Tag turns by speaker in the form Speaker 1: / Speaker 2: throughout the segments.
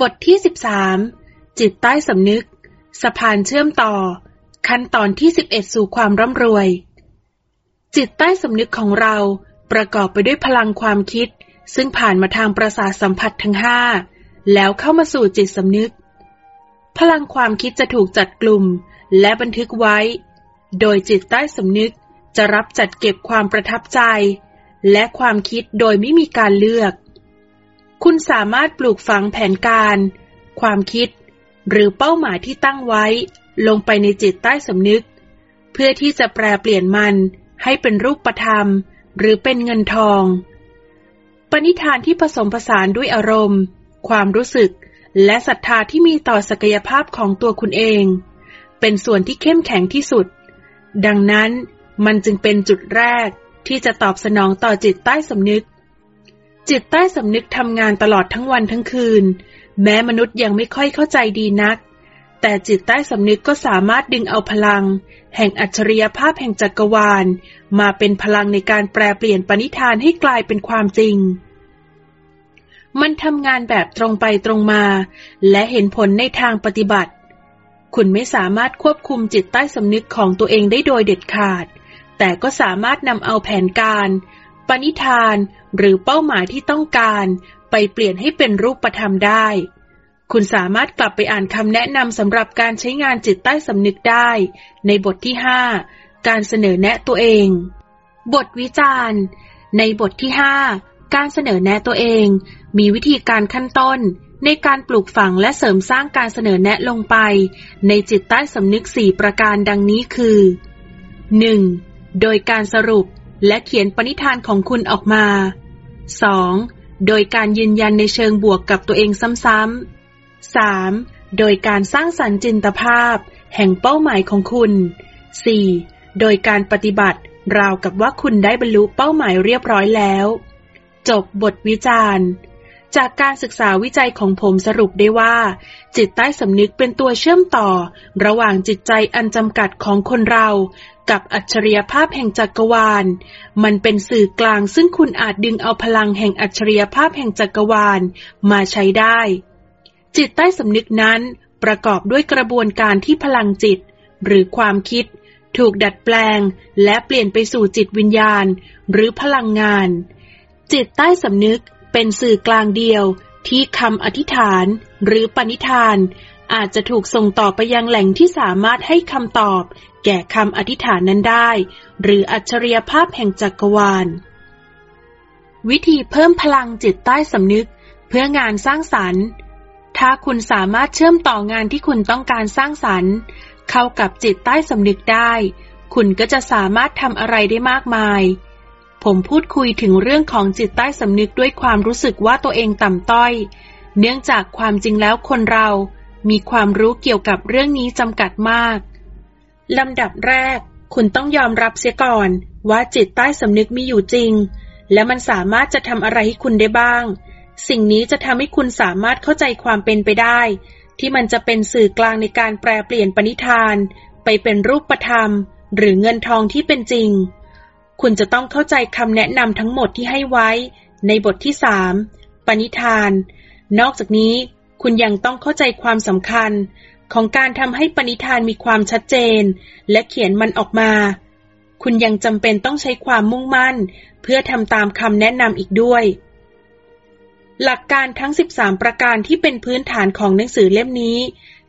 Speaker 1: บทที่ 13 จิตใต้สำนึก สะพานเชื่อมต่อ ขั้นตอนที่ 11 สู่ความร่ำรวย จิตใต้สำนึกของเราประกอบไปด้วยพลังความคิด ซึ่งผ่านมาทางประสาทสัมผัสทั้งห้าแล้วเข้ามาสู่จิตสำนึก พลังความคิดจะถูกจัดกลุ่มและบันทึกไว้ โดยจิตใต้สำนึกจะรับจัดเก็บความประทับใจ และความคิดโดยไม่มีการเลือก คุณสามารถปลูกฝังแผนการ ความคิด หรือเป้าหมายที่ตั้งไว้ ลงไปในจิตใต้สำนึก เพื่อที่จะแปลเปลี่ยนมันให้เป็นรูปธรรม หรือเป็นเงินทอง ปณิธานที่ผสมผสานด้วยอารมณ์ ความรู้สึก และศรัทธาที่มีต่อศักยภาพของตัวคุณเอง เป็นส่วนที่เข้มแข็งที่สุด ดังนั้นมันจึงเป็นจุดแรกที่จะตอบสนองต่อจิตใต้สำนึก จิตใต้สำนึกทำงานตลอดทั้งวันทั้งคืน แม้มนุษย์ยังไม่ค่อยเข้าใจดีนัก แต่จิตใต้สำนึกก็สามารถดึงเอาพลัง แห่งอัจฉริยภาพแห่งจักรวาล มาเป็นพลังในการแปลเปลี่ยนปณิธานให้กลายเป็นความจริง มันทำงานแบบตรงไปตรงมา และเห็นผลในทางปฏิบัติ คุณไม่สามารถควบคุมจิตใต้สำนึกของตัวเองได้โดยเด็ดขาด แต่ก็สามารถนำเอาแผนการ ปณิธาน หรือเป้าหมายที่ต้องการไปเปลี่ยนให้เป็นรูปธรรมได้ คุณสามารถกลับไปอ่านคำแนะนำสำหรับการใช้งานจิตใต้สำนึกได้ ในบทที่ 5 การเสนอแนะตัวเอง บทวิจารณ์ ในบทที่ 5 การเสนอแนะตัวเอง มีวิธีการขั้นต้น ในการปลูกฝังและเสริมสร้างการเสนอแนะลงไป ในจิตใต้สำนึกสี่ประการดังนี้คือ 1. โดยการสรุป และเขียนปณิธานของคุณออกมา 2. โดยการยืนยันในเชิงบวกกับตัวเองซ้ำๆ 3. โดยการสร้างสรรค์จินตภาพ แห่งเป้าหมายของคุณ 4. โดยการปฏิบัติ ราวกับว่าคุณได้บรรลุเป้าหมายเรียบร้อยแล้ว จบบทวิจารณ์ จากการศึกษาวิจัยของผมสรุปได้ว่า จิตใต้สำนึกเป็นตัวเชื่อมต่อ ระหว่างจิตใจอันจำกัดของคนเรา กับอัจฉริยภาพแห่งจักรวาล มันเป็นสื่อกลางซึ่งคุณอาจดึงเอาพลังแห่งอัจฉริยภาพแห่งจักรวาลมาใช้ได้ จิตใต้สำนึกนั้นประกอบด้วยกระบวนการที่พลังจิต หรือความคิด ถูกดัดแปลง และเปลี่ยนไปสู่จิตวิญญาณ หรือพลังงาน จิตใต้สำนึกเป็นสื่อกลางเดียวที่คำอธิษฐาน หรือปณิธาน อาจจะถูกส่งต่อไปยังแหล่งที่สามารถให้คำตอบ แก่คำอธิษฐานนั้นได้ หรืออัจฉริยภาพแห่งจักรวาล วิธีเพิ่มพลังจิตใต้สำนึก เพื่องานสร้างสรรค์ ถ้าคุณสามารถเชื่อมต่องานที่คุณต้องการสร้างสรรค์ เข้ากับจิตใต้สำนึกได้ คุณก็จะสามารถทำอะไรได้มากมาย ผมพูดคุยถึงเรื่องของจิตใต้สำนึกด้วยความรู้สึกว่าตัวเองต่ำต้อย เนื่องจากความจริงแล้วคนเรามีความรู้เกี่ยวกับเรื่องนี้จำกัดมาก ลำดับแรก คุณต้องยอมรับเสียก่อน ว่าจิตใต้สำนึกมีอยู่จริง และมันสามารถจะทำอะไรให้คุณได้บ้าง สิ่งนี้จะทำให้คุณสามารถเข้าใจความเป็นไปได้ ที่มันจะเป็นสื่อกลางในการแปลเปลี่ยนปณิธาน ไปเป็นรูปธรรม หรือเงินทองที่เป็นจริง คุณจะต้องเข้าใจคำแนะนำทั้งหมดที่ให้ไว้ ในบทที่สามปณิธาน นอกจากนี้คุณยังต้องเข้าใจความสำคัญ ของการทำให้ปณิธานมีความชัดเจน และเขียนมันออกมา คุณยังจำเป็นต้องใช้ความมุ่งมั่น เพื่อทำตามคำแนะนำอีกด้วย หลักการทั้ง 13 ประการที่เป็นพื้นฐานของหนังสือเล่มนี้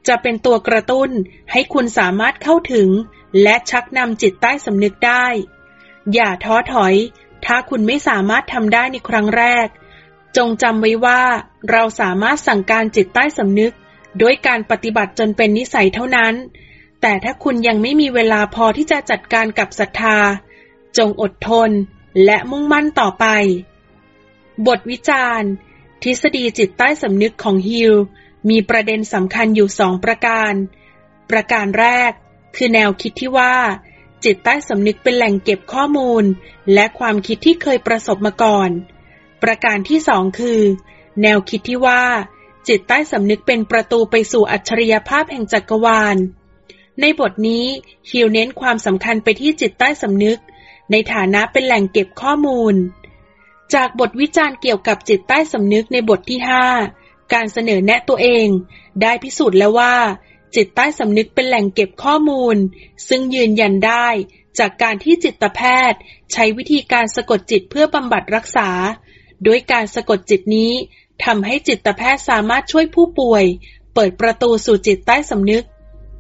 Speaker 1: จะเป็นตัวกระตุ้นให้คุณสามารถเข้าถึง และชักนำจิตใต้สำนึกได้ อย่าท้อถอย ถ้าคุณไม่สามารถทำได้ในครั้งแรก จงจำไว้ว่าเราสามารถสั่งการจิตใต้สำนึก ด้วยการปฏิบัติจนเป็นนิสัยเท่านั้น แต่ถ้าคุณยังไม่มีเวลาพอที่จะจัดการกับศรัทธา จงอดทนและมุ่งมั่นต่อไป บทวิจารณ์ ทฤษฎีจิตใต้สำนึกของฮิลมีประเด็นสำคัญอยู่สองประการ ประการแรก คือแนวคิดที่ว่า จิตใต้สำนึกเป็นแหล่งเก็บข้อมูล และความคิดที่เคยประสบมาก่อน ประการที่สองคือ แนวคิดที่ว่า จิตใต้สำนึกเป็นประตูไปสู่อัจฉริยภาพแห่งจักรวาล ในบทนี้ฮิวเน้นความสำคัญไปที่จิตใต้สำนึก ในฐานะเป็นแหล่งเก็บข้อมูล จากบทวิจารณ์เกี่ยวกับจิตใต้สำนึกในบทที่ 5 การเสนอแนะตัวเอง ได้พิสูจน์แล้วว่า จิตใต้สำนึกเป็นแหล่งเก็บข้อมูล ซึ่งยืนยันได้จากการที่จิตแพทย์ ใช้วิธีการสะกดจิตเพื่อบำบัดรักษา โดยการสะกดจิตนี้ ทำให้จิตแพทย์สามารถช่วยผู้ป่วย เปิดประตูสู่จิตใต้สำนึก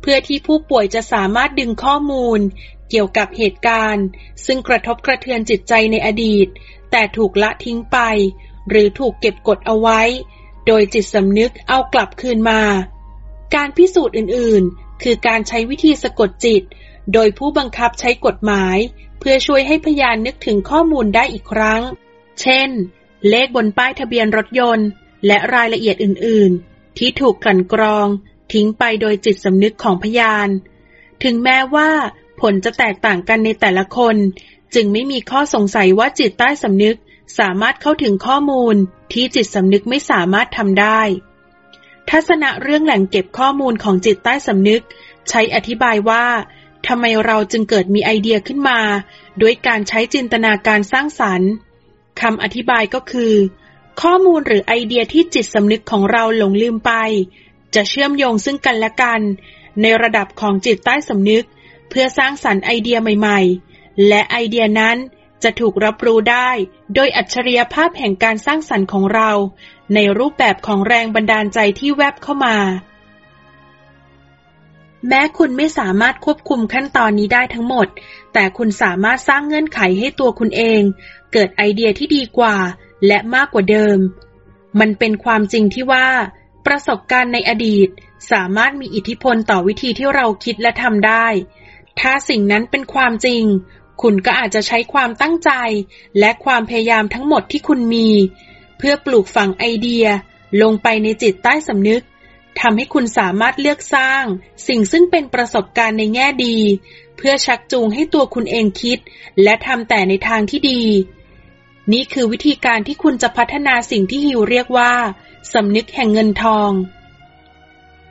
Speaker 1: เพื่อที่ผู้ป่วยจะสามารถดึงข้อมูล เกี่ยวกับเหตุการณ์ ซึ่งกระทบกระเทือนจิตใจในอดีต แต่ถูกละทิ้งไป หรือถูกเก็บกดเอาไว้ โดยจิตสำนึกเอากลับคืนมา การพิสูจน์อื่นๆ คือการใช้วิธีสะกดจิต โดยผู้บังคับใช้กฎหมาย เพื่อช่วยให้พยานนึกถึงข้อมูลได้อีกครั้ง เช่น เลขบนป้ายทะเบียนรถยนต์ และรายละเอียดอื่น ๆ ที่ถูกกลั่นกรอง ทิ้งไปโดยจิตสำนึกของพยาน ถึงแม้ว่าผลจะแตกต่างกันในแต่ละคน จึงไม่มีข้อสงสัยว่าจิตใต้สำนึกสามารถเข้าถึงข้อมูลที่จิตสำนึกไม่สามารถทำได้ ทัศนะเรื่องแหล่งเก็บข้อมูลของจิตใต้สำนึก ใช้อธิบายว่าทำไมเราจึงเกิดมีไอเดียขึ้นมา ด้วยการใช้จินตนาการสร้างสรรค์ คำอธิบายก็คือ ข้อมูลหรือไอเดียที่จิตสำนึกของเราหลงลืมไป จะเชื่อมโยงซึ่งกันและกัน ในระดับของจิตใต้สำนึก เพื่อสร้างสรรค์ไอเดียใหม่ ๆ และไอเดียนั้นจะถูกรับรู้ได้ โดยอัจฉริยภาพแห่งการสร้างสรรค์ของเรา ในรูปแบบของแรงบันดาลใจที่แวบเข้ามา แม้คุณไม่สามารถควบคุมขั้นตอนนี้ได้ทั้งหมด แต่คุณสามารถสร้างเงื่อนไขให้ตัวคุณเอง เกิดไอเดียที่ดีกว่า และมากกว่าเดิม มันเป็นความจริงที่ว่า ประสบการณ์ในอดีต สามารถมีอิทธิพลต่อวิธีที่เราคิดและทำได้ ถ้าสิ่งนั้นเป็นความจริง คุณก็อาจจะใช้ความตั้งใจ และความพยายามทั้งหมดที่คุณมี เพื่อปลูกฝังไอเดีย ลงไปในจิตใต้สำนึกทำให้คุณสามารถเลือกสร้าง สิ่งซึ่งเป็นประสบการณ์ในแง่ดี เพื่อชักจูงให้ตัวคุณเองคิด และทำแต่ในทางที่ดี นี่คือวิธีการที่คุณจะพัฒนาสิ่งที่ฮิวเรียกว่าสำนึกแห่งเงินทอง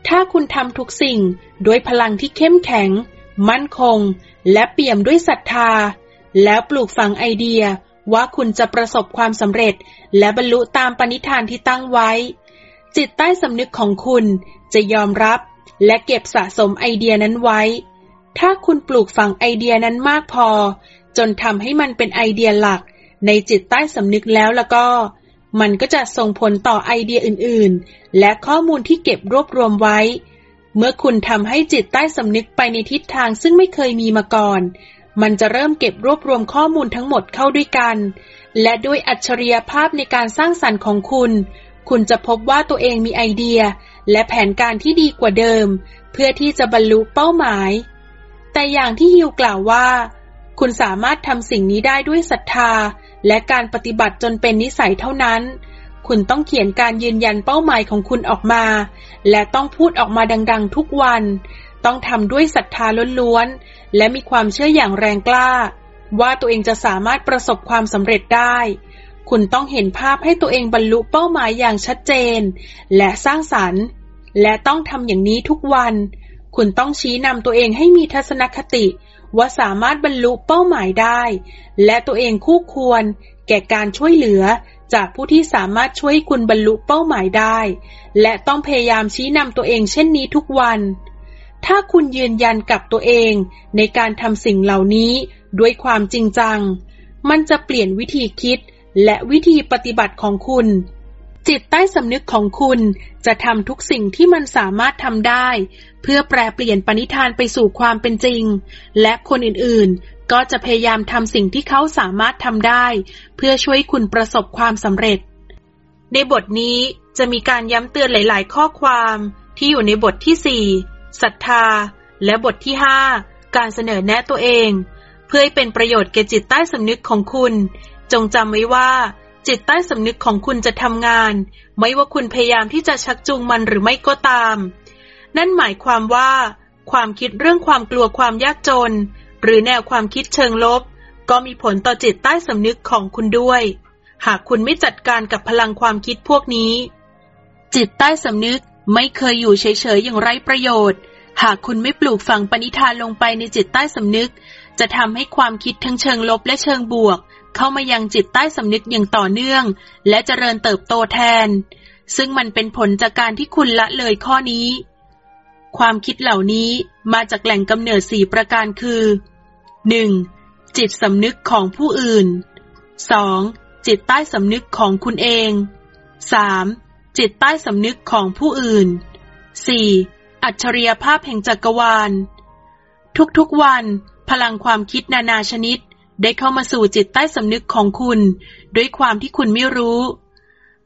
Speaker 1: ถ้าคุณทำทุกสิ่งด้วยพลังที่เข้มแข็ง มั่นคง และเปี่ยมด้วยศรัทธา แล้วปลูกฝังไอเดียว่าคุณจะประสบความสำเร็จ และบรรลุตามปณิธานที่ตั้งไว้ จิตใต้สำนึกของคุณจะยอมรับและเก็บสะสมไอเดียนั้นไว้ ถ้าคุณปลูกฝังไอเดียนั้นมากพอ จนทำให้มันเป็นไอเดียหลัก ในจิตใต้สำนึกแล้วแล้วก็ มันก็จะส่งผลต่อไอเดียอื่นๆ และข้อมูลที่เก็บรวบรวมไว้ เมื่อคุณทำให้จิตใต้สำนึกไปในทิศทางซึ่งไม่เคยมีมาก่อน มันจะเริ่มเก็บรวบรวมข้อมูลทั้งหมดเข้าด้วยกัน และด้วยอัจฉริยภาพในการสร้างสรรค์ของคุณ คุณจะพบว่าตัวเองมีไอเดีย และแผนการที่ดีกว่าเดิม เพื่อที่จะบรรลุเป้าหมาย แต่อย่างที่ฮิวกล่าวว่า คุณสามารถทำสิ่งนี้ได้ด้วยศรัทธา และการปฏิบัติจนเป็นนิสัยเท่านั้น คุณต้องเขียนการยืนยันเป้าหมายของคุณออกมา และต้องพูดออกมาดัง ๆ ทุกวัน ต้องทำด้วยศรัทธาล้วนๆ และมีความเชื่ออย่างแรงกล้า ว่าตัวเองจะสามารถประสบความสำเร็จได้ คุณต้องเห็นภาพให้ตัวเองบรรลุเป้าหมายอย่างชัดเจน และสร้างสรรค์ และต้องทำอย่างนี้ทุกวัน คุณต้องชี้นำตัวเองให้มีทัศนคติ ว่าสามารถบรรลุเป้าหมายได้ และตัวเองคู่ควร แก่การช่วยเหลือ จากผู้ที่สามารถช่วยคุณบรรลุเป้าหมายได้ และต้องพยายามชี้นำตัวเองเช่นนี้ทุกวัน ถ้าคุณยืนยันกับตัวเองในการทำสิ่งเหล่านี้ด้วยความจริงจัง มันจะเปลี่ยนวิธีคิดและวิธีปฏิบัติของคุณ จิตใต้สำนึกของคุณจะทำทุกสิ่งที่มันสามารถทำได้ เพื่อแปลเปลี่ยนปณิธานไปสู่ความเป็นจริง และคนอื่นๆ ก็จะพยายามทำสิ่งที่เขาสามารถทำได้ เพื่อช่วยคุณประสบความสำเร็จ ในบทนี้จะมีการย้ำเตือนหลาย ๆ ข้อความที่อยู่ในบทที่ 4ศรัทธา และบทที่ 5 การเสนอแนะตัวเอง เพื่อให้เป็นประโยชน์แก่จิตใต้สำนึกของคุณ จงจำไว้ว่า จิตใต้สำนึกของคุณจะทำงาน ไม่ว่าคุณพยายามที่จะชักจูงมันหรือไม่ก็ตาม นั่นหมายความว่า ความคิดเรื่องความกลัวความยากจน หรือแนวความคิดเชิงลบ ก็มีผลต่อจิตใต้สำนึกของคุณด้วย หากคุณไม่จัดการกับพลังความคิดพวกนี้ จิตใต้สำนึกไม่เคยอยู่เฉยๆอย่างไร้ประโยชน์ หากคุณไม่ปลูกฝังปณิธานลงไปในจิตใต้สำนึก จะทำให้ความคิดทั้งเชิงลบและเชิงบวก เข้ามายังจิตใต้สำนึกอย่างต่อเนื่อง และเจริญเติบโตแทน ซึ่งมันเป็นผลจากการที่คุณละเลยข้อนี้ ความคิดเหล่านี้มาจากแหล่งกำเนิดสี่ประการคือ 1. จิตสำนึกของผู้อื่น 2. จิตใต้สำนึกของคุณเอง 3. จิตใต้สำนึกของผู้อื่น 4. อัจฉริยภาพแห่งจักรวาล ทุกๆวัน พลังความคิดนานาชนิด ได้เข้ามาสู่จิตใต้สำนึกของคุณ ด้วยความที่คุณไม่รู้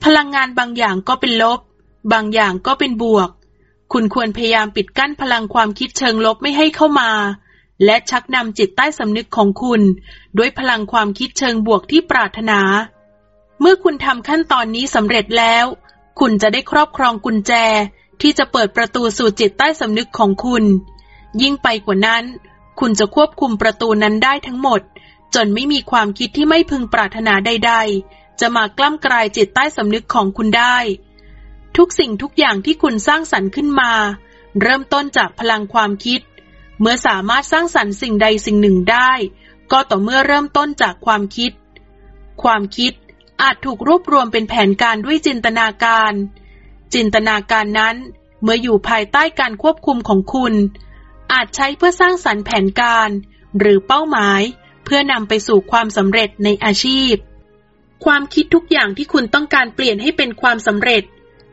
Speaker 1: พลังงานบางอย่างก็เป็นลบ บางอย่างก็เป็นบวก คุณควรพยายามปิดกั้นพลังความคิดเชิงลบไม่ให้เข้ามา และชักนำจิตใต้สำนึกของคุณ ด้วยพลังความคิดเชิงบวกที่ปรารถนา เมื่อคุณทำขั้นตอนนี้สำเร็จแล้ว คุณจะได้ครอบครองกุญแจที่จะเปิดประตูสู่จิตใต้สำนึกของคุณ ยิ่งไปกว่านั้น คุณจะควบคุมประตูนั้นได้ทั้งหมด จนไม่มีความคิดที่ไม่พึงปรารถนาใด ๆ จะมากล้ำกลายจิตใต้สำนึกของคุณได้ ทุกสิ่งทุกอย่างที่คุณสร้างสรรค์ขึ้นมา เริ่มต้นจากพลังความคิด เมื่อสามารถสร้างสรรค์สิ่งใดสิ่งหนึ่งได้ ก็ต่อเมื่อเริ่มต้นจากความคิด ความคิดอาจถูกรวบรวมเป็นแผนการด้วยจินตนาการ จินตนาการนั้นเมื่ออยู่ภายใต้การควบคุมของคุณ อาจใช้เพื่อสร้างสรรค์แผนการ หรือเป้าหมาย เพื่อนำไปสู่ความสำเร็จในอาชีพ ความคิดทุกอย่างที่คุณต้องการเปลี่ยนให้เป็นความสำเร็จ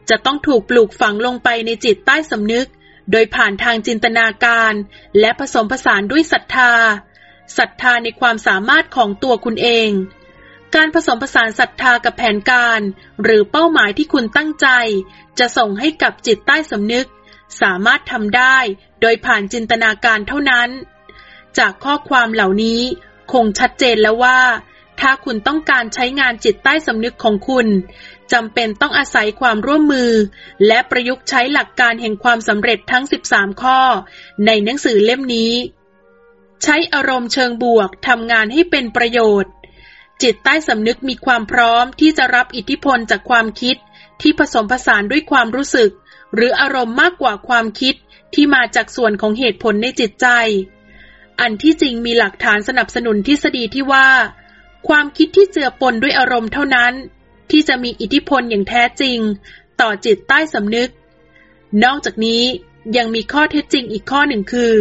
Speaker 1: จะต้องถูกปลูกฝังลงไปในจิตใต้สำนึก โดยผ่านทางจินตนาการ และผสมผสานด้วยศรัทธาศรัทธาในความสามารถของตัวคุณเอง การผสมผสานศรัทธากับแผนการ หรือเป้าหมายที่คุณตั้งใจ จะส่งให้กับจิตใต้สำนึก สามารถทำได้ โดยผ่านจินตนาการเท่านั้น จากข้อความเหล่านี้ คงชัดเจนแล้วว่า ถ้าคุณต้องการใช้งานจิตใต้สำนึกของคุณจำเป็นต้องอาศัยความร่วมมือ และประยุกต์ใช้หลักการแห่งความสำเร็จทั้ง 13 ข้อ ในหนังสือเล่มนี้ ใช้อารมณ์เชิงบวกทำงานให้เป็นประโยชน์ จิตใต้สำนึกมีความพร้อมที่จะรับอิทธิพลจากความคิด ที่ผสมผสานด้วยความรู้สึก หรืออารมณ์มากกว่าความคิดที่มาจากส่วนของเหตุผลในจิตใจ อันที่จริงมีหลักฐานสนับสนุนทฤษฎีที่ว่า ความคิดที่เจือปนด้วยอารมณ์เท่านั้น ที่จะมีอิทธิพลอย่างแท้จริง ต่อจิตใต้สำนึก นอกจากนี้ยังมีข้อเท็จจริงอีกข้อหนึ่งคือ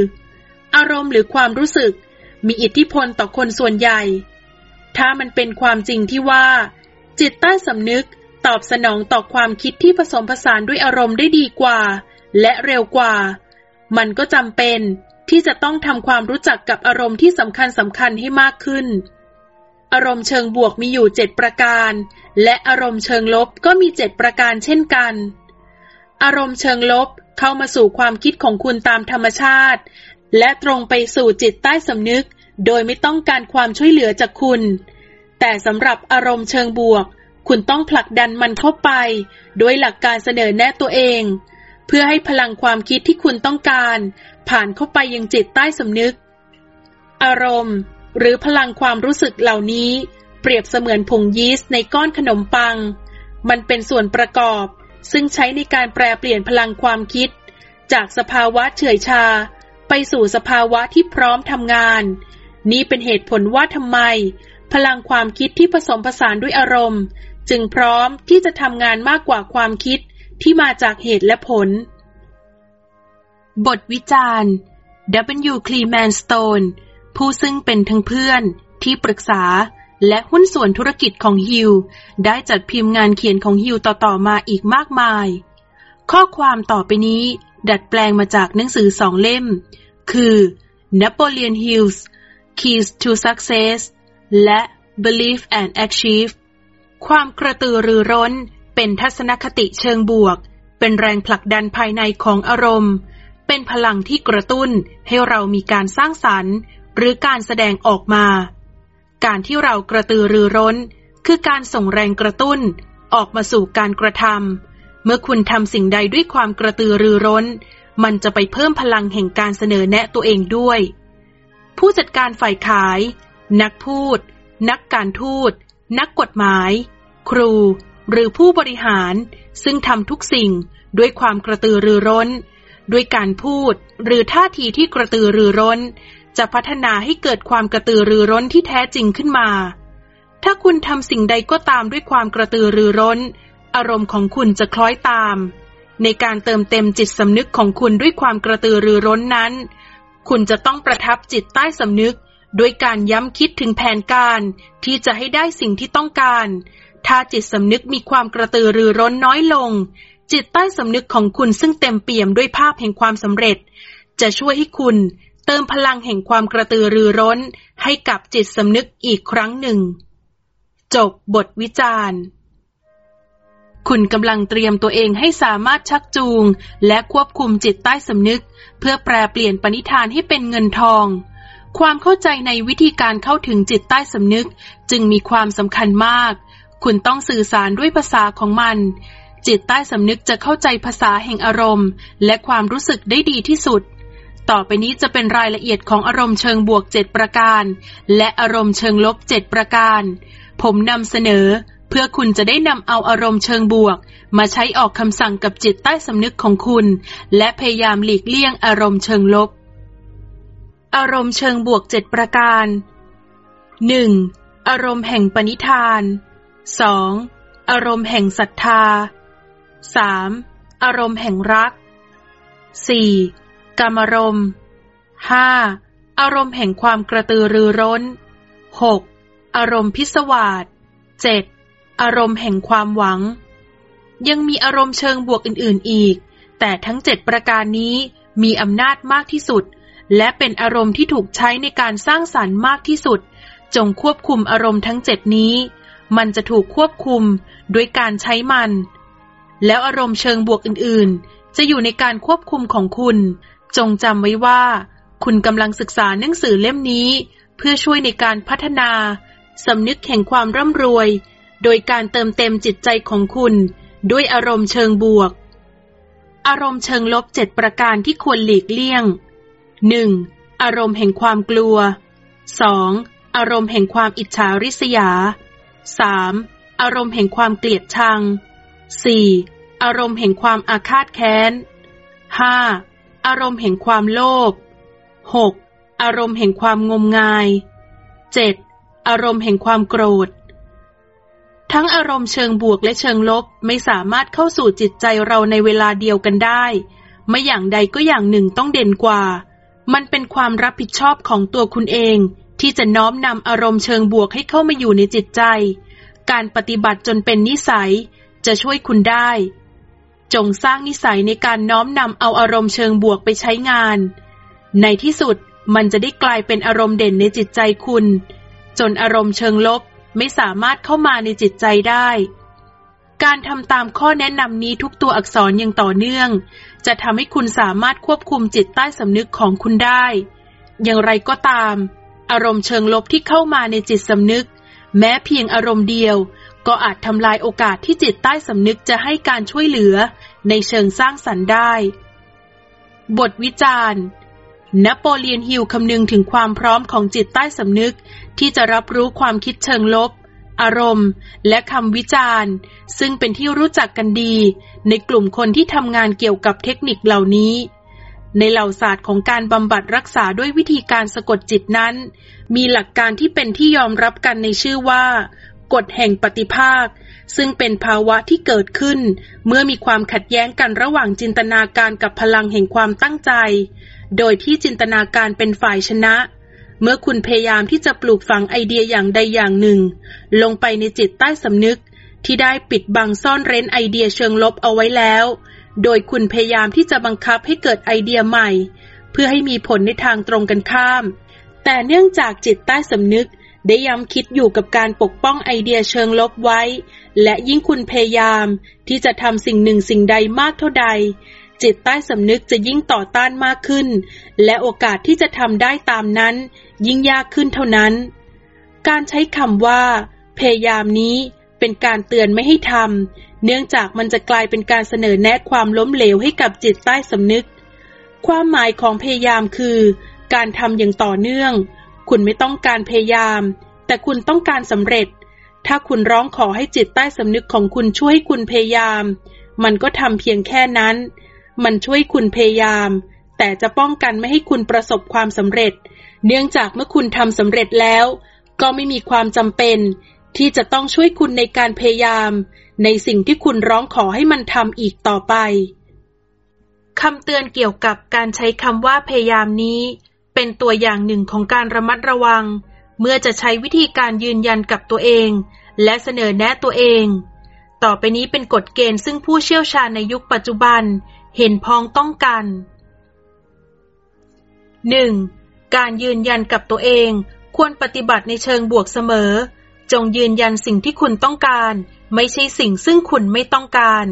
Speaker 1: อารมณ์หรือความรู้สึก มีอิทธิพลต่อคนส่วนใหญ่ ถ้ามันเป็นความจริงที่ว่า จิตใต้สำนึกตอบสนองต่อความคิดที่ผสมผสานด้วยอารมณ์ได้ดีกว่า และเร็วกว่า มันก็จำเป็น ที่จะต้องทำความรู้จักกับอารมณ์ที่สำคัญสำคัญให้มากขึ้น อารมณ์เชิงบวกมีอยู่เจ็ดประการ และอารมณ์เชิงลบก็มีเจ็ดประการเช่นกัน อารมณ์เชิงลบเข้ามาสู่ความคิดของคุณตามธรรมชาติ และตรงไปสู่จิตใต้สำนึก โดยไม่ต้องการความช่วยเหลือจากคุณ แต่สำหรับอารมณ์เชิงบวก คุณต้องผลักดันมันเข้าไปโดยหลักการเสนอแนะตัวเอง เพื่อให้พลังความคิดที่คุณต้องการ ผ่านเข้าไปยังจิตใต้สำนึก อารมณ์ หรือพลังความรู้สึกเหล่านี้ เปรียบเสมือนผงยีสต์ในก้อนขนมปัง มันเป็นส่วนประกอบ ซึ่งใช้ในการแปลเปลี่ยนพลังความคิด จากสภาวะเฉื่อยชา ไปสู่สภาวะที่พร้อมทำงาน นี่เป็นเหตุผลว่าทำไม พลังความคิดที่ผสมผสานด้วยอารมณ์ จึงพร้อมที่จะทำงานมากกว่าความคิด ที่มาจากเหตุและผล บทวิจารณ์ W. Cleman Stone ผู้ซึ่งเป็นทั้งเพื่อน ที่ปรึกษา และหุ้นส่วนธุรกิจของฮิว ได้จัดพิมพ์งานเขียนของฮิวต่อๆมาอีกมากมาย ข้อความต่อไปนี้ ดัดแปลงมาจากหนังสือสองเล่ม คือ Napoleon Hill's Keys to Success และ Believe and Achieve ความกระตือรือร้น เป็นทัศนคติเชิงบวก เป็นแรงผลักดันภายในของอารมณ์ เป็นพลังที่กระตุ้นให้เรามีการสร้างสรรค์ หรือการแสดงออกมา การที่เรากระตือรือร้น คือการส่งแรงกระตุ้น ออกมาสู่การกระทำเมื่อคุณทำสิ่งใดด้วยความกระตือรือร้น มันจะไปเพิ่มพลังแห่งการเสนอแนะตัวเองด้วย ผู้จัดการฝ่ายขาย นักพูด นักการทูตนักกฎหมาย ครู หรือผู้บริหาร ซึ่งทำทุกสิ่งด้วยความกระตือรือร้น ด้วยการพูด หรือท่าทีที่กระตือรือร้น จะพัฒนาให้เกิดความกระตือรือร้นที่แท้จริงขึ้นมา ถ้าคุณทำสิ่งใดก็ตามด้วยความกระตือรือร้น อารมณ์ของคุณจะคล้อยตาม ในการเติมเต็มจิตสำนึกของคุณด้วยความกระตือรือร้นนั้น คุณจะต้องประทับจิตใต้สำนึกด้วยการย้ำคิดถึงแผนการที่จะให้ได้สิ่งที่ต้องการ ถ้าจิตสำนึกมีความกระตือรือร้นน้อยลง จิตใต้สำนึกของคุณซึ่งเต็มเปี่ยมด้วยภาพแห่งความสำเร็จ จะช่วยให้คุณเติมพลังแห่งความกระตือรือร้น ให้กับจิตสำนึกอีกครั้งหนึ่ง จบบทวิจารณ์ คุณกำลังเตรียมตัวเองให้สามารถชักจูง และควบคุมจิตใต้สำนึก เพื่อแปลเปลี่ยนปณิธานให้เป็นเงินทองความเข้าใจในวิธีการเข้าถึงจิตใต้สำนึกจึงมีความสำคัญมาก คุณต้องสื่อสารด้วยภาษาของมัน จิตใต้สำนึกจะเข้าใจภาษาแห่งอารมณ์ และความรู้สึกได้ดีที่สุด ต่อไปนี้จะเป็นรายละเอียดของอารมณ์เชิงบวก 7 ประการ และอารมณ์เชิงลบ 7 ประการ ผมนำเสนอ เพื่อคุณจะได้นำเอาอารมณ์เชิงบวก มาใช้ออกคำสั่งกับจิตใต้สำนึกของคุณ และพยายามหลีกเลี่ยงอารมณ์เชิงลบ อารมณ์เชิงบวก 7 ประการ 1. อารมณ์แห่งปณิธาน 2. อารมณ์แห่งศรัทธา 3. อารมณ์แห่งรัก 4. กรรมรมห้าอารมณ์แห่งความกระตือรือร้นหกอารมณ์พิศวาสเจ็ดอารมณ์แห่งความหวัง ยังมีอารมณ์เชิงบวกอื่น ๆ อีก แต่ทั้งเจ็ดประการนี้มีอำนาจมากที่สุด และเป็นอารมณ์ที่ถูกใช้ในการสร้างสรรค์มากที่สุด จงควบคุมอารมณ์ทั้งเจ็ดนี้ มันจะถูกควบคุมด้วยการใช้มัน แล้วอารมณ์เชิงบวกอื่นๆ จะอยู่ในการควบคุมของคุณ จงจำไว้ว่า คุณกำลังศึกษาหนังสือเล่มนี้ เพื่อช่วยในการพัฒนาสำนึกแห่งความร่ำรวย โดยการเติมเต็มจิตใจของคุณ ด้วยอารมณ์เชิงบวก อารมณ์เชิงลบเจ็ดประการที่ควรหลีกเลี่ยง 1. อารมณ์แห่งความกลัว 2. อารมณ์แห่งความอิจฉาริษยา 3. อารมณ์แห่งความเกลียดชัง 4. อารมณ์แห่งความอาฆาตแค้น 5. อารมณ์แห่งความโลภ 6. อารมณ์แห่งความงมงาย 7. อารมณ์แห่งความโกรธ ทั้งอารมณ์เชิงบวกและเชิงลบไม่สามารถเข้าสู่จิตใจเราในเวลาเดียวกันได้ ไม่อย่างใดก็อย่างหนึ่งต้องเด่นกว่า มันเป็นความรับผิดชอบของตัวคุณเอง ที่จะน้อมนำอารมณ์เชิงบวกให้เข้ามาอยู่ในจิตใจ การปฏิบัติจนเป็นนิสัยจะช่วยคุณได้ จงสร้างนิสัยในการน้อมนำเอาอารมณ์เชิงบวกไปใช้งาน ในที่สุดมันจะได้กลายเป็นอารมณ์เด่นในจิตใจคุณ จนอารมณ์เชิงลบไม่สามารถเข้ามาในจิตใจได้ การทำตามข้อแนะนำนี้ทุกตัวอักษรอย่างต่อเนื่อง จะทำให้คุณสามารถควบคุมจิตใต้สำนึกของคุณได้ อย่างไรก็ตาม อารมณ์เชิงลบที่เข้ามาในจิตสำนึก แม้เพียงอารมณ์เดียว ก็อาจทำลายโอกาสที่จิตใต้สำนึกจะให้การช่วยเหลือ ในเชิงสร้างสรรค์ได้ บทวิจารณ์นโปเลียนฮิลคำนึงถึงความพร้อมของจิตใต้สำนึก ที่จะรับรู้ความคิดเชิงลบ อารมณ์ และคำวิจารณ์ ซึ่งเป็นที่รู้จักกันดี ในกลุ่มคนที่ทำงานเกี่ยวกับเทคนิคเหล่านี้ ในเหล่าศาสตร์ของการบำบัดรักษาด้วยวิธีการสะกดจิตนั้น มีหลักการที่เป็นที่ยอมรับกันในชื่อว่า กฎแห่งปฏิภาค ซึ่งเป็นภาวะที่เกิดขึ้น เมื่อมีความขัดแย้งกันระหว่างจินตนาการกับพลังแห่งความตั้งใจ โดยที่จินตนาการเป็นฝ่ายชนะ เมื่อคุณพยายามที่จะปลูกฝังไอเดียอย่างใดอย่างหนึ่ง ลงไปในจิตใต้สำนึกที่ได้ปิดบังซ่อนเร้นไอเดียเชิงลบเอาไว้แล้ว โดยคุณพยายามที่จะบังคับให้เกิดไอเดียใหม่ เพื่อให้มีผลในทางตรงกันข้าม แต่เนื่องจากจิตใต้สำนึกได้ย้ำคิดอยู่กับการปกป้องไอเดียเชิงลบไว้ และยิ่งคุณพยายามที่จะทำสิ่งหนึ่งสิ่งใดมากเท่าใด จิตใต้สำนึกจะยิ่งต่อต้านมากขึ้น และโอกาสที่จะทำได้ตามนั้น ยิ่งยากขึ้นเท่านั้น การใช้คำว่า พยายามนี้เป็นการเตือนไม่ให้ทำ เนื่องจากมันจะกลายเป็นการเสนอแนะความล้มเหลวให้กับจิตใต้สำนึก ความหมายของพยายามคือ การทำอย่างต่อเนื่อง คุณไม่ต้องการพยายาม แต่คุณต้องการสำเร็จ ถ้าคุณร้องขอให้จิตใต้สำนึกของคุณช่วยให้คุณพยายาม มันก็ทำเพียงแค่นั้น มันช่วยคุณพยายาม แต่จะป้องกันไม่ให้คุณประสบความสำเร็จ เนื่องจากเมื่อคุณทำสำเร็จแล้ว ก็ไม่มีความจำเป็นที่จะต้องช่วยคุณในการพยายาม ในสิ่งที่คุณร้องขอให้มันทำอีกต่อไปคำเตือนเกี่ยวกับการใช้คำว่าพยายามนี้ เป็นตัวอย่างหนึ่งของการระมัดระวัง เมื่อจะใช้วิธีการยืนยันกับตัวเอง และเสนอแนะตัวเอง ต่อไปนี้เป็นกฎเกณฑ์ซึ่งผู้เชี่ยวชาญในยุคปัจจุบัน เห็นพ้องต้องกัน 1. การยืนยันกับตัวเอง ควรปฏิบัติในเชิงบวกเสมอ จงยืนยันสิ่งที่คุณต้องการ ไม่ใช่สิ่งซึ่งคุณไม่ต้องการ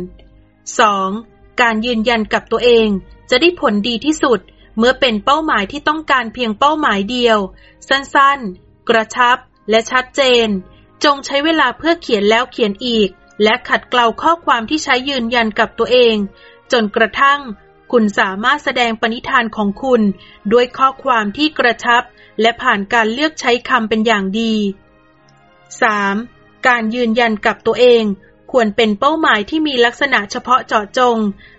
Speaker 1: 2. การยืนยันกับตัวเองจะได้ผลดีที่สุด เมื่อเป็นเป้าหมายที่ต้องการเพียงเป้าหมายเดียว สั้นๆ กระชับและชัดเจน จงใช้เวลาเพื่อเขียนแล้วเขียนอีก และขัดเกลาข้อความที่ใช้ยืนยันกับตัวเอง จนกระทั่ง คุณสามารถแสดงปณิธานของคุณ ด้วยข้อความที่กระชับ และผ่านการเลือกใช้คำเป็นอย่างดี 3. การยืนยันกับตัวเอง ควรเป็นเป้าหมายที่มีลักษณะเฉพาะเจาะจง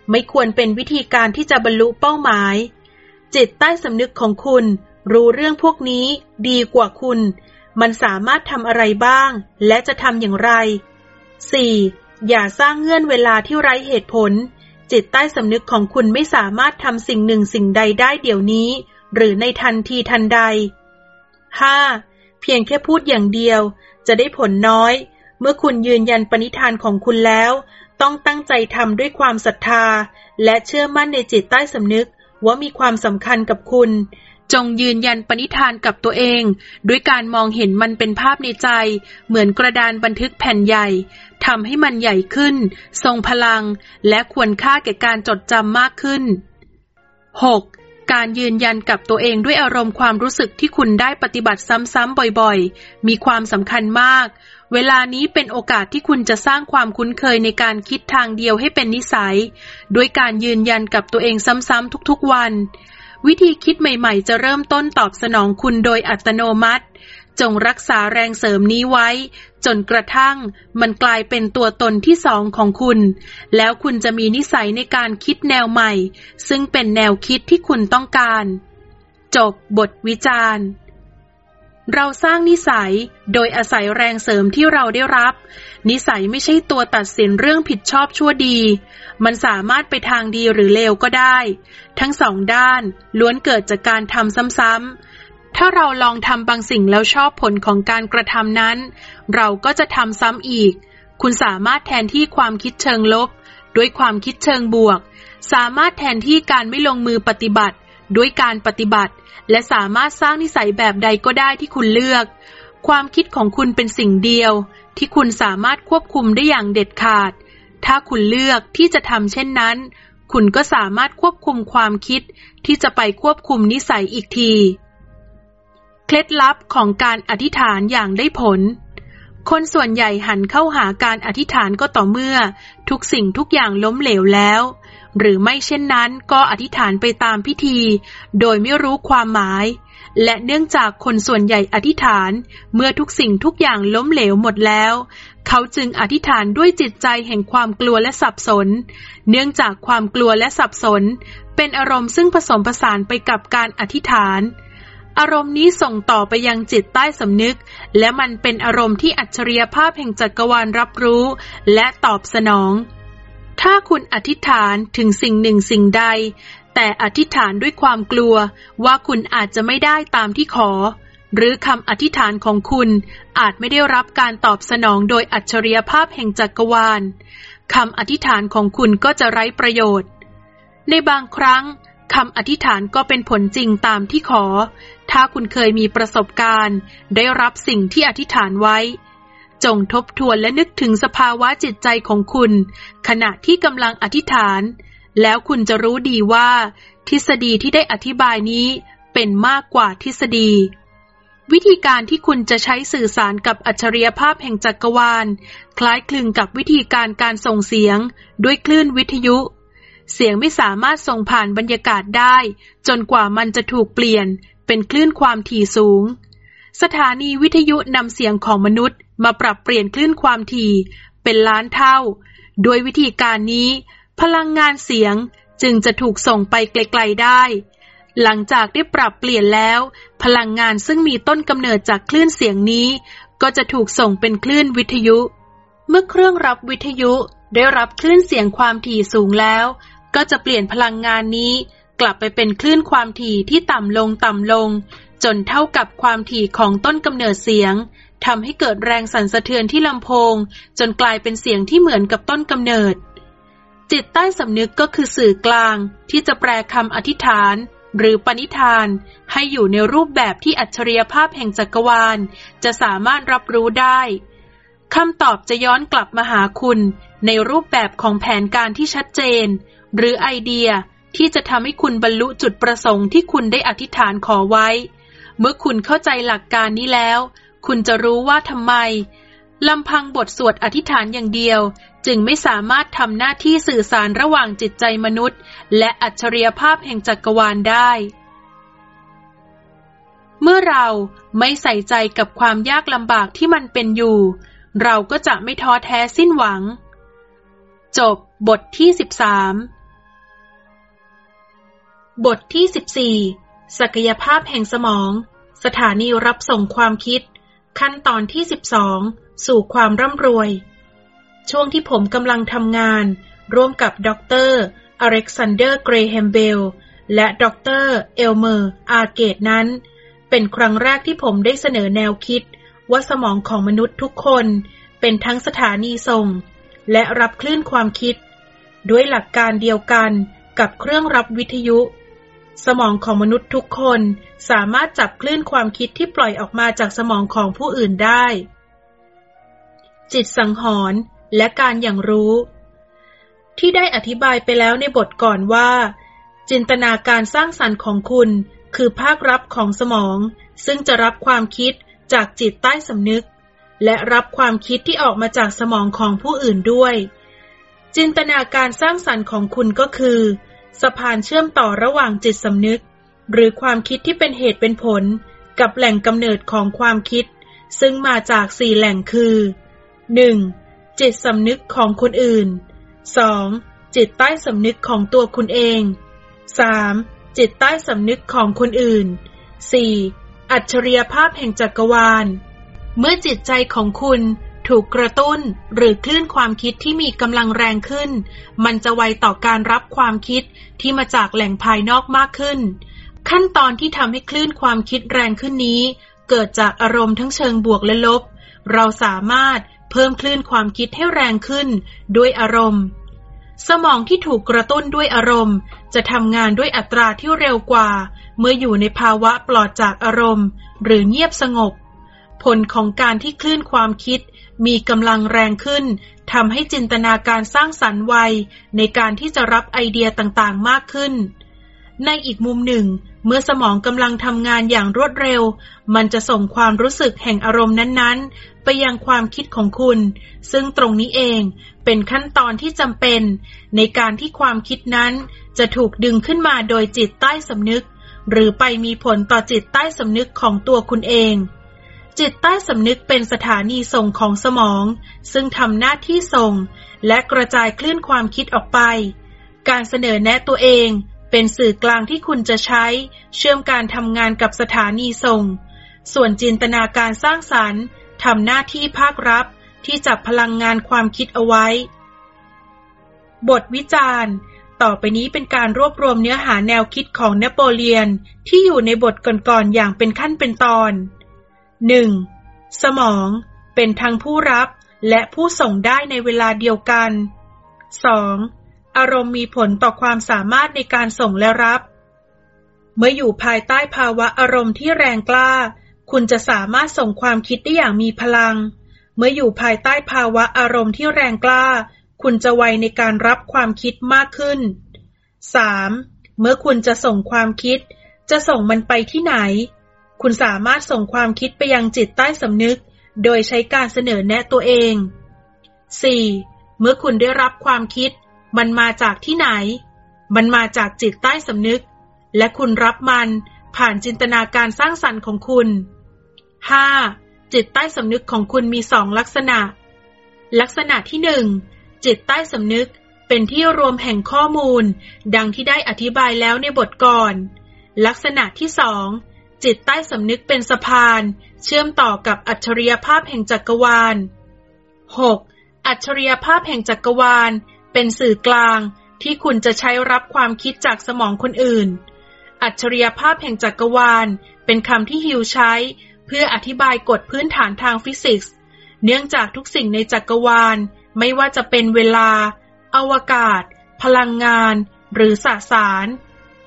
Speaker 1: ไม่ควรเป็นวิธีการที่จะบรรลุเป้าหมาย จิตใต้สำนึกของคุณ รู้เรื่องพวกนี้ดีกว่าคุณ มันสามารถทำอะไรบ้าง และจะทำอย่างไร 4. อย่าสร้างเงื่อนเวลาที่ไร้เหตุผล จิตใต้สำนึกของคุณไม่สามารถทำสิ่งหนึ่งสิ่งใดได้เดี๋ยวนี้ หรือในทันทีทันใด 5. เพียงแค่พูดอย่างเดียว จะได้ผลน้อย เมื่อคุณยืนยันปณิธานของคุณแล้ว ต้องตั้งใจทำด้วยความศรัทธา และเชื่อมั่นในจิตใต้สำนึกว่ามีความสำคัญกับคุณ จงยืนยันปณิธานกับตัวเอง ด้วยการมองเห็นมันเป็นภาพในใจ เหมือนกระดานบันทึกแผ่นใหญ่ทำให้มันใหญ่ขึ้น ทรงพลัง และควรค่าแก่การจดจำมากขึ้น 6. การยืนยันกับตัวเองด้วยอารมณ์ความรู้สึกที่คุณได้ปฏิบัติซ้ำๆบ่อยๆ มีความสำคัญมาก เวลานี้เป็นโอกาสที่คุณจะสร้างความคุ้นเคยในการคิดทางเดียวให้เป็นนิสัย ด้วยการยืนยันกับตัวเองซ้ำๆทุกๆวัน วิธีคิดใหม่ๆ จะเริ่มต้นตอบสนองคุณโดยอัตโนมัติ จงรักษาแรงเสริมนี้ไว้ จนกระทั่งมันกลายเป็นตัวตนที่สองของคุณ แล้วคุณจะมีนิสัยในการคิดแนวใหม่ ซึ่งเป็นแนวคิดที่คุณต้องการ จบบทวิจารณ์ เราสร้างนิสัยโดยอาศัยแรงเสริมที่เราได้รับ นิสัยไม่ใช่ตัวตัดสินเรื่องผิดชอบชั่วดี มันสามารถไปทางดีหรือเลวก็ได้ ทั้งสองด้านล้วนเกิดจากการทำซ้ำ ถ้าเราลองทำบางสิ่งแล้วชอบผลของการกระทำนั้น เราก็จะทำซ้ำอีก คุณสามารถแทนที่ความคิดเชิงลบ ด้วยความคิดเชิงบวก สามารถแทนที่การไม่ลงมือปฏิบัติ ด้วยการปฏิบัติ และสามารถสร้างนิสัยแบบใดก็ได้ที่คุณเลือก ความคิดของคุณเป็นสิ่งเดียว ที่คุณสามารถควบคุมได้อย่างเด็ดขาด ถ้าคุณเลือกที่จะทำเช่นนั้น คุณก็สามารถควบคุมความคิด ที่จะไปควบคุมนิสัยอีกที เคล็ดลับของการอธิษฐานอย่างได้ผล คนส่วนใหญ่หันเข้าหาการอธิษฐานก็ต่อเมื่อ ทุกสิ่งทุกอย่างล้มเหลวแล้ว หรือไม่เช่นนั้นก็อธิษฐานไปตามพิธี โดยไม่รู้ความหมาย และเนื่องจากคนส่วนใหญ่อธิษฐาน เมื่อทุกสิ่งทุกอย่างล้มเหลวหมดแล้ว เขาจึงอธิษฐานด้วยจิตใจแห่งความกลัวและสับสน เนื่องจากความกลัวและสับสน เป็นอารมณ์ซึ่งผสมผสานไปกับการอธิษฐาน อารมณ์นี้ส่งต่อไปยังจิตใต้สำนึก และมันเป็นอารมณ์ที่อัจฉริยภาพแห่งจักรวาลรับรู้ และตอบสนอง ถ้าคุณอธิษฐานถึงสิ่งหนึ่งสิ่งใด แต่อธิษฐานด้วยความกลัวว่าคุณอาจจะไม่ได้ตามที่ขอ หรือคำอธิษฐานของคุณอาจไม่ได้รับการตอบสนองโดยอัจฉริยภาพแห่งจักรวาลคำอธิษฐานของคุณก็จะไร้ประโยชน์ ในบางครั้ง คำอธิษฐานก็เป็นผลจริงตามที่ขอ ถ้าคุณเคยมีประสบการณ์ ได้รับสิ่งที่อธิษฐานไว้ จงทบทวนและนึกถึงสภาวะจิตใจของคุณ ขณะที่กำลังอธิษฐาน แล้วคุณจะรู้ดีว่า ทฤษฎีที่ได้อธิบายนี้เป็นมากกว่าทฤษฎี วิธีการที่คุณจะใช้สื่อสารกับอัจฉริยภาพแห่งจักรวาล คล้ายคลึงกับวิธีการการส่งเสียง ด้วยคลื่นวิทยุ เสียงไม่สามารถส่งผ่านบรรยากาศได้ จนกว่ามันจะถูกเปลี่ยน เป็นคลื่นความถี่สูง สถานีวิทยุนำเสียงของมนุษย์ มาปรับเปลี่ยนคลื่นความถี่ เป็นล้านเท่าโดยวิธีการนี้ พลังงานเสียงจึงจะถูกส่งไปไกลๆได้ หลังจากได้ปรับเปลี่ยนแล้ว พลังงานซึ่งมีต้นกำเนิดจากคลื่นเสียงนี้ ก็จะถูกส่งเป็นคลื่นวิทยุ เมื่อเครื่องรับวิทยุได้รับคลื่นเสียงความถี่สูงแล้ว ก็จะเปลี่ยนพลังงานนี้ กลับไปเป็นคลื่นความถี่ที่ต่ำลงต่ำลง จนเท่ากับความถี่ของต้นกำเนิดเสียงทำให้เกิดแรงสั่นสะเทือนที่ลำโพง จนกลายเป็นเสียงที่เหมือนกับต้นกำเนิด จิตใต้สำนึกก็คือสื่อกลางที่จะแปลคำอธิษฐาน หรือปณิธาน ให้อยู่ในรูปแบบที่อัจฉริยภาพแห่งจักรวาล จะสามารถรับรู้ได้คำตอบจะย้อนกลับมาหาคุณ ในรูปแบบของแผนการที่ชัดเจน หรือไอเดียที่จะทำให้คุณบรรลุจุดประสงค์ที่คุณได้อธิษฐานขอไว้ เมื่อคุณเข้าใจหลักการนี้แล้ว คุณจะรู้ว่าทำไมลำพังบทสวดอธิษฐานอย่างเดียว จึงไม่สามารถทำหน้าที่สื่อสารระหว่างจิตใจมนุษย์ และอัจฉริยภาพแห่งจักรวาลได้ เมื่อเราไม่ใส่ใจกับความยากลำบากที่มันเป็นอยู่ เราก็จะไม่ท้อแท้สิ้นหวัง จบบทที่13 บทที่ 14 ศักยภาพแห่งสมอง สถานีรับส่งความคิด ขั้นตอนที่ 12 สู่ความร่ำรวย ช่วงที่ผมกำลังทำงาน ร่วมกับดรอเล็กซานเดอร์ เกรแฮมเบล และดรเอลเมอร์ อาร์ เกตส์นั้น เป็นครั้งแรกที่ผมได้เสนอแนวคิด ว่าสมองของมนุษย์ทุกคน เป็นทั้งสถานีส่ง และรับคลื่นความคิด ด้วยหลักการเดียวกันกับเครื่องรับวิทยุ สมองของมนุษย์ทุกคนสามารถจับคลื่นความคิดที่ปล่อยออกมาจากสมองของผู้อื่นได้ จิตสังหรณ์และการอย่างรู้ ที่ได้อธิบายไปแล้วในบทก่อนว่า จินตนาการสร้างสรรค์ของคุณคือภาครับของสมอง ซึ่งจะรับความคิดจากจิตใต้สำนึก และรับความคิดที่ออกมาจากสมองของผู้อื่นด้วย จินตนาการสร้างสรรค์ของคุณก็คือ สะพานเชื่อมต่อระหว่างจิตสำนึก หรือความคิดที่เป็นเหตุเป็นผล กับแหล่งกำเนิดของความคิด ซึ่งมาจากสี่แหล่งคือ 1. จิตสำนึกของคนอื่น 2. จิตใต้สำนึกของตัวคุณเอง 3. จิตใต้สำนึกของคนอื่น 4. อัจฉริยภาพแห่งจักรวาล เมื่อจิตใจของคุณ ถูกกระตุ้น หรือคลื่นความคิดที่มีกำลังแรงขึ้น มันจะไวต่อการรับความคิดที่มาจากแหล่งภายนอกมากขึ้น ขั้นตอนที่ทำให้คลื่นความคิดแรงขึ้นนี้ เกิดจากอารมณ์ทั้งเชิงบวกและลบ เราสามารถเพิ่มคลื่นความคิดให้แรงขึ้น ด้วยอารมณ์ สมองที่ถูกกระตุ้นด้วยอารมณ์ จะทำงานด้วยอัตราที่เร็วกว่า เมื่ออยู่ในภาวะปลอดจากอารมณ์ หรือเงียบสงบ ผลของการที่คลื่นความคิด มีกำลังแรงขึ้นทำให้จินตนาการสร้างสรรค์ไวในการที่จะรับไอเดียต่างๆมากขึ้น ในอีกมุมหนึ่ง เมื่อสมองกำลังทำงานอย่างรวดเร็ว มันจะส่งความรู้สึกแห่งอารมณ์นั้นๆ ไปยังความคิดของคุณ ซึ่งตรงนี้เองเป็นขั้นตอนที่จำเป็น ในการที่ความคิดนั้นจะถูกดึงขึ้นมาโดยจิตใต้สำนึก หรือไปมีผลต่อจิตใต้สำนึกของตัวคุณเอง จิตใต้สำนึกเป็นสถานีส่งของสมอง ซึ่งทำหน้าที่ส่ง และกระจายคลื่นความคิดออกไป การเสนอแนะตัวเอง เป็นสื่อกลางที่คุณจะใช้ เชื่อมการทำงานกับสถานีส่ง ส่วนจินตนาการสร้างสรรค์ทำหน้าที่ภาครับ ที่จับพลังงานความคิดเอาไว้ บทวิจารณ์ ต่อไปนี้เป็นการรวบรวมเนื้อหาแนวคิดของนโปเลียน ที่อยู่ในบทก่อนๆอย่างเป็นขั้นเป็นตอน 1. สมองเป็นทั้งผู้รับและผู้ส่งได้ในเวลาเดียวกัน 2. อารมณ์มีผลต่อความสามารถในการส่งและรับ เมื่ออยู่ภายใต้ภาวะอารมณ์ที่แรงกล้า คุณจะสามารถส่งความคิดได้อย่างมีพลัง เมื่ออยู่ภายใต้ภาวะอารมณ์ที่แรงกล้า คุณจะไวในการรับความคิดมากขึ้น 3. เมื่อคุณจะส่งความคิด จะส่งมันไปที่ไหน คุณสามารถส่งความคิดไปยังจิตใต้สำนึก โดยใช้การเสนอแนะตัวเอง 4. เมื่อคุณได้รับความคิด มันมาจากที่ไหน มันมาจากจิตใต้สำนึก และคุณรับมันผ่านจินตนาการสร้างสรรค์ของคุณ 5. จิตใต้สำนึกของคุณมีสองลักษณะ ลักษณะที่หนึ่งจิตใต้สำนึกเป็นที่รวมแห่งข้อมูล ดังที่ได้อธิบายแล้วในบทก่อน ลักษณะที่สอง จิตใต้สำนึกเป็นสะพาน เชื่อมต่อกับอัจฉริยภาพแห่งจักรวาล 6. อัจฉริยภาพแห่งจักรวาล เป็นสื่อกลางที่คุณจะใช้รับความคิดจากสมองคนอื่น อัจฉริยภาพแห่งจักรวาล เป็นคำที่ฮิวใช้ เพื่ออธิบายกฎพื้นฐานทางฟิสิกส์ เนื่องจากทุกสิ่งในจักรวาล ไม่ว่าจะเป็นเวลา อวกาศ พลังงาน หรือสสาร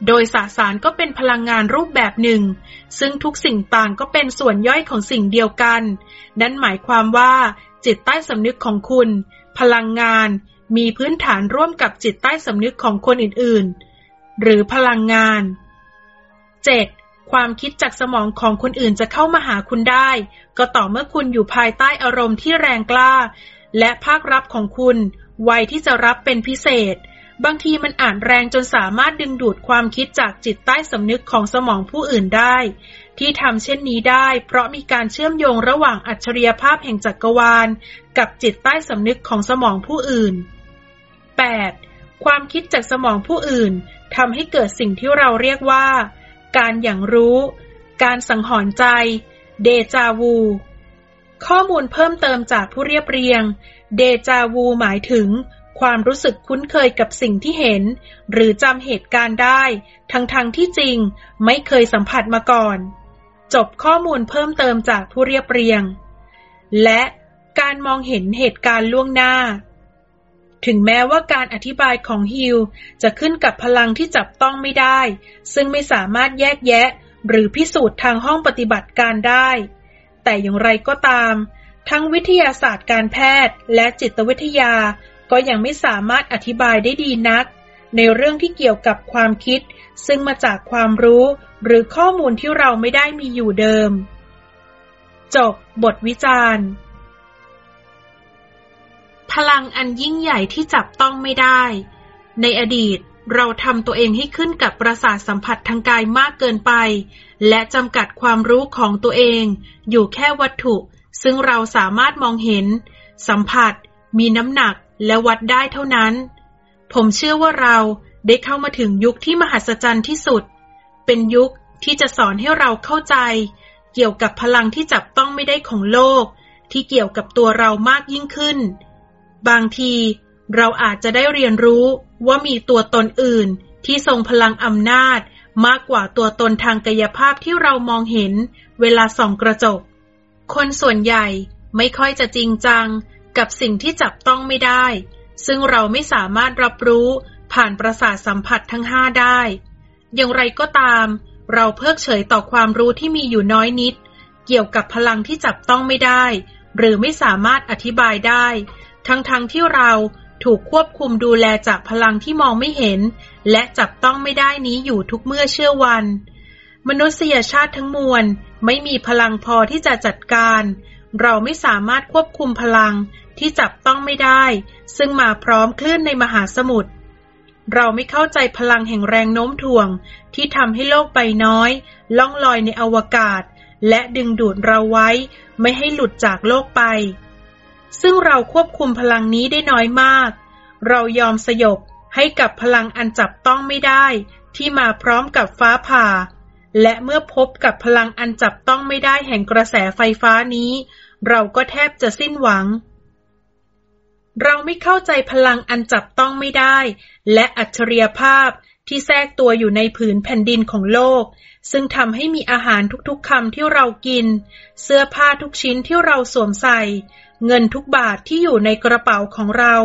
Speaker 1: โดยสสารก็เป็นพลังงานรูปแบบหนึ่ง ซึ่งทุกสิ่งต่างก็เป็นส่วนย่อยของสิ่งเดียวกัน นั่นหมายความว่า จิตใต้สำนึกของคุณ พลังงาน มีพื้นฐานร่วมกับจิตใต้สำนึกของคนอื่นๆ หรือพลังงาน 7. ความคิดจากสมองของคนอื่นจะเข้ามาหาคุณได้ ก็ต่อเมื่อคุณอยู่ภายใต้อารมณ์ที่แรงกล้า และภาครับของคุณ ไวที่จะรับเป็นพิเศษ บางทีมันอาจแรงจนสามารถดึงดูดความคิดจากจิตใต้สำนึกของสมองผู้อื่นได้ ที่ทำเช่นนี้ได้ เพราะมีการเชื่อมโยงระหว่างอัจฉริยภาพแห่งจักรวาล กับจิตใต้สำนึกของสมองผู้อื่น 8. ความคิดจากสมองผู้อื่นทำให้เกิดสิ่งที่เราเรียกว่า การหยั่งรู้ การสังหรณ์ใจ เดจาวู ข้อมูลเพิ่มเติมจากผู้เรียบเรียง เดจาวูหมายถึง ความรู้สึกคุ้นเคยกับสิ่งที่เห็น หรือจำเหตุการณ์ได้ ทั้งๆทที่จริงไม่เคยสัมผัสมาก่อน จบข้อมูลเพิ่มเติมจากผู้เรียบเรียง และการมองเห็นเหตุการณ์ล่วงหน้า ถึงแม้ว่าการอธิบายของฮิลจะขึ้นกับพลังที่จับต้องไม่ได้ ซึ่งไม่สามารถแยกแยะ หรือพิสูจน์ทางห้องปฏิบัติการได้ แต่อย่างไรก็ตาม ทั้งวิทยาศาสตร์การแพทย์และจิตวิทยา ก็ยังไม่สามารถอธิบายได้ดีนัก ในเรื่องที่เกี่ยวกับความคิด ซึ่งมาจากความรู้หรือข้อมูลที่เราไม่ได้มีอยู่เดิม จบบทวิจารณ์ พลังอันยิ่งใหญ่ที่จับต้องไม่ได้ ในอดีตเราทำตัวเองให้ขึ้นกับประสาทสัมผัสทางกายมากเกินไป และจำกัดความรู้ของตัวเอง อยู่แค่วัตถุ ซึ่งเราสามารถมองเห็น สัมผัส มีน้ำหนัก และวัดได้เท่านั้น ผมเชื่อว่าเราได้เข้ามาถึงยุคที่มหัศจรรย์ที่สุด เป็นยุคที่จะสอนให้เราเข้าใจ เกี่ยวกับพลังที่จับต้องไม่ได้ของโลก ที่เกี่ยวกับตัวเรามากยิ่งขึ้น บางทีเราอาจจะได้เรียนรู้ว่ามีตัวตนอื่นที่ทรงพลังอำนาจมากกว่าตัวตนทางกายภาพที่เรามองเห็นเวลาส่องกระจก คนส่วนใหญ่ไม่ค่อยจะจริงจัง กับสิ่งที่จับต้องไม่ได้ ซึ่งเราไม่สามารถรับรู้ผ่านประสาทสัมผัสทั้งห้าได้ อย่างไรก็ตาม เราเพิกเฉยต่อความรู้ที่มีอยู่น้อยนิด เกี่ยวกับพลังที่จับต้องไม่ได้ หรือไม่สามารถอธิบายได้ ทั้งๆทที่เราถูกควบคุมดูแลจากพลังที่มองไม่เห็น และจับต้องไม่ได้นี้อยู่ทุกเมื่อเชื่อวัน มนุษยชาติทั้งมวลไม่มีพลังพอที่จะจัดการ เราไม่สามารถควบคุมพลัง ที่จับต้องไม่ได้ ซึ่งมาพร้อมคลื่นในมหาสมุทรเราไม่เข้าใจพลังแห่งแรงโน้มถ่วง ที่ทำให้โลกใบน้อย ล่องลอยในอวกาศ และดึงดูดเราไว้ ไม่ให้หลุดจากโลกไป ซึ่งเราควบคุมพลังนี้ได้น้อยมาก เรายอมสยบให้กับพลังอันจับต้องไม่ได้ ที่มาพร้อมกับฟ้าผ่า และเมื่อพบกับพลังอันจับต้องไม่ได้แห่งกระแสไฟฟ้านี้ เราก็แทบจะสิ้นหวัง เราไม่เข้าใจพลังอันจับต้องไม่ได้ และอัจฉริยภาพที่แทรกตัวอยู่ในผืนแผ่นดินของโลก ซึ่งทำให้มีอาหารทุกๆคำที่เรากิน เสื้อผ้าทุกชิ้นที่เราสวมใส่ เงินทุกบาทที่อยู่ในกระเป๋าของเรา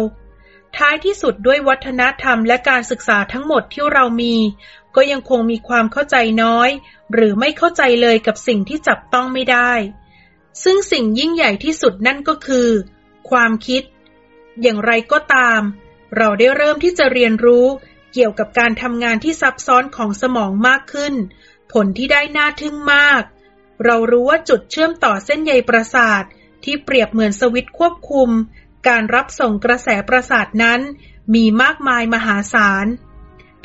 Speaker 1: ท้ายที่สุดด้วยวัฒนธรรมและการศึกษาทั้งหมดที่เรามี ก็ยังคงมีความเข้าใจน้อย หรือไม่เข้าใจเลยกับสิ่งที่จับต้องไม่ได้ ซึ่งสิ่งยิ่งใหญ่ที่สุดนั่นก็คือ ความคิด อย่างไรก็ตาม เราได้เริ่มที่จะเรียนรู้เกี่ยวกับการทำงานที่ซับซ้อนของสมองมากขึ้น ผลที่ได้น่าทึ่งมาก เรารู้ว่าจุดเชื่อมต่อเส้นใยประสาท ที่เปรียบเหมือนสวิตควบคุม การรับส่งกระแสประสาทนั้น มีมากมายมหาศาล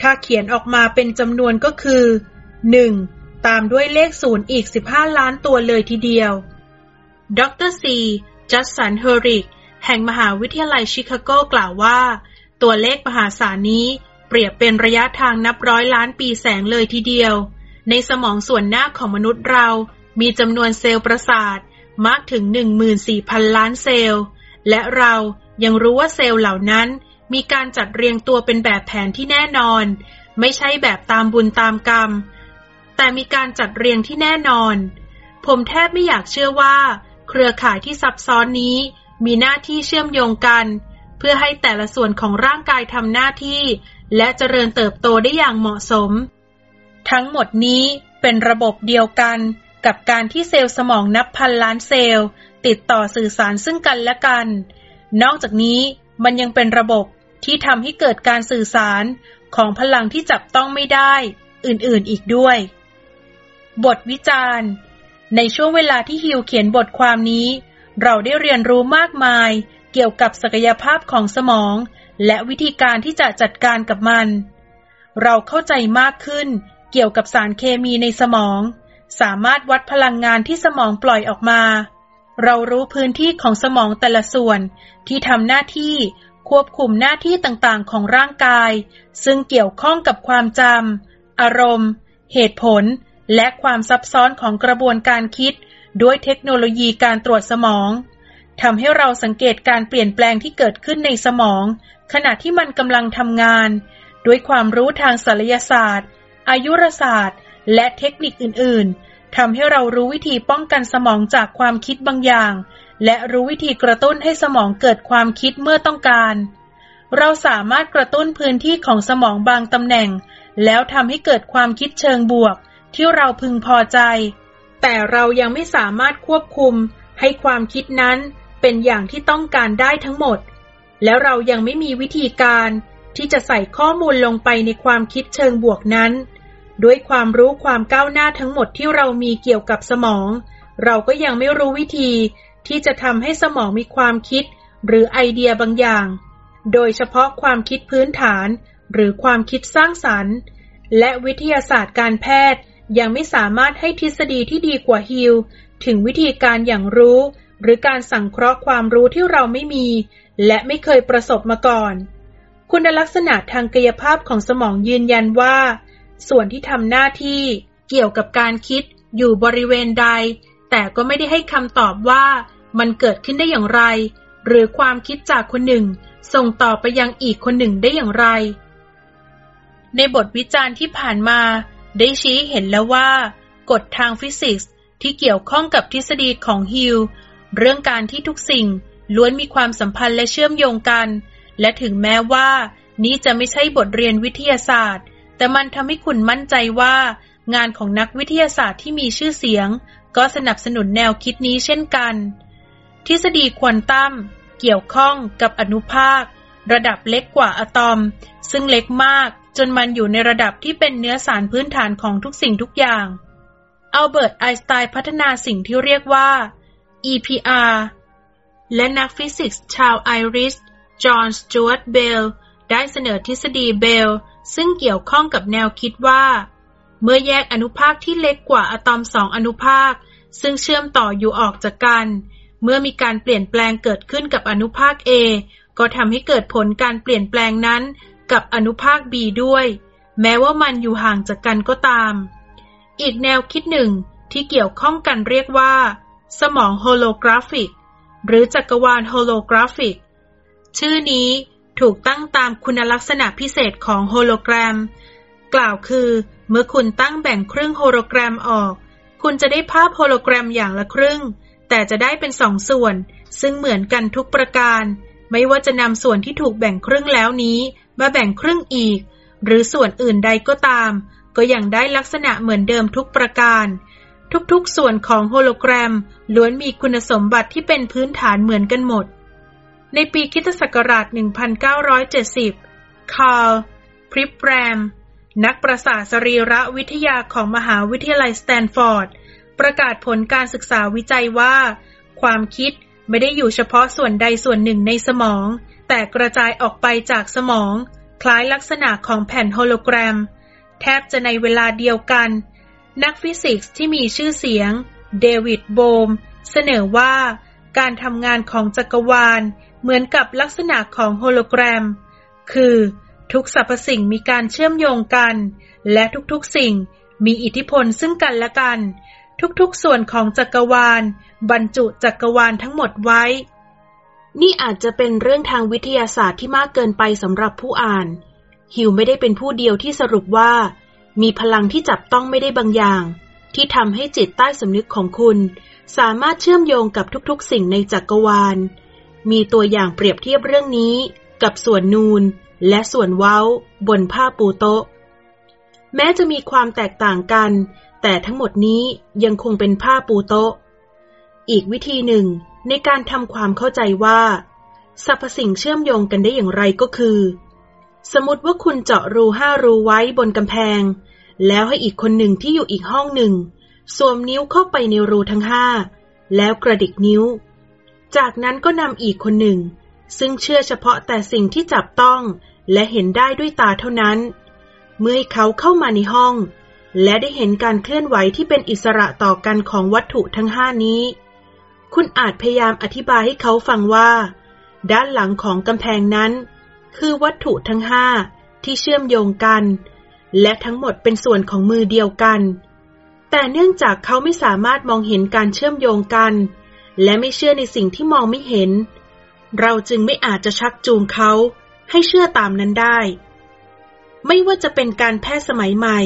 Speaker 1: ถ้าเขียนออกมาเป็นจำนวนก็คือ 1. ตามด้วยเลขศูนย์อีก 15 ล้านตัวเลยทีเดียว ดรซี จัสสัน เฮอริก แห่งมหาวิทยาลัยชิคาโกกล่าวว่า ตัวเลขมหาศาลนี้เปรียบเป็นระยะทางนับร้อยล้านปีแสงเลยทีเดียว ในสมองส่วนหน้าของมนุษย์เรา มีจำนวนเซลล์ประสาทมากถึง 14,000 ล้านเซลล์ และเรายังรู้ว่าเซลล์เหล่านั้น มีการจัดเรียงตัวเป็นแบบแผนที่แน่นอน ไม่ใช่แบบตามบุญตามกรรม แต่มีการจัดเรียงที่แน่นอน ผมแทบไม่อยากเชื่อว่า เครือข่ายที่ซับซ้อนนี้ มีหน้าที่เชื่อมโยงกัน เพื่อให้แต่ละส่วนของร่างกายทำหน้าที่ และเจริญเติบโตได้อย่างเหมาะสม ทั้งหมดนี้เป็นระบบเดียวกันกับการที่เซลล์สมองนับพันล้านเซลล์ ติดต่อสื่อสารซึ่งกันและกัน นอกจากนี้มันยังเป็นระบบที่ทำให้เกิดการสื่อสารของพลังที่จับต้องไม่ได้ อื่นๆอีกด้วย บทวิจารณ์ ในช่วงเวลาที่ฮิวเขียนบทความนี้ เราได้เรียนรู้มากมาย เกี่ยวกับศักยภาพของสมอง และวิธีการที่จะจัดการกับมัน เราเข้าใจมากขึ้น เกี่ยวกับสารเคมีในสมอง สามารถวัดพลังงานที่สมองปล่อยออกมา เรารู้พื้นที่ของสมองแต่ละส่วน ที่ทำหน้าที่ควบคุมหน้าที่ต่างๆ ของร่างกาย ซึ่งเกี่ยวข้องกับความจำอารมณ์ เหตุผล และความซับซ้อนของกระบวนการคิด ด้วยเทคโนโลยีการตรวจสมองทำให้เราสังเกตการเปลี่ยนแปลงที่เกิดขึ้นในสมอง ขณะที่มันกำลังทำงาน ด้วยความรู้ทางศัลยศาสตร์ อายุรศาสตร์ และเทคนิคอื่น ๆทำให้เรารู้วิธีป้องกันสมองจากความคิดบางอย่าง และรู้วิธีกระตุ้นให้สมองเกิดความคิดเมื่อต้องการ เราสามารถกระตุ้นพื้นที่ของสมองบางตำแหน่ง แล้วทำให้เกิดความคิดเชิงบวก ที่เราพึงพอใจ แต่เรายังไม่สามารถควบคุมให้ความคิดนั้นเป็นอย่างที่ต้องการได้ทั้งหมด แล้วเรายังไม่มีวิธีการที่จะใส่ข้อมูลลงไปในความคิดเชิงบวกนั้น ด้วยความรู้ความก้าวหน้าทั้งหมดที่เรามีเกี่ยวกับสมอง เราก็ยังไม่รู้วิธีที่จะทำให้สมองมีความคิด หรือไอเดียบางอย่าง โดยเฉพาะความคิดพื้นฐาน หรือความคิดสร้างสรรค์ และวิทยาศาสตร์การแพทย์ ยังไม่สามารถให้ทฤษฎีที่ดีกว่าฮิลถึงวิธีการอย่างรู้ หรือการสังเคราะห์ความรู้ที่เราไม่มี และไม่เคยประสบมาก่อน คุณลักษณะทางกายภาพของสมองยืนยันว่า ส่วนที่ทำหน้าที่เกี่ยวกับการคิดอยู่บริเวณใด แต่ก็ไม่ได้ให้คำตอบว่ามันเกิดขึ้นได้อย่างไร หรือความคิดจากคนหนึ่ง ส่งต่อไปยังอีกคนหนึ่งได้อย่างไร ในบทวิจารณ์ที่ผ่านมา ได้ชี้เห็นแล้วว่า กฎทางฟิสิกส์ที่เกี่ยวข้องกับทฤษฎีของฮิลเรื่องการที่ทุกสิ่งล้วนมีความสัมพันธ์และเชื่อมโยงกัน และถึงแม้ว่า นี้จะไม่ใช่บทเรียนวิทยาศาสตร์ แต่มันทำให้คุณมั่นใจว่า งานของนักวิทยาศาสตร์ที่มีชื่อเสียง ก็สนับสนุนแนวคิดนี้เช่นกัน ทฤษฎีควอนตัมเกี่ยวข้องกับอนุภาค ระดับเล็กกว่าอะตอม ซึ่งเล็กมาก จนมันอยู่ในระดับที่เป็นเนื้อสารพื้นฐานของทุกสิ่งทุกอย่างอัลเบิร์ตไอน์สไตน์พัฒนาสิ่งที่เรียกว่า EPR และนักฟิสิกส์ชาวไอริช จอห์น สจวตเบล ได้เสนอทฤษฎีเบล ซึ่งเกี่ยวข้องกับแนวคิดว่า เมื่อแยกอนุภาคที่เล็กกว่าอะตอมสองอนุภาค ซึ่งเชื่อมต่ออยู่ออกจากกัน เมื่อมีการเปลี่ยนแปลงเกิดขึ้นกับอนุภาค A ก็ทำให้เกิดผลการเปลี่ยนแปลงนั้น กับอนุภาค B ด้วย แม้ว่ามันอยู่ห่างจากกันก็ตาม อีกแนวคิดหนึ่งที่เกี่ยวข้องกันเรียกว่า สมองโฮโลกราฟิก หรือจักรวาลโฮโลกราฟิก ชื่อนี้ถูกตั้งตามคุณลักษณะพิเศษของโฮโลแกรม กล่าวคือเมื่อคุณตั้งแบ่งครึ่งโฮโลแกรมออก คุณจะได้ภาพโฮโลแกรมอย่างละครึ่ง แต่จะได้เป็นสองส่วน ซึ่งเหมือนกันทุกประการ ไม่ว่าจะนำส่วนที่ถูกแบ่งครึ่งแล้วนี้ มาแบ่งครึ่งอีก หรือส่วนอื่นใดก็ตาม ก็ยังได้ลักษณะเหมือนเดิมทุกประการ ทุกๆส่วนของโฮโลแกรมล้วนมีคุณสมบัติที่เป็นพื้นฐานเหมือนกันหมด ในปีคริสต์ศักราช 1970 คาร์ล พริปแรม นักประสาทสรีรวิทยาของมหาวิทยาลัยสแตนฟอร์ด ประกาศผลการศึกษาวิจัยว่า ความคิดไม่ได้อยู่เฉพาะส่วนใดส่วนหนึ่งในสมอง แต่กระจายออกไปจากสมอง คล้ายลักษณะของแผ่นโฮโลแกรม แทบจะในเวลาเดียวกัน นักฟิสิกส์ที่มีชื่อเสียง เดวิดโบม เสนอว่า การทำงานของจักรวาล เหมือนกับลักษณะของโฮโลแกรม คือทุกสรรพสิ่งมีการเชื่อมโยงกัน และทุกๆสิ่งมีอิทธิพลซึ่งกันและกัน ทุกๆส่วนของจักรวาล บรรจุจักรวาลทั้งหมดไว้ นี่อาจจะเป็นเรื่องทางวิทยาศาสตร์ที่มากเกินไปสำหรับผู้อ่าน ฮิวไม่ได้เป็นผู้เดียวที่สรุปว่า มีพลังที่จับต้องไม่ได้บางอย่าง ที่ทำให้จิตใต้สำนึกของคุณ สามารถเชื่อมโยงกับทุกๆ สิ่งในจักรวาล มีตัวอย่างเปรียบเทียบเรื่องนี้ กับส่วนนูน และส่วนเว้า บนผ้าปูโต๊ะ แม้จะมีความแตกต่างกัน แต่ทั้งหมดนี้ยังคงเป็นผ้าปูโต๊ะ อีกวิธีหนึ่งในการทำความเข้าใจว่าสรรพสิ่งเชื่อมโยงกันได้อย่างไรก็คือ สมมติว่าคุณเจาะรูห้ารูไว้บนกำแพง แล้วให้อีกคนหนึ่งที่อยู่อีกห้องหนึ่งสวมนิ้วเข้าไปในรูทั้งห้าแล้วกระดิกนิ้ว จากนั้นก็นำอีกคนหนึ่ง ซึ่งเชื่อเฉพาะแต่สิ่งที่จับต้องและเห็นได้ด้วยตาเท่านั้น เมื่อเขาเข้ามาในห้อง และได้เห็นการเคลื่อนไหวที่เป็นอิสระต่อกันของวัตถุทั้งห้านี้ คุณอาจพยายามอธิบายให้เขาฟังว่า ด้านหลังของกำแพงนั้น คือวัตถุทั้งห้าที่เชื่อมโยงกัน และทั้งหมดเป็นส่วนของมือเดียวกัน แต่เนื่องจากเขาไม่สามารถมองเห็นการเชื่อมโยงกัน และไม่เชื่อในสิ่งที่มองไม่เห็น เราจึงไม่อาจจะชักจูงเขาให้เชื่อตามนั้นได้ ไม่ว่าจะเป็นการแพทย์สมัยใหม่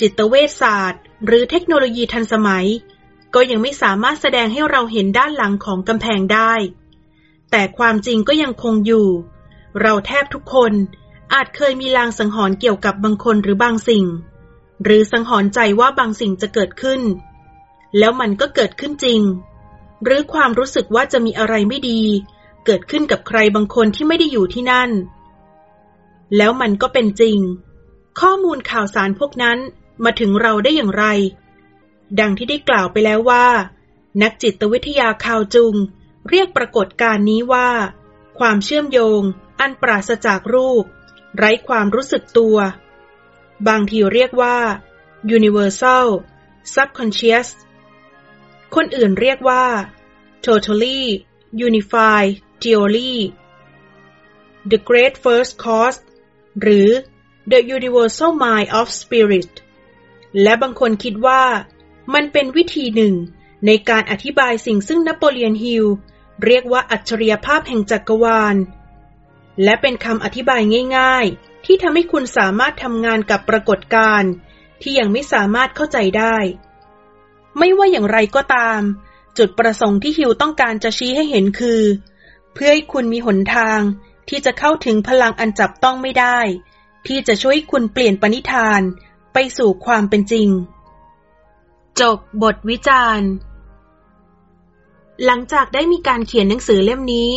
Speaker 1: จิตเวชศาสตร์ หรือเทคโนโลยีทันสมัย ก็ยังไม่สามารถแสดงให้เราเห็นด้านหลังของกำแพงได้ แต่ความจริงก็ยังคงอยู่ เราแทบทุกคนอาจเคยมีลางสังหรณ์เกี่ยวกับบางคนหรือบางสิ่ง หรือสังหรณ์ใจว่าบางสิ่งจะเกิดขึ้น แล้วมันก็เกิดขึ้นจริง หรือความรู้สึกว่าจะมีอะไรไม่ดี เกิดขึ้นกับใครบางคนที่ไม่ได้อยู่ที่นั่น แล้วมันก็เป็นจริง ข้อมูลข่าวสารพวกนั้นมาถึงเราได้อย่างไร ดังที่ได้กล่าวไปแล้วว่า นักจิตวิทยาคาวจุง เรียกปรากฏการณ์นี้ว่า ความเชื่อมโยง อันปราศจากรูป ไร้ความรู้สึกตัว บางทีเรียกว่า universal subconscious คนอื่นเรียกว่า totally unified theory the great first cause หรือ the universal mind of spirit และบางคนคิดว่า มันเป็นวิธีหนึ่ง ในการอธิบายสิ่งซึ่งนโปเลียนฮิลเรียกว่าอัจฉริยภาพแห่งจักรวาล และเป็นคำอธิบายง่าย ๆ ที่ทำให้คุณสามารถทำงานกับปรากฏการณ์ที่ยังไม่สามารถเข้าใจได้ ไม่ว่าอย่างไรก็ตาม จุดประสงค์ที่ฮิวต้องการจะชี้ให้เห็นคือ เพื่อให้คุณมีหนทางที่จะเข้าถึงพลังอันจับต้องไม่ได้ ที่จะช่วยคุณเปลี่ยนปณิธานไปสู่ความเป็นจริง จบบทวิจารณ์ หลังจากได้มีการเขียนหนังสือเล่มนี้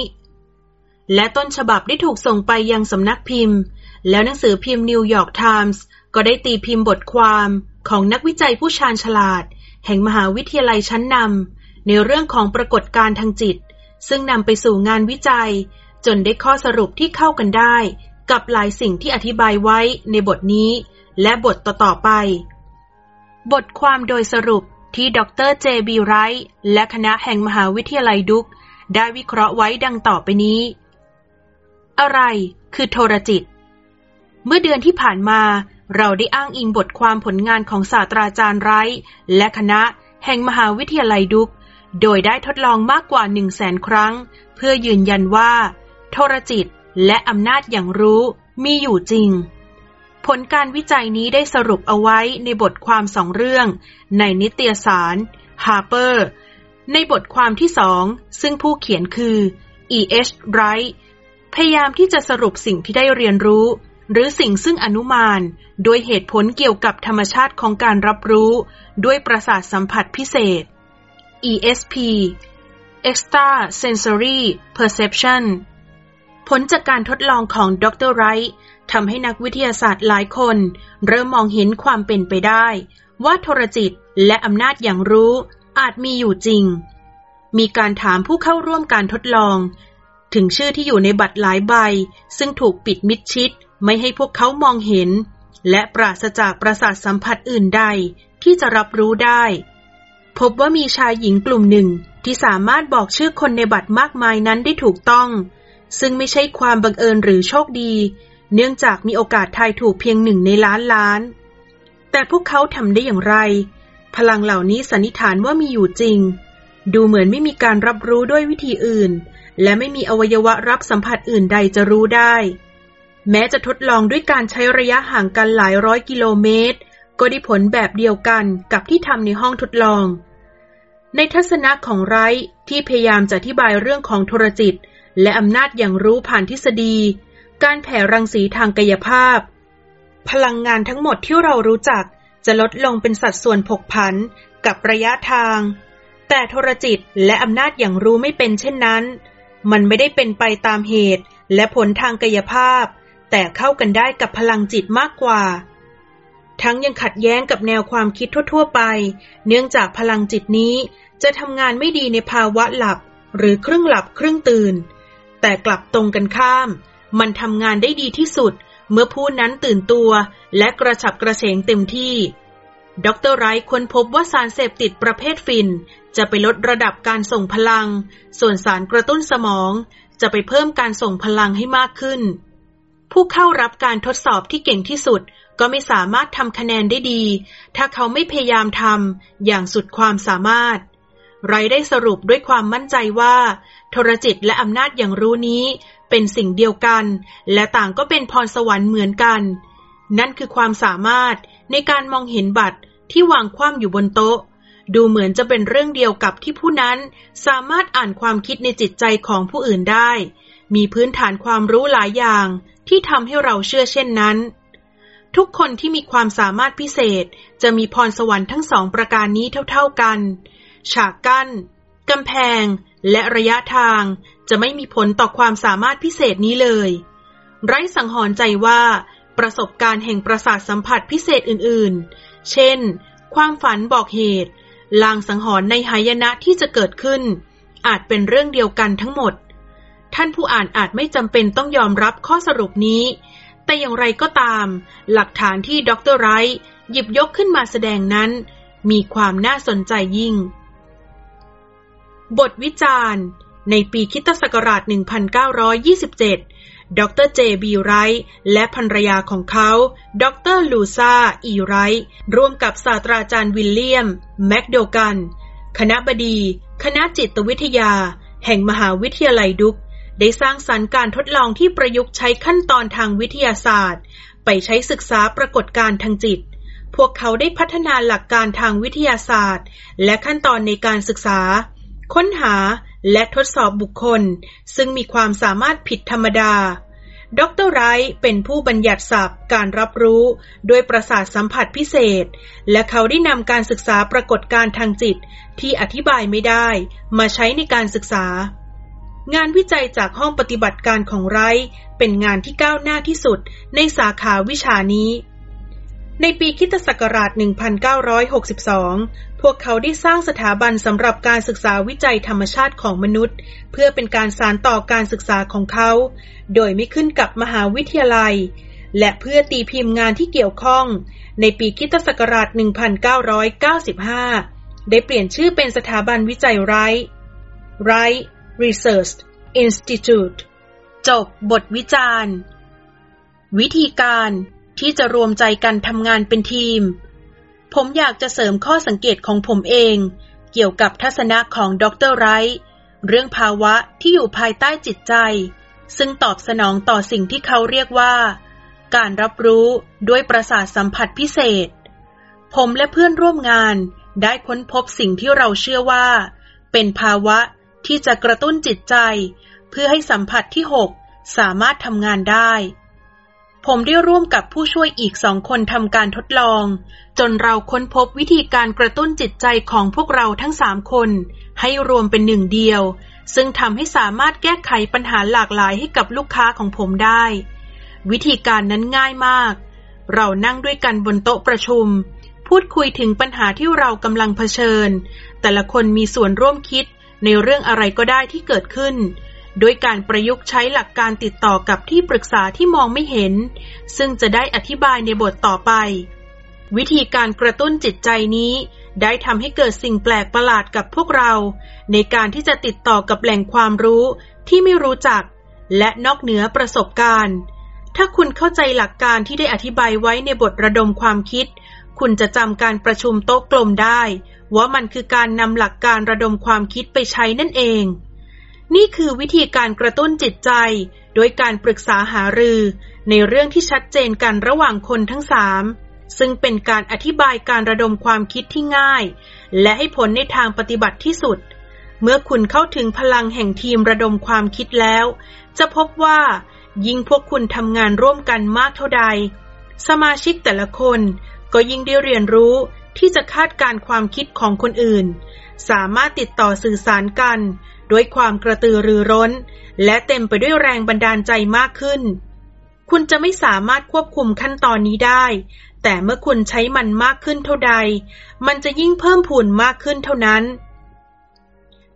Speaker 1: และต้นฉบับได้ถูกส่งไปยังสำนักพิมพ์ แล้วหนังสือพิมพ์นิวยอร์กไทมส์ก็ได้ตีพิมพ์บทความของนักวิจัยผู้ชาญฉลาด แห่งมหาวิทยาลัยชั้นนำในเรื่องของปรากฏการณ์ทางจิต ซึ่งนำไปสู่งานวิจัย จนได้ข้อสรุปที่เข้ากันได้ กับหลายสิ่งที่อธิบายไว้ในบทนี้ และบทต่อๆไป บทความโดยสรุปที่ดรเจบีไรท์และคณะแห่งมหาวิทยาลัยดุก ได้วิเคราะห์ไว้ดังต่อไปนี้ อะไรคือโทรจิต เมื่อเดือนที่ผ่านมา เราได้อ้างอิงบทความผลงานของศาสตราจารย์ไรท์และคณะแห่งมหาวิทยาลัยดุก โดยได้ทดลองมากกว่าหนึ่งแสนครั้ง เพื่อยืนยันว่า โทรจิตและอำนาจอย่างรู้มีอยู่จริง ผลการวิจัยนี้ได้สรุปเอาไว้ในบทความสองเรื่อง ในนิตยสาร Harper ในบทความที่สองซึ่งผู้เขียนคือ E.H. Wright พยายามที่จะสรุปสิ่งที่ได้เรียนรู้ หรือสิ่งซึ่งอนุมานโดยเหตุผลเกี่ยวกับธรรมชาติของการรับรู้ ด้วยประสาทสัมผัสพิเศษ ESP Extra Sensory Perception ผลจากการทดลองของดรไรท์ ทำให้นักวิทยาศาสตร์หลายคน เริ่มมองเห็นความเป็นไปได้ ว่าโทรจิตและอำนาจอย่างรู้อาจมีอยู่จริง มีการถามผู้เข้าร่วมการทดลอง ถึงชื่อที่อยู่ในบัตรหลายใบ ซึ่งถูกปิดมิดชิด ไม่ให้พวกเขามองเห็น และปราศจากประสาทสัมผัสอื่นใดที่จะรับรู้ได้ พบว่ามีชายหญิงกลุ่มหนึ่งที่สามารถบอกชื่อคนในบัตรมากมายนั้นได้ถูกต้อง ซึ่งไม่ใช่ความบังเอิญหรือโชคดี เนื่องจากมีโอกาสทายถูกเพียงหนึ่งในล้านล้าน แต่พวกเขาทำได้อย่างไร พลังเหล่านี้สันนิษฐานว่ามีอยู่จริง ดูเหมือนไม่มีการรับรู้ด้วยวิธีอื่น และไม่มีอวัยวะรับสัมผัสอื่นใดจะรู้ได้ แม้จะทดลองด้วยการใช้ระยะห่างกันหลายร้อยกิโลเมตร ก็ได้ผลแบบเดียวกันกับที่ทำในห้องทดลอง ในทัศนะของไรที่พยายามจะอธิบายเรื่องของโทรจิต และอำนาจอย่างรู้ผ่านทฤษฎี การแผ่รังสีทางกายภาพ พลังงานทั้งหมดที่เรารู้จักจะลดลงเป็นสัดส่วนผกผันกับระยะทาง แต่โทรจิตและอำนาจอย่างรู้ไม่เป็นเช่นนั้น มันไม่ได้เป็นไปตามเหตุและผลทางกายภาพ แต่เข้ากันได้กับพลังจิตมากกว่า ทั้งยังขัดแย้งกับแนวความคิดทั่ว ๆ ไป เนื่องจากพลังจิตนี้จะทำงานไม่ดีในภาวะหลับหรือครึ่งหลับครึ่งตื่น แต่กลับตรงกันข้าม มันทำงานได้ดีที่สุด เมื่อผู้นั้นตื่นตัว และกระฉับกระเฉงเต็มที่ ดรไรท์ค้นพบว่าสารเสพติดประเภทฟิน จะไปลดระดับการส่งพลัง ส่วนสารกระตุ้นสมอง จะไปเพิ่มการส่งพลังให้มากขึ้น ผู้เข้ารับการทดสอบที่เก่งที่สุดก็ไม่สามารถทำคะแนนได้ดี ถ้าเขาไม่พยายามทำอย่างสุดความสามารถ ไรได้สรุปด้วยความมั่นใจว่า โทรจิตและอำนาจอย่างรู้นี้ เป็นสิ่งเดียวกัน และต่างก็เป็นพรสวรรค์เหมือนกัน นั่นคือความสามารถในการมองเห็นบัตรที่วางคว่ำอยู่บนโต๊ะ ดูเหมือนจะเป็นเรื่องเดียวกับที่ผู้นั้นสามารถอ่านความคิดในจิตใจของผู้อื่นได้ มีพื้นฐานความรู้หลายอย่างที่ทำให้เราเชื่อเช่นนั้น ทุกคนที่มีความสามารถพิเศษจะมีพรสวรรค์ทั้งสองประการนี้เท่า ๆกัน ฉากกัน้นกำแพง และระยะทางจะไม่มีผลต่อความสามารถพิเศษนี้เลย ไร้สังหรณ์ใจว่า ประสบการณ์แห่งประสาทสัมผัสพิเศษอื่นๆ เช่น ความฝันบอกเหตุ ลางสังหรณ์ในหายนะที่จะเกิดขึ้น อาจเป็นเรื่องเดียวกันทั้งหมด ท่านผู้อ่านอาจไม่จำเป็นต้องยอมรับข้อสรุปนี้ แต่อย่างไรก็ตาม หลักฐานที่ดรไรท์หยิบยกขึ้นมาแสดงนั้น มีความน่าสนใจยิ่ง บทวิจารณ์ ในปีคิตศักราช 1927 ดรเจบีไรท์และภรรยาของเขา ดรลูซาอีไรท์ร่วมกับศาสตราจารย์วิลเลียม แมคโดกัน คณะบดี คณะจิตวิทยา แห่งมหาวิทยาลัยดุก ได้สร้างสรรค์การทดลองที่ประยุกต์ใช้ขั้นตอนทางวิทยาศาสตร์ ไปใช้ศึกษาปรากฏการณ์ทางจิตพวกเขาได้พัฒนาหลักการทางวิทยาศาสตร์ และขั้นตอนในการศึกษา ค้นหาและทดสอบบุคคล ซึ่งมีความสามารถผิดธรรมดา ดรไรท์เป็นผู้บัญญัติศัพท์การรับรู้ด้วยประสาทสัมผัสพิเศษ และเขาได้นำการศึกษาปรากฏการทางจิตที่อธิบายไม่ได้ มาใช้ในการศึกษา งานวิจัยจากห้องปฏิบัติการของไรท์เป็นงานที่ก้าวหน้าที่สุดในสาขาวิชานี้ในปีคิตศักราช 1962 พวกเขาได้สร้างสถาบันสำหรับการศึกษาวิจัยธรรมชาติของมนุษย์ เพื่อเป็นการสานต่อการศึกษาของเขา โดยไม่ขึ้นกับมหาวิทยาลัย และเพื่อตีพิมพ์งานที่เกี่ยวข้อง ในปีคิตศักราช 1995 ได้เปลี่ยนชื่อเป็นสถาบันวิจัยไรท์ Wright Research Institute จบบทวิจารณ์ วิธีการที่จะรวมใจกันทำงานเป็นทีม ผมอยากจะเสริมข้อสังเกตของผมเอง เกี่ยวกับทัศนะของดรไรท์เรื่องภาวะที่อยู่ภายใต้จิตใจ ซึ่งตอบสนองต่อสิ่งที่เขาเรียกว่า การรับรู้ด้วยประสาทสัมผัสพิเศษ ผมและเพื่อนร่วมงานได้ค้นพบสิ่งที่เราเชื่อว่า เป็นภาวะที่จะกระตุ้นจิตใจ เพื่อให้สัมผัสที่หกสามารถทำงานได้ ผมได้ร่วมกับผู้ช่วยอีกสองคนทำการทดลอง จนเราค้นพบวิธีการกระตุ้นจิตใจของพวกเราทั้งสามคน ให้รวมเป็นหนึ่งเดียว ซึ่งทำให้สามารถแก้ไขปัญหาหลากหลายให้กับลูกค้าของผมได้ วิธีการนั้นง่ายมาก เรานั่งด้วยกันบนโต๊ะประชุม พูดคุยถึงปัญหาที่เรากำลังเผชิญ แต่ละคนมีส่วนร่วมคิดในเรื่องอะไรก็ได้ที่เกิดขึ้น โดยการประยุกต์ใช้หลักการติดต่อกับที่ปรึกษาที่มองไม่เห็น ซึ่งจะได้อธิบายในบทต่อไป วิธีการกระตุ้นจิตใจนี้ ได้ทำให้เกิดสิ่งแปลกประหลาดกับพวกเรา ในการที่จะติดต่อกับแหล่งความรู้ที่ไม่รู้จัก และนอกเหนือประสบการณ์ ถ้าคุณเข้าใจหลักการที่ได้อธิบายไว้ในบทระดมความคิด คุณจะจำการประชุมโต๊ะกลมได้ ว่ามันคือการนำหลักการระดมความคิดไปใช้นั่นเอง นี่คือวิธีการกระตุ้นจิตใจ โดยการปรึกษาหารือ ในเรื่องที่ชัดเจนกันระหว่างคนทั้งสามซึ่งเป็นการอธิบายการระดมความคิดที่ง่าย และให้ผลในทางปฏิบัติที่สุด เมื่อคุณเข้าถึงพลังแห่งทีมระดมความคิดแล้ว จะพบว่า ยิ่งพวกคุณทำงานร่วมกันมากเท่าใด สมาชิกแต่ละคน ก็ยิ่งได้เรียนรู้ที่จะคาดการความคิดของคนอื่น สามารถติดต่อสื่อสารกัน ด้วยความกระตือรือร้น และเต็มไปด้วยแรงบันดาลใจมากขึ้น คุณจะไม่สามารถควบคุมขั้นตอนนี้ได้ แต่เมื่อคุณใช้มันมากขึ้นเท่าใด มันจะยิ่งเพิ่มพูนมากขึ้นเท่านั้น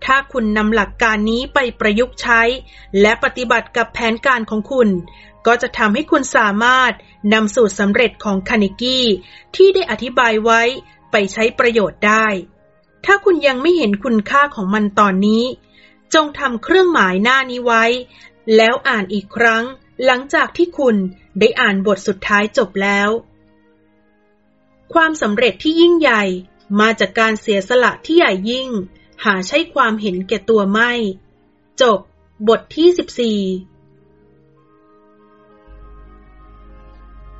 Speaker 1: ถ้าคุณนำหลักการนี้ไปประยุกต์ใช้ และปฏิบัติกับแผนการของคุณ ก็จะทำให้คุณสามารถนำสูตรสำเร็จของคานิกี้ที่ได้อธิบายไว้ไปใช้ประโยชน์ได้ ถ้าคุณยังไม่เห็นคุณค่าของมันตอนนี้ จงทำเครื่องหมายหน้านี้ไว้ แล้วอ่านอีกครั้ง หลังจากที่คุณได้อ่านบทสุดท้ายจบแล้ว ความสำเร็จที่ยิ่งใหญ่มาจากการเสียสละที่ใหญ่ยิ่ง หาใช่ความเห็นแก่ตัวไม่ จบบทที่ 14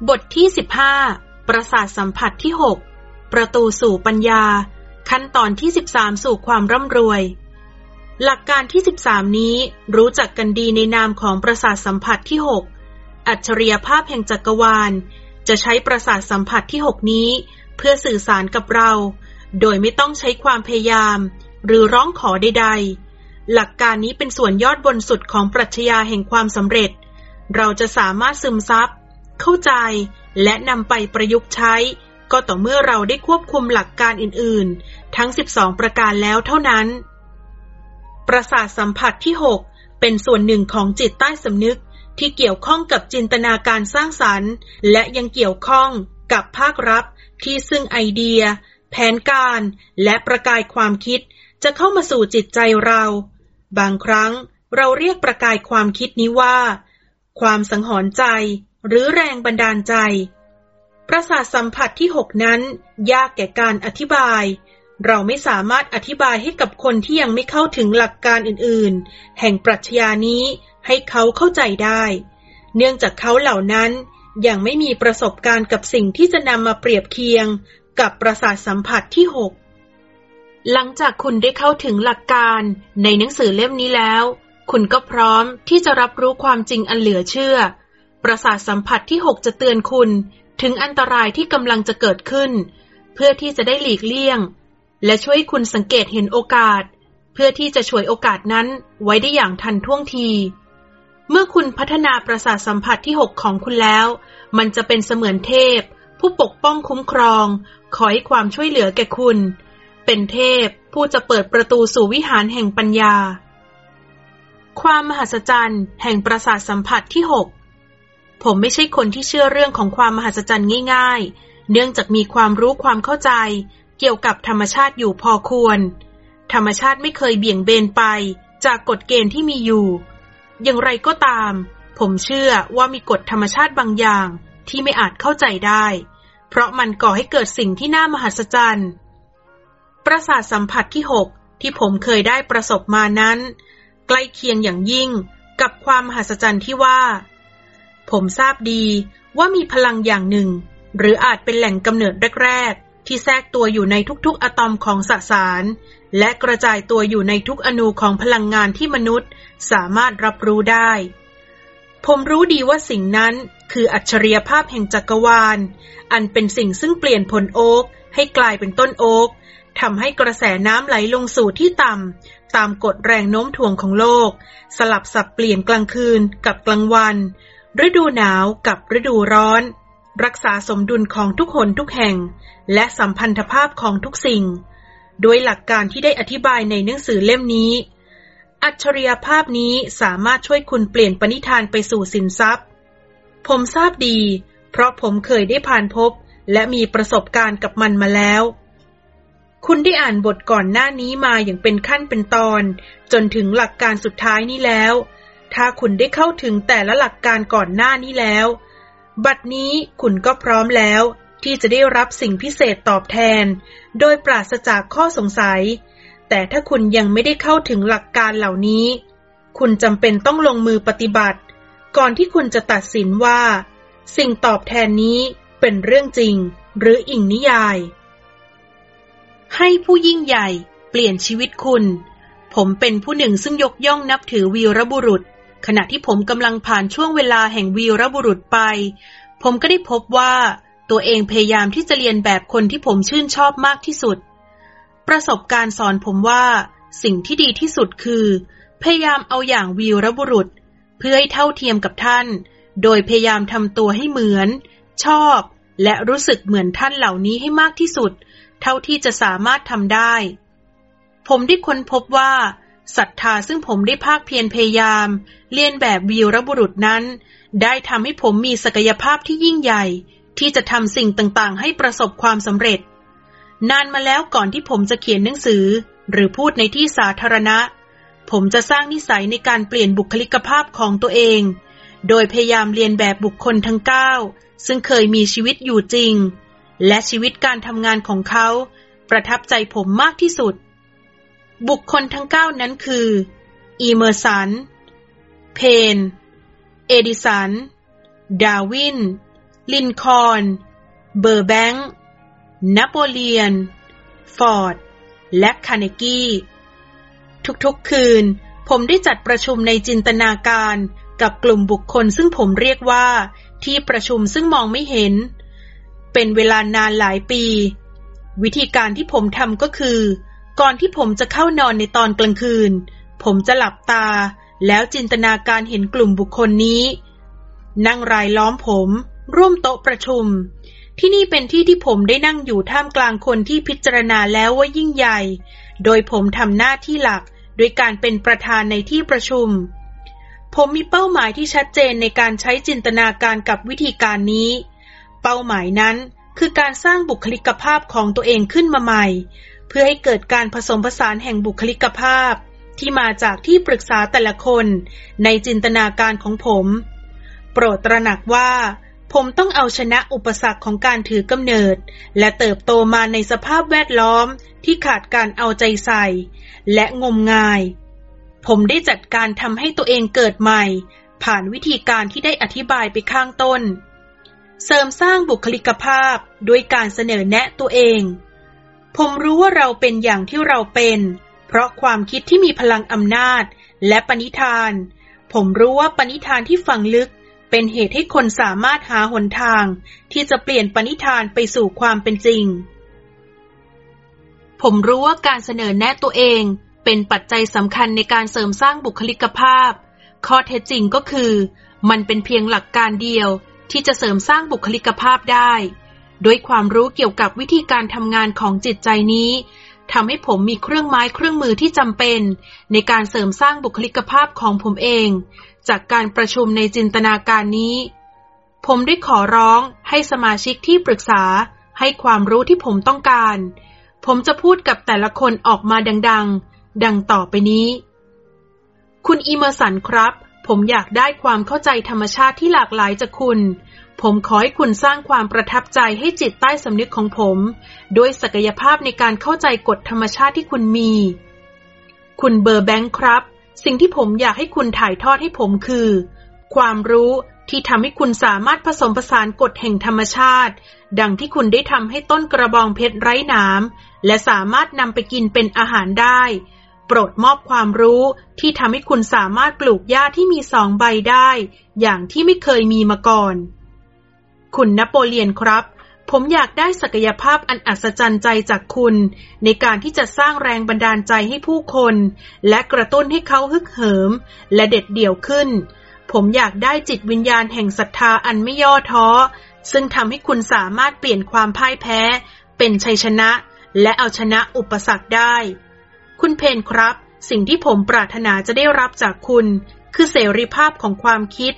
Speaker 1: บทที่ 15 ประสาทสัมผัสที่ 6 ประตูสู่ปัญญา ขั้นตอนที่ 13 สู่ความร่ำรวย หลักการที่ 13 นี้รู้จักกันดีในนามของประสาทสัมผัสที่ 6 อัจฉริยภาพแห่งจักรวาล จะใช้ประสาทสัมผัสที่ 6 นี้ เพื่อสื่อสารกับเรา โดยไม่ต้องใช้ความพยายาม หรือร้องขอใด ๆ หลักการนี้เป็นส่วนยอดบนสุดของปรัชญาแห่งความสำเร็จ เราจะสามารถซึมซับ เข้าใจ และนำไปประยุกต์ใช้ ก็ต่อเมื่อเราได้ควบคุมหลักการอื่น ๆ ทั้ง 12 ประการแล้วเท่านั้น ประสาทสัมผัสที่ 6 เป็นส่วนหนึ่งของจิตใต้สำนึกที่เกี่ยวข้องกับจินตนาการสร้างสรรค์ และยังเกี่ยวข้องกับภาครับที่ซึ่งไอเดีย แผนการและประกายความคิด จะเข้ามาสู่จิตใจเรา บางครั้งเราเรียกประกายความคิดนี้ว่า ความสังหรณ์ใจ หรือแรงบันดาลใจ ประสาทสัมผัสที่หกนั้น ยากแก่การอธิบาย เราไม่สามารถอธิบายให้กับคนที่ยังไม่เข้าถึงหลักการอื่นๆ แห่งปรัชญานี้ให้เขาเข้าใจได้ เนื่องจากเขาเหล่านั้นยังไม่มีประสบการณ์กับสิ่งที่จะนำมาเปรียบเคียงกับประสาทสัมผัสที่หกหลังจากคุณได้เข้าถึงหลักการในหนังสือเล่มนี้แล้ว คุณก็พร้อมที่จะรับรู้ความจริงอันเหลือเชื่อ ประสาทสัมผัสที่หกจะเตือนคุณ ถึงอันตรายที่กำลังจะเกิดขึ้น เพื่อที่จะได้หลีกเลี่ยง และช่วยคุณสังเกตเห็นโอกาส เพื่อที่จะช่วยโอกาสนั้นไว้ได้อย่างทันท่วงที เมื่อคุณพัฒนาประสาทสัมผัสที่ 6 ของคุณแล้ว มันจะเป็นเสมือนเทพ ผู้ปกป้องคุ้มครอง ขอให้ความช่วยเหลือแก่คุณ เป็นเทพผู้จะเปิดประตูสู่วิหารแห่งปัญญา ความมหัศจรรย์ แห่งประสาทสัมผัสที่ 6 ผมไม่ใช่คนที่เชื่อเรื่องของความมหัศจรรย์ง่าย ๆ เนื่องจากมีความรู้ความเข้าใจ เกี่ยวกับธรรมชาติอยู่พอควร ธรรมชาติไม่เคยเบี่ยงเบนไปจากกฎเกณฑ์ที่มีอยู่ อย่างไรก็ตาม ผมเชื่อว่ามีกฎธรรมชาติบางอย่างที่ไม่อาจเข้าใจได้ เพราะมันก่อให้เกิดสิ่งที่น่ามหัศจรรย์ประสาทสัมผัสที่หกที่ผมเคยได้ประสบมานั้น ใกล้เคียงอย่างยิ่งกับความมหัศจรรย์ที่ว่า ผมทราบดีว่ามีพลังอย่างหนึ่ง หรืออาจเป็นแหล่งกำเนิดแรก ที่แทรกตัวอยู่ในทุกๆอะตอมของสสาร และกระจายตัวอยู่ในทุกอนูของพลังงานที่มนุษย์สามารถรับรู้ได้ ผมรู้ดีว่าสิ่งนั้นคืออัจฉริยภาพแห่งจักรวาล อันเป็นสิ่งซึ่งเปลี่ยนผลโอ๊กให้กลายเป็นต้นโอ๊กทำให้กระแสน้ำไหลลงสู่ที่ต่ำตามกฎแรงโน้มถ่วงของโลก สลับสับเปลี่ยนกลางคืนกับกลางวัน ฤดูหนาวกับฤดูร้อน รักษาสมดุลของทุกคนทุกแห่ง และสัมพันธภาพของทุกสิ่ง โดยหลักการที่ได้อธิบายในหนังสือเล่มนี้ อัจฉริยภาพนี้สามารถช่วยคุณเปลี่ยนปณิธานไปสู่สินทรัพย์ ผมทราบดี เพราะผมเคยได้ผ่านพบ และมีประสบการณ์กับมันมาแล้ว คุณได้อ่านบทก่อนหน้านี้มาอย่างเป็นขั้นเป็นตอน จนถึงหลักการสุดท้ายนี้แล้ว ถ้าคุณได้เข้าถึงแต่ละหลักการก่อนหน้านี้แล้ว บัดนี้คุณก็พร้อมแล้ว ที่จะได้รับสิ่งพิเศษตอบแทน โดยปราศจากข้อสงสัย แต่ถ้าคุณยังไม่ได้เข้าถึงหลักการเหล่านี้ คุณจำเป็นต้องลงมือปฏิบัติ ก่อนที่คุณจะตัดสินว่า สิ่งตอบแทนนี้เป็นเรื่องจริง หรืออิงนิยาย ให้ผู้ยิ่งใหญ่เปลี่ยนชีวิตคุณ ผมเป็นผู้หนึ่งซึ่งยกย่องนับถือวีรบุรุษ ขณะที่ผมกำลังผ่านช่วงเวลาแห่งวีรบุรุษไป ผมก็ได้พบว่าตัวเองพยายามที่จะเรียนแบบคนที่ผมชื่นชอบมากที่สุด ประสบการณ์สอนผมว่า สิ่งที่ดีที่สุดคือ พยายามเอาอย่างวีรบุรุษ เพื่อให้เท่าเทียมกับท่าน โดยพยายามทำตัวให้เหมือน ชอบ และรู้สึกเหมือนท่านเหล่านี้ให้มากที่สุด เท่าที่จะสามารถทำได้ ผมได้ค้นพบว่า ศรัทธาซึ่งผมได้ภาคเพียรพยายาม เลียนแบบวีรบุรุษนั้น ได้ทำให้ผมมีศักยภาพที่ยิ่งใหญ่ ที่จะทำสิ่งต่างๆ ให้ประสบความสำเร็จ นานมาแล้วก่อนที่ผมจะเขียนหนังสือ หรือพูดในที่สาธารณะ ผมจะสร้างนิสัยในการเปลี่ยนบุคลิกภาพของตัวเอง โดยพยายามเรียนแบบบุคคลทั้งเก้าซึ่งเคยมีชีวิตอยู่จริง และชีวิตการทำงานของเขา ประทับใจผมมากที่สุด บุคคลทั้งเก้านั้นคือ อีเมอร์สัน เพน เอดิสัน ดาร์วิน ลินคอล์นเบอร์แบงค์นโปเลียน ฟอร์ด และคาร์เนกี้ ทุกๆคืน ผมได้จัดประชุมในจินตนาการกับกลุ่มบุคคลซึ่งผมเรียกว่า ที่ประชุมซึ่งมองไม่เห็น เป็นเวลานานหลายปี วิธีการที่ผมทำก็คือ ก่อนที่ผมจะเข้านอนในตอนกลางคืน ผมจะหลับตา แล้วจินตนาการเห็นกลุ่มบุคคลนี้ นั่งรายล้อมผม ร่วมโต๊ะประชุม ที่นี่เป็นที่ที่ผมได้นั่งอยู่ท่ามกลางคนที่พิจารณาแล้วว่ายิ่งใหญ่ โดยผมทำหน้าที่หลักโดยการเป็นประธานในที่ประชุม ผมมีเป้าหมายที่ชัดเจนในการใช้จินตนาการกับวิธีการนี้ เป้าหมายนั้นคือการสร้างบุคลิกภาพของตัวเองขึ้นมาใหม่ พื่อให้เกิดการผสมผสานแห่งบุคลิกภาพ ที่มาจากที่ปรึกษาแต่ละคนในจินตนาการของผม โปรดตระหนักว่า ผมต้องเอาชนะอุปสรรคของการถือกำเนิด และเติบโตมาในสภาพแวดล้อมที่ขาดการเอาใจใส่ และงมงาย ผมได้จัดการทำให้ตัวเองเกิดใหม่ ผ่านวิธีการที่ได้อธิบายไปข้างต้น เสริมสร้างบุคลิกภาพด้วยการเสนอแนะตัวเอง ผมรู้ว่าเราเป็นอย่างที่เราเป็น เพราะความคิดที่มีพลังอำนาจ และปณิธาน ผมรู้ว่าปณิธานที่ฝังลึก เป็นเหตุให้คนสามารถหาหนทาง ที่จะเปลี่ยนปณิธานไปสู่ความเป็นจริง ผมรู้ว่าการเสนอแนะตัวเองเป็นปัจจัยสำคัญในการเสริมสร้างบุคลิกภาพ ข้อเท็จจริงก็คือ มันเป็นเพียงหลักการเดียวที่จะเสริมสร้างบุคลิกภาพได้ โดยความรู้เกี่ยวกับวิธีการทำงานของจิตใจนี้ทำให้ผมมีเครื่องไม้เครื่องมือที่จำเป็น ในการเสริมสร้างบุคลิกภาพของผมเอง จากการประชุมในจินตนาการนี้ ผมได้ขอร้องให้สมาชิกที่ปรึกษาให้ความรู้ที่ผมต้องการ ผมจะพูดกับแต่ละคนออกมาดังๆ ดังต่อไปนี้ คุณอีเมอร์สันครับ ผมอยากได้ความเข้าใจธรรมชาติที่หลากหลายจากคุณ ผมขอให้คุณสร้างความประทับใจให้จิตใต้สำนึกของผม ด้วยศักยภาพในการเข้าใจกฎธรรมชาติที่คุณมี คุณเบอร์แบงค์ครับ สิ่งที่ผมอยากให้คุณถ่ายทอดให้ผมคือ ความรู้ที่ทำให้คุณสามารถผสมผสานกฎแห่งธรรมชาติ ดังที่คุณได้ทำให้ต้นกระบองเพชรไร้น้ำและสามารถนำไปกินเป็นอาหารได้ โปรดมอบความรู้ที่ทำให้คุณสามารถปลูกหญ้าที่มีสองใบได้ อย่างที่ไม่เคยมีมาก่อน คุณนโปเลียนครับ ผมอยากได้ศักยภาพอันอัศจรรย์ใจจากคุณ ในการที่จะสร้างแรงบันดาลใจให้ผู้คน และกระตุ้นให้เขาฮึกเหิม และเด็ดเดี่ยวขึ้น ผมอยากได้จิตวิญญาณแห่งศรัทธาอันไม่ย่อท้อ ซึ่งทำให้คุณสามารถเปลี่ยนความพ่ายแพ้ เป็นชัยชนะ และเอาชนะอุปสรรคได้ คุณเพนครับ สิ่งที่ผมปรารถนาจะได้รับจากคุณ คือเสรีภาพของความคิด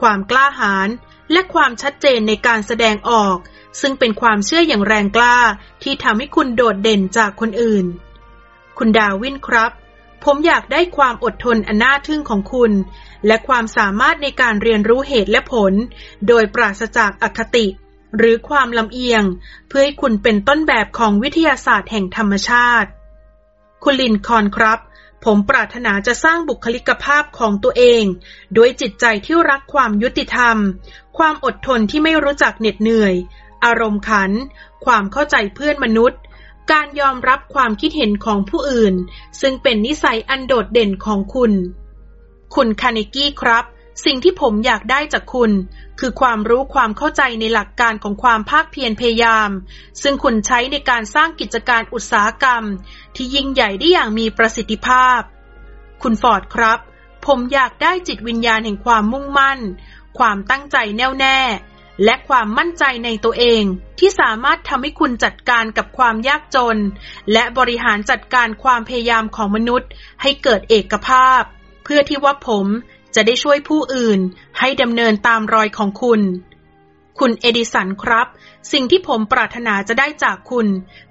Speaker 1: ความกล้าหาญ และความชัดเจนในการแสดงออก ซึ่งเป็นความเชื่ออย่างแรงกล้าที่ทำให้คุณโดดเด่นจากคนอื่น คุณดาวินครับ ผมอยากได้ความอดทนอันน่าทึ่งของคุณ และความสามารถในการเรียนรู้เหตุและผล โดยปราศจากอคติ หรือความลำเอียง เพื่อให้คุณเป็นต้นแบบของวิทยาศาสตร์แห่งธรรมชาติ คุณลินคอนครับ ผมปรารถนาจะสร้างบุคลิกภาพของตัวเองด้วยจิตใจที่รักความยุติธรรม ความอดทนที่ไม่รู้จักเหน็ดเหนื่อย อารมณ์ขัน ความเข้าใจเพื่อนมนุษย์ การยอมรับความคิดเห็นของผู้อื่น ซึ่งเป็นนิสัยอันโดดเด่นของคุณ คุณคาเนกี้ครับ สิ่งที่ผมอยากได้จากคุณ คือความรู้ความเข้าใจในหลักการของความภาคเพียรพยายาม ซึ่งคุณใช้ในการสร้างกิจการอุตสาหกรรม ที่ยิ่งใหญ่ได้อย่างมีประสิทธิภาพ คุณฟอร์ดครับ ผมอยากได้จิตวิญญาณแห่งความมุ่งมั่น ความตั้งใจแน่วแน่ และความมั่นใจในตัวเอง ที่สามารถทำให้คุณจัดการกับความยากจน และบริหารจัดการความพยายามของมนุษย์ ให้เกิดเอกภาพเพื่อที่ว่าผม จะได้ช่วยผู้อื่นให้ดำเนินตามรอยของคุณ คุณเอดิสันครับ สิ่งที่ผมปรารถนาจะได้จากคุณ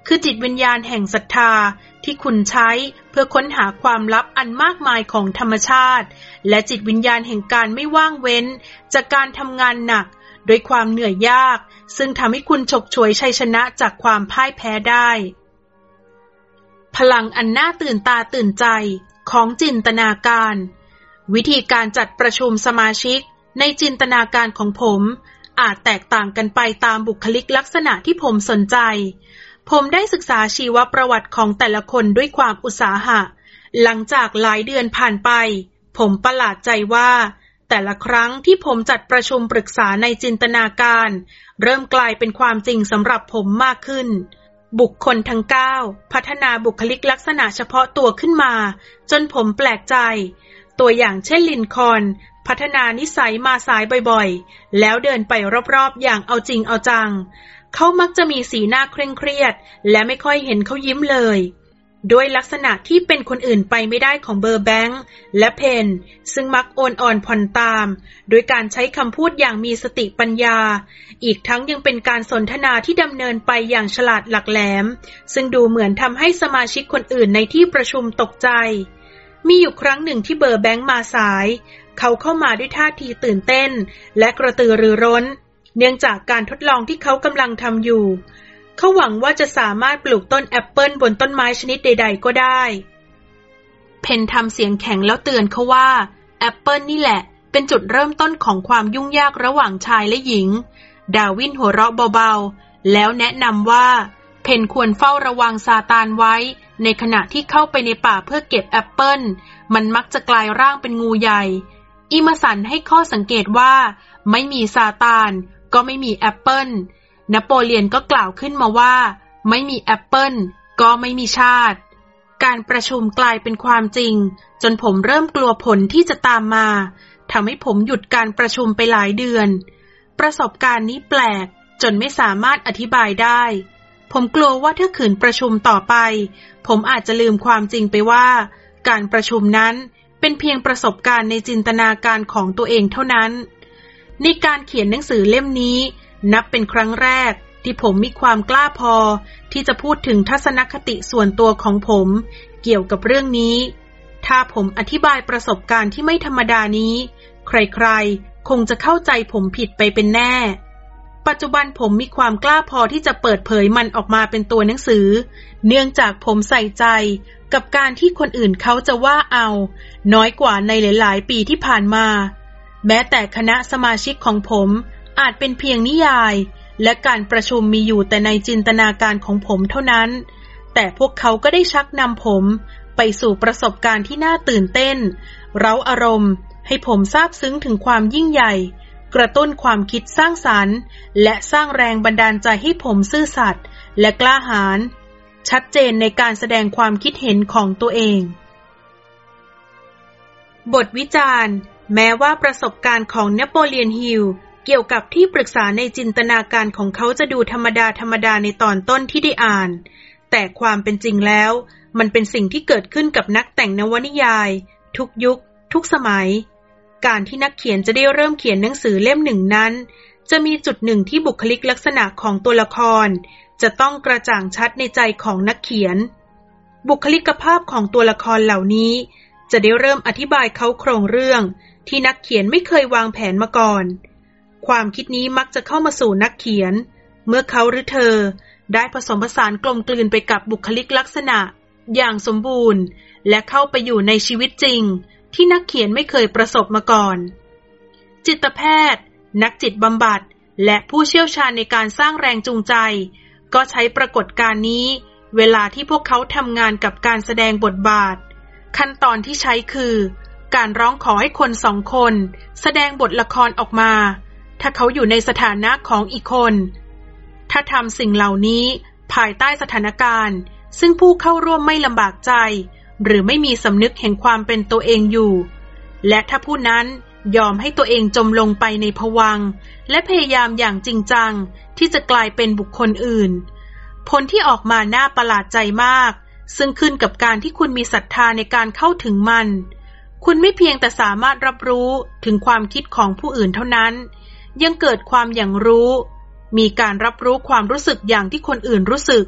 Speaker 1: คือจิตวิญญาณแห่งศรัทธาที่คุณใช้เพื่อค้นหาความลับอันมากมายของธรรมชาติ และจิตวิญญาณแห่งการไม่ว่างเว้น จากการทำงานหนักโดยความเหนื่อยยาก ซึ่งทำให้คุณฉกฉวยชัยชนะจากความพ่ายแพ้ได้ พลังอันน่าตื่นตาตื่นใจของจินตนาการ วิธีการจัดประชุมสมาชิกในจินตนาการของผม อาจแตกต่างกันไปตามบุคลิกลักษณะที่ผมสนใจ ผมได้ศึกษาชีวประวัติของแต่ละคนด้วยความอุตสาหะ หลังจากหลายเดือนผ่านไป ผมประหลาดใจว่า แต่ละครั้งที่ผมจัดประชุมปรึกษาในจินตนาการ เริ่มกลายเป็นความจริงสำหรับผมมากขึ้นบุคคลทั้งเก้าพัฒนาบุคลิกลักษณะเฉพาะตัวขึ้นมา จนผมแปลกใจ ตัวอย่างเช่นลินคอนพัฒนานิสัยมาสายบ่อยๆ แล้วเดินไปรอบๆ อย่างเอาจริงเอาจัง เขามักจะมีสีหน้าเคร่งเครียด และไม่ค่อยเห็นเขายิ้มเลย ด้วยลักษณะที่เป็นคนอื่นไปไม่ได้ของเบอร์แบงค์และเพนซึ่งมักโอนอ่อนผ่อนตาม โดยการใช้คำพูดอย่างมีสติปัญญา อีกทั้งยังเป็นการสนทนาที่ดำเนินไปอย่างฉลาดหลักแหลม ซึ่งดูเหมือนทำให้สมาชิกคนอื่นในที่ประชุมตกใจ มีอยู่ครั้งหนึ่งที่เบอร์แบงค์มาสาย เขาเข้ามาด้วยท่าทีตื่นเต้น และกระตือรือร้น เนื่องจากการทดลองที่เขากำลังทำอยู่ เขาหวังว่าจะสามารถปลูกต้นแอปเปิลบนต้นไม้ชนิดใด ๆ ก็ได้ เพนทำเสียงแข็งแล้วเตือนเขาว่าแอปเปิลนี่แหละ เป็นจุดเริ่มต้นของความยุ่งยากระหว่างชายและหญิง ดาร์วินหัวเราะเบาๆ แล้วแนะนำว่า เพนควรเฝ้าระวังซาตานไว้ ในขณะที่เข้าไปในป่าเพื่อเก็บแอปเปิลมันมักจะกลายร่างเป็นงูใหญ่ อีเมอร์สันให้ข้อสังเกตว่า ไม่มีซาตาน ก็ไม่มีแอปเปิลนโปเลียนก็กล่าวขึ้นมาว่า ไม่มีแอปเปิลก็ไม่มีชาติ การประชุมกลายเป็นความจริง จนผมเริ่มกลัวผลที่จะตามมาทำให้ผมหยุดการประชุมไปหลายเดือน ประสบการณ์นี้แปลกจนไม่สามารถอธิบายได้ ผมกลัวว่าถ้าขืนประชุมต่อไป ผมอาจจะลืมความจริงไปว่า การประชุมนั้นเป็นเพียงประสบการณ์ในจินตนาการของตัวเองเท่านั้น ในการเขียนหนังสือเล่มนี้ นับเป็นครั้งแรกที่ผมมีความกล้าพอ ที่จะพูดถึงทัศนคติส่วนตัวของผม เกี่ยวกับเรื่องนี้ ถ้าผมอธิบายประสบการณ์ที่ไม่ธรรมดานี้ ใครๆ คงจะเข้าใจผมผิดไปเป็นแน่ ปัจจุบันผมมีความกล้าพอที่จะเปิดเผยมันออกมาเป็นตัวหนังสือ เนื่องจากผมใส่ใจกับการที่คนอื่นเขาจะว่าเอา น้อยกว่าในหลาย ๆ ปีที่ผ่านมา แม้แต่คณะสมาชิกของผมอาจเป็นเพียงนิยาย และการประชุมมีอยู่แต่ในจินตนาการของผมเท่านั้น แต่พวกเขาก็ได้ชักนำผมไปสู่ประสบการณ์ที่น่าตื่นเต้น เร้าอารมณ์ ให้ผมซาบซึ้งถึงความยิ่งใหญ่ กระตุ้นความคิดสร้างสรรค์ และสร้างแรงบันดาลใจให้ผมซื่อสัตย์และกล้าหาญชัดเจนในการแสดงความคิดเห็นของตัวเอง บทวิจารณ์ แม้ว่าประสบการณ์ของนโปเลียนฮิลเกี่ยวกับที่ปรึกษาในจินตนาการของเขาจะดูธรรมดาธรรมดาในตอนต้นที่ได้อ่าน แต่ความเป็นจริงแล้ว มันเป็นสิ่งที่เกิดขึ้นกับนักแต่งนวนิยาย ทุกยุค ทุกสมัย การที่นักเขียนจะได้เริ่มเขียนหนังสือเล่มหนึ่งนั้น จะมีจุดหนึ่งที่บุคลิกลักษณะของตัวละคร จะต้องกระจ่างชัดในใจของนักเขียน บุคลิกภาพของตัวละครเหล่านี้ จะได้เริ่มอธิบายเขาโครงเรื่อง ที่นักเขียนไม่เคยวางแผนมาก่อน ความคิดนี้มักจะเข้ามาสู่นักเขียน เมื่อเขาหรือเธอ ได้ผสมผสานกลมกลืนไปกับบุคลิกลักษณะ อย่างสมบูรณ์ และเข้าไปอยู่ในชีวิตจริง ที่นักเขียนไม่เคยประสบมาก่อน จิตแพทย์ นักจิตบำบัด และผู้เชี่ยวชาญในการสร้างแรงจูงใจ ก็ใช้ปรากฏการณ์นี้ เวลาที่พวกเขาทำงานกับการแสดงบทบาท ขั้นตอนที่ใช้คือ การร้องขอให้คนสองคน แสดงบทละครออกมา ถ้าเขาอยู่ในสถานะของอีกคน ถ้าทำสิ่งเหล่านี้ภายใต้สถานการณ์ ซึ่งผู้เข้าร่วมไม่ลำบากใจ หรือไม่มีสำนึกแห่งความเป็นตัวเองอยู่ และถ้าผู้นั้นยอมให้ตัวเองจมลงไปในภวังและพยายามอย่างจริงจังที่จะกลายเป็นบุคคลอื่น ผลที่ออกมาน่าประหลาดใจมาก ซึ่งขึ้นกับการที่คุณมีศรัทธาในการเข้าถึงมัน คุณไม่เพียงแต่สามารถรับรู้ถึงความคิดของผู้อื่นเท่านั้น ยังเกิดความอย่างรู้ มีการรับรู้ความรู้สึกอย่างที่คนอื่นรู้สึก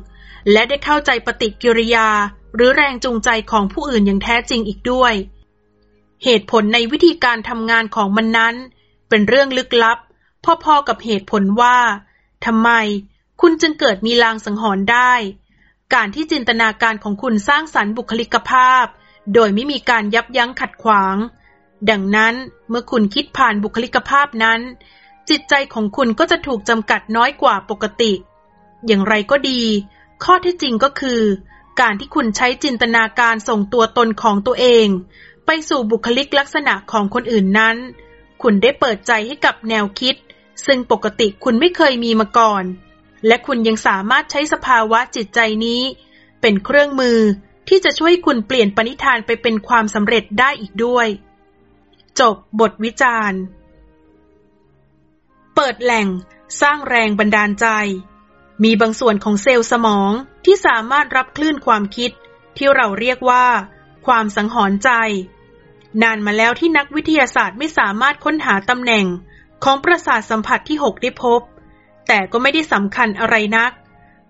Speaker 1: และได้เข้าใจปฏิกิริยา หรือแรงจูงใจของผู้อื่นอย่างแท้จริงอีกด้วย เหตุผลในวิธีการทำงานของมันนั้น เป็นเรื่องลึกลับ พอๆกับเหตุผลว่าทำไมคุณจึงเกิดมีลางสังหรณ์ได้ การที่จินตนาการของคุณสร้างสรรค์บุคลิกภาพ โดยไม่มีการยับยั้งขัดขวาง ดังนั้นเมื่อคุณคิดผ่านบุคลิกภาพนั้น จิตใจของคุณก็จะถูกจำกัดน้อยกว่าปกติ อย่างไรก็ดี ข้อที่จริงก็คือ การที่คุณใช้จินตนาการส่งตัวตนของตัวเอง ไปสู่บุคลิกลักษณะของคนอื่นนั้น คุณได้เปิดใจให้กับแนวคิด ซึ่งปกติคุณไม่เคยมีมาก่อน และคุณยังสามารถใช้สภาวะจิตใจนี้ เป็นเครื่องมือที่จะช่วยคุณเปลี่ยนปณิธานไปเป็นความสำเร็จได้อีกด้วย จบบทวิจารณ์ เปิดแหล่ง สร้างแรงบันดาลใจ มีบางส่วนของเซลล์สมองที่สามารถรับคลื่นความคิด ที่เราเรียกว่า ความสังหรณ์ใจ นานมาแล้วที่นักวิทยาศาสตร์ไม่สามารถค้นหาตำแหน่งของประสาทสัมผัสที่หกได้พบ แต่ก็ไม่ได้สำคัญอะไรนัก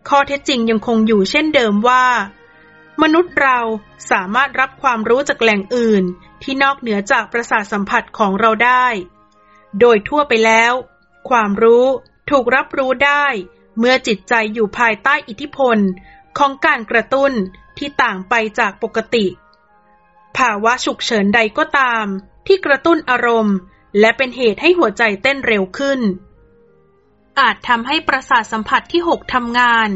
Speaker 1: ข้อเท็จจริงยังคงอยู่เช่นเดิมว่า มนุษย์เราสามารถรับความรู้จากแหล่งอื่น ที่นอกเหนือจากประสาทสัมผัสของเราได้ โดยทั่วไปแล้ว ความรู้ถูกรับรู้ได้ เมื่อจิตใจอยู่ภายใต้อิทธิพลของการกระตุ้นที่ต่างไปจากปกติ ภาวะฉุกเฉินใดก็ตาม ที่กระตุ้นอารมณ์ และเป็นเหตุให้หัวใจเต้นเร็วขึ้น อาจทำให้ประสาทสัมผัสที่6ทำงาน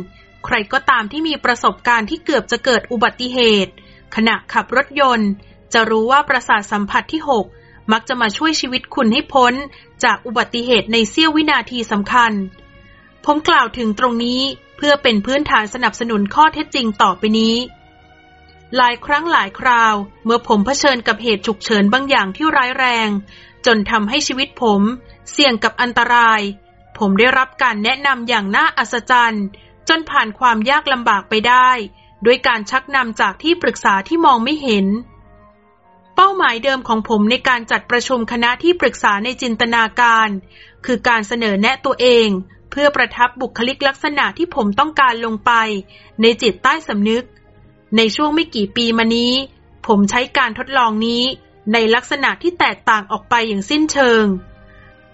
Speaker 1: ใครก็ตามที่มีประสบการณ์ที่เกือบจะเกิดอุบัติเหตุ ขณะขับรถยนต์ จะรู้ว่าประสาทสัมผัสที่6มักจะมาช่วยชีวิตคุณให้พ้น จากอุบัติเหตุในเสี้ยววินาทีสำคัญ ผมกล่าวถึงตรงนี้เพื่อเป็นพื้นฐานสนับสนุนข้อเท็จจริงต่อไปนี้ หลายครั้งหลายคราว เมื่อผมเผชิญกับเหตุฉุกเฉินบางอย่างที่ร้ายแรง จนทำให้ชีวิตผม เสี่ยงกับอันตราย ผมได้รับการแนะนำอย่างน่าอัศจรรย์ จนผ่านความยากลำบากไปได้ ด้วยการชักนำจากที่ปรึกษาที่มองไม่เห็นเป้าหมายเดิมของผมในการจัดประชุมคณะที่ปรึกษาในจินตนาการ คือการเสนอแนะตัวเอง เพื่อประทับบุคลิกลักษณะที่ผมต้องการลงไป ในจิตใต้สำนึก ในช่วงไม่กี่ปีมานี้ ผมใช้การทดลองนี้ในลักษณะที่แตกต่างออกไปอย่างสิ้นเชิง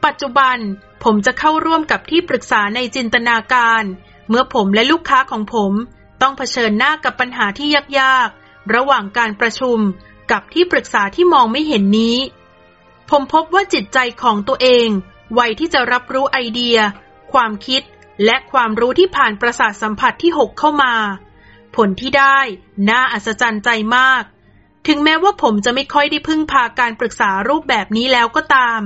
Speaker 1: ปัจจุบันผมจะเข้าร่วมกับที่ปรึกษาในจินตนาการ เมื่อผมและลูกค้าของผมต้องเผชิญหน้ากับปัญหาที่ยากๆ ระหว่างการประชุมกับที่ปรึกษาที่มองไม่เห็นนี้ ผมพบว่าจิตใจของตัวเองไวที่จะรับรู้ไอเดีย ความคิดและความรู้ที่ผ่านประสาทสัมผัสที่หกเข้ามา ผลที่ได้ น่าอัศจรรย์ใจมาก ถึงแม้ว่าผมจะไม่ค่อยได้พึ่งพาการปรึกษารูปแบบนี้แล้วก็ตาม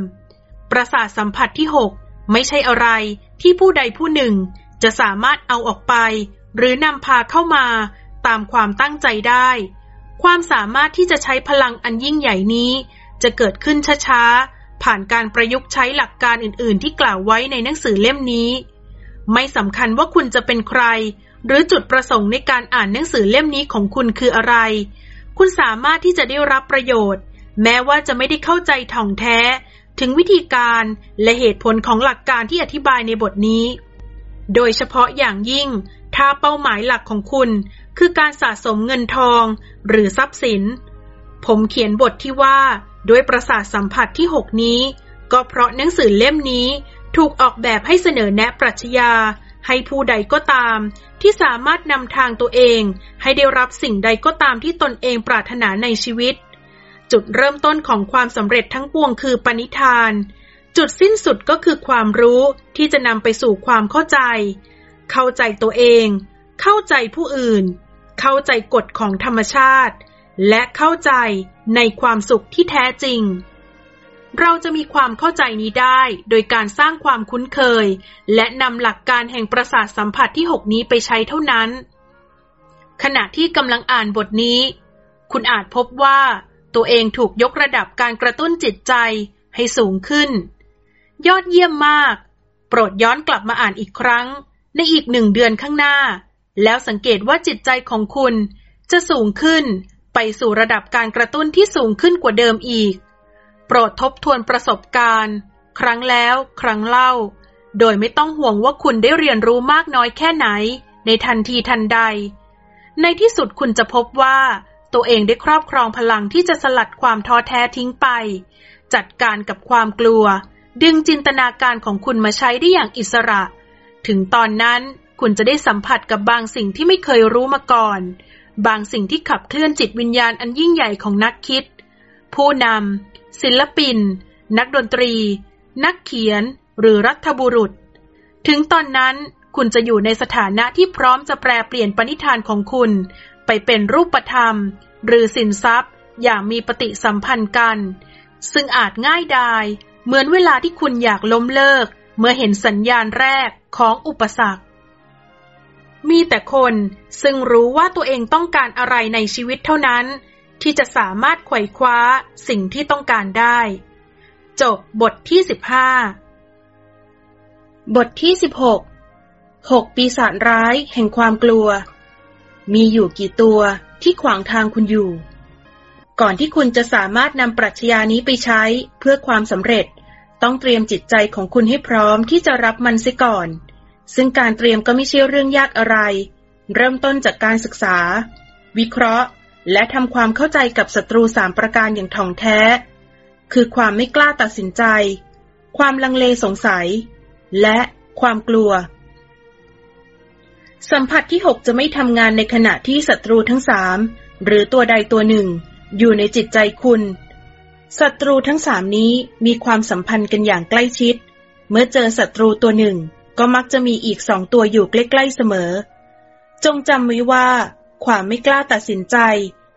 Speaker 1: ประสาทสัมผัสที่6ไม่ใช่อะไรที่ผู้ใดผู้หนึ่งจะสามารถเอาออกไป หรือนำพาเข้ามาตามความตั้งใจได้ ความสามารถที่จะใช้พลังอันยิ่งใหญ่นี้ จะเกิดขึ้นช้าๆ ผ่านการประยุกต์ใช้หลักการอื่น ๆ ที่กล่าวไว้ในหนังสือเล่มนี้ ไม่สำคัญว่าคุณจะเป็นใคร หรือจุดประสงค์ในการอ่านหนังสือเล่มนี้ของคุณคืออะไร คุณสามารถที่จะได้รับประโยชน์ แม้ว่าจะไม่ได้เข้าใจถ่องแท้ ถึงวิธีการและเหตุผลของหลักการที่อธิบายในบทนี้ โดยเฉพาะอย่างยิ่ง ถ้าเป้าหมายหลักของคุณ คือการสะสมเงินทอง หรือทรัพย์สิน ผมเขียนบทที่ว่า ด้วยประสาทสัมผัสที่ 6 นี้ ก็เพราะหนังสือเล่มนี้ถูกออกแบบให้เสนอแนะปรัชญา ให้ผู้ใดก็ตาม ที่สามารถนำทางตัวเอง ให้ได้รับสิ่งใดก็ตามที่ตนเองปรารถนาในชีวิต จุดเริ่มต้นของความสำเร็จทั้งปวงคือปณิธาน จุดสิ้นสุดก็คือความรู้ที่จะนำไปสู่ความเข้าใจ เข้าใจตัวเอง เข้าใจผู้อื่น เข้าใจกฎของธรรมชาติ และเข้าใจในความสุขที่แท้จริง เราจะมีความเข้าใจนี้ได้โดยการสร้างความคุ้นเคย และนำหลักการแห่งประสาทสัมผัสที่ 6 นี้ไปใช้เท่านั้น ขณะที่กำลังอ่านบทนี้ คุณอาจพบว่าตัวเองถูกยกระดับการกระตุ้นจิตใจให้สูงขึ้น ยอดเยี่ยมมาก โปรดย้อนกลับมาอ่านอีกครั้ง ในอีกหนึ่งเดือนข้างหน้า แล้วสังเกตว่าจิตใจของคุณจะสูงขึ้น ไปสู่ระดับการกระตุ้นที่สูงขึ้นกว่าเดิมอีก โปรดทบทวนประสบการณ์ ครั้งแล้ว ครั้งเล่า โดยไม่ต้องห่วงว่าคุณได้เรียนรู้มากน้อยแค่ไหน ในทันทีทันใด ในที่สุดคุณจะพบว่า ตัวเองได้ครอบครองพลังที่จะสลัดความท้อแท้ทิ้งไป จัดการกับความกลัว ดึงจินตนาการของคุณมาใช้ได้อย่างอิสระ ถึงตอนนั้นคุณจะได้สัมผัสกับบางสิ่งที่ไม่เคยรู้มาก่อน บางสิ่งที่ขับเคลื่อนจิตวิญญาณอันยิ่งใหญ่ของนักคิด ผู้นำศิลปิน นักดนตรี นักเขียน หรือรัฐบุรุษ ถึงตอนนั้นคุณจะอยู่ในสถานะที่พร้อมจะแปลเปลี่ยนปณิธานของคุณ ไปเป็นรูปธรรม หรือสินทรัพย์ อย่างมีปฏิสัมพันธ์กัน ซึ่งอาจง่ายดายเหมือนเวลาที่คุณอยากล้มเลิก เมื่อเห็นสัญญาณแรกของอุปสรรค มีแต่คนซึ่งรู้ว่าตัวเองต้องการอะไรในชีวิตเท่านั้น ที่จะสามารถไขว่คว้าสิ่งที่ต้องการได้ จบบทที่สิบห้าบทที่สิบหกหกปีศาจร้ายแห่งความกลัว มีอยู่กี่ตัวที่ขวางทางคุณอยู่ ก่อนที่คุณจะสามารถนำปรัชญานี้ไปใช้เพื่อความสำเร็จ ต้องเตรียมจิตใจของคุณให้พร้อมที่จะรับมันเสียก่อน ซึ่งการเตรียมก็ไม่ใช่เรื่องยากอะไร เริ่มต้นจากการศึกษา วิเคราะห์ และทำความเข้าใจกับศัตรูสามประการอย่างถ่องแท้ คือความไม่กล้าตัดสินใจ ความลังเลสงสัย และความกลัว สัมผัสที่หกจะไม่ทำงานในขณะที่ศัตรูทั้งสามหรือตัวใดตัวหนึ่ง อยู่ในจิตใจคุณศัตรูทั้งสามนี้มีความสัมพันธ์กันอย่างใกล้ชิด เมื่อเจอศัตรูตัวหนึ่ง ก็มักจะมีอีกสองตัวอยู่ใกล้ๆเสมอ จงจำไว้ว่า ความไม่กล้าตัดสินใจ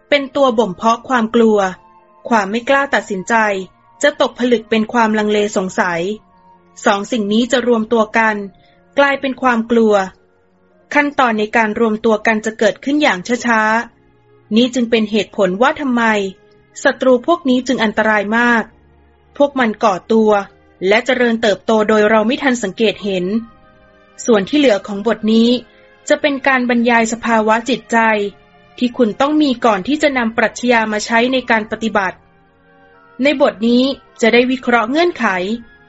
Speaker 1: เป็นตัวบ่มเพาะความกลัว ความไม่กล้าตัดสินใจ จะตกผลึกเป็นความลังเลสงสัย สองสิ่งนี้จะรวมตัวกัน กลายเป็นความกลัว ขั้นตอนในการรวมตัวกันจะเกิดขึ้นอย่างช้าๆ นี้จึงเป็นเหตุผลว่าทำไมศัตรูพวกนี้จึงอันตรายมาก พวกมันก่อตัว และเจริญเติบโตโดยเราไม่ทันสังเกตเห็น ส่วนที่เหลือของบทนี้จะเป็นการบรรยายสภาวะจิตใจ ที่คุณต้องมีก่อนที่จะนำปรัชญามาใช้ในการปฏิบัติ ในบทนี้จะได้วิเคราะห์เงื่อนไข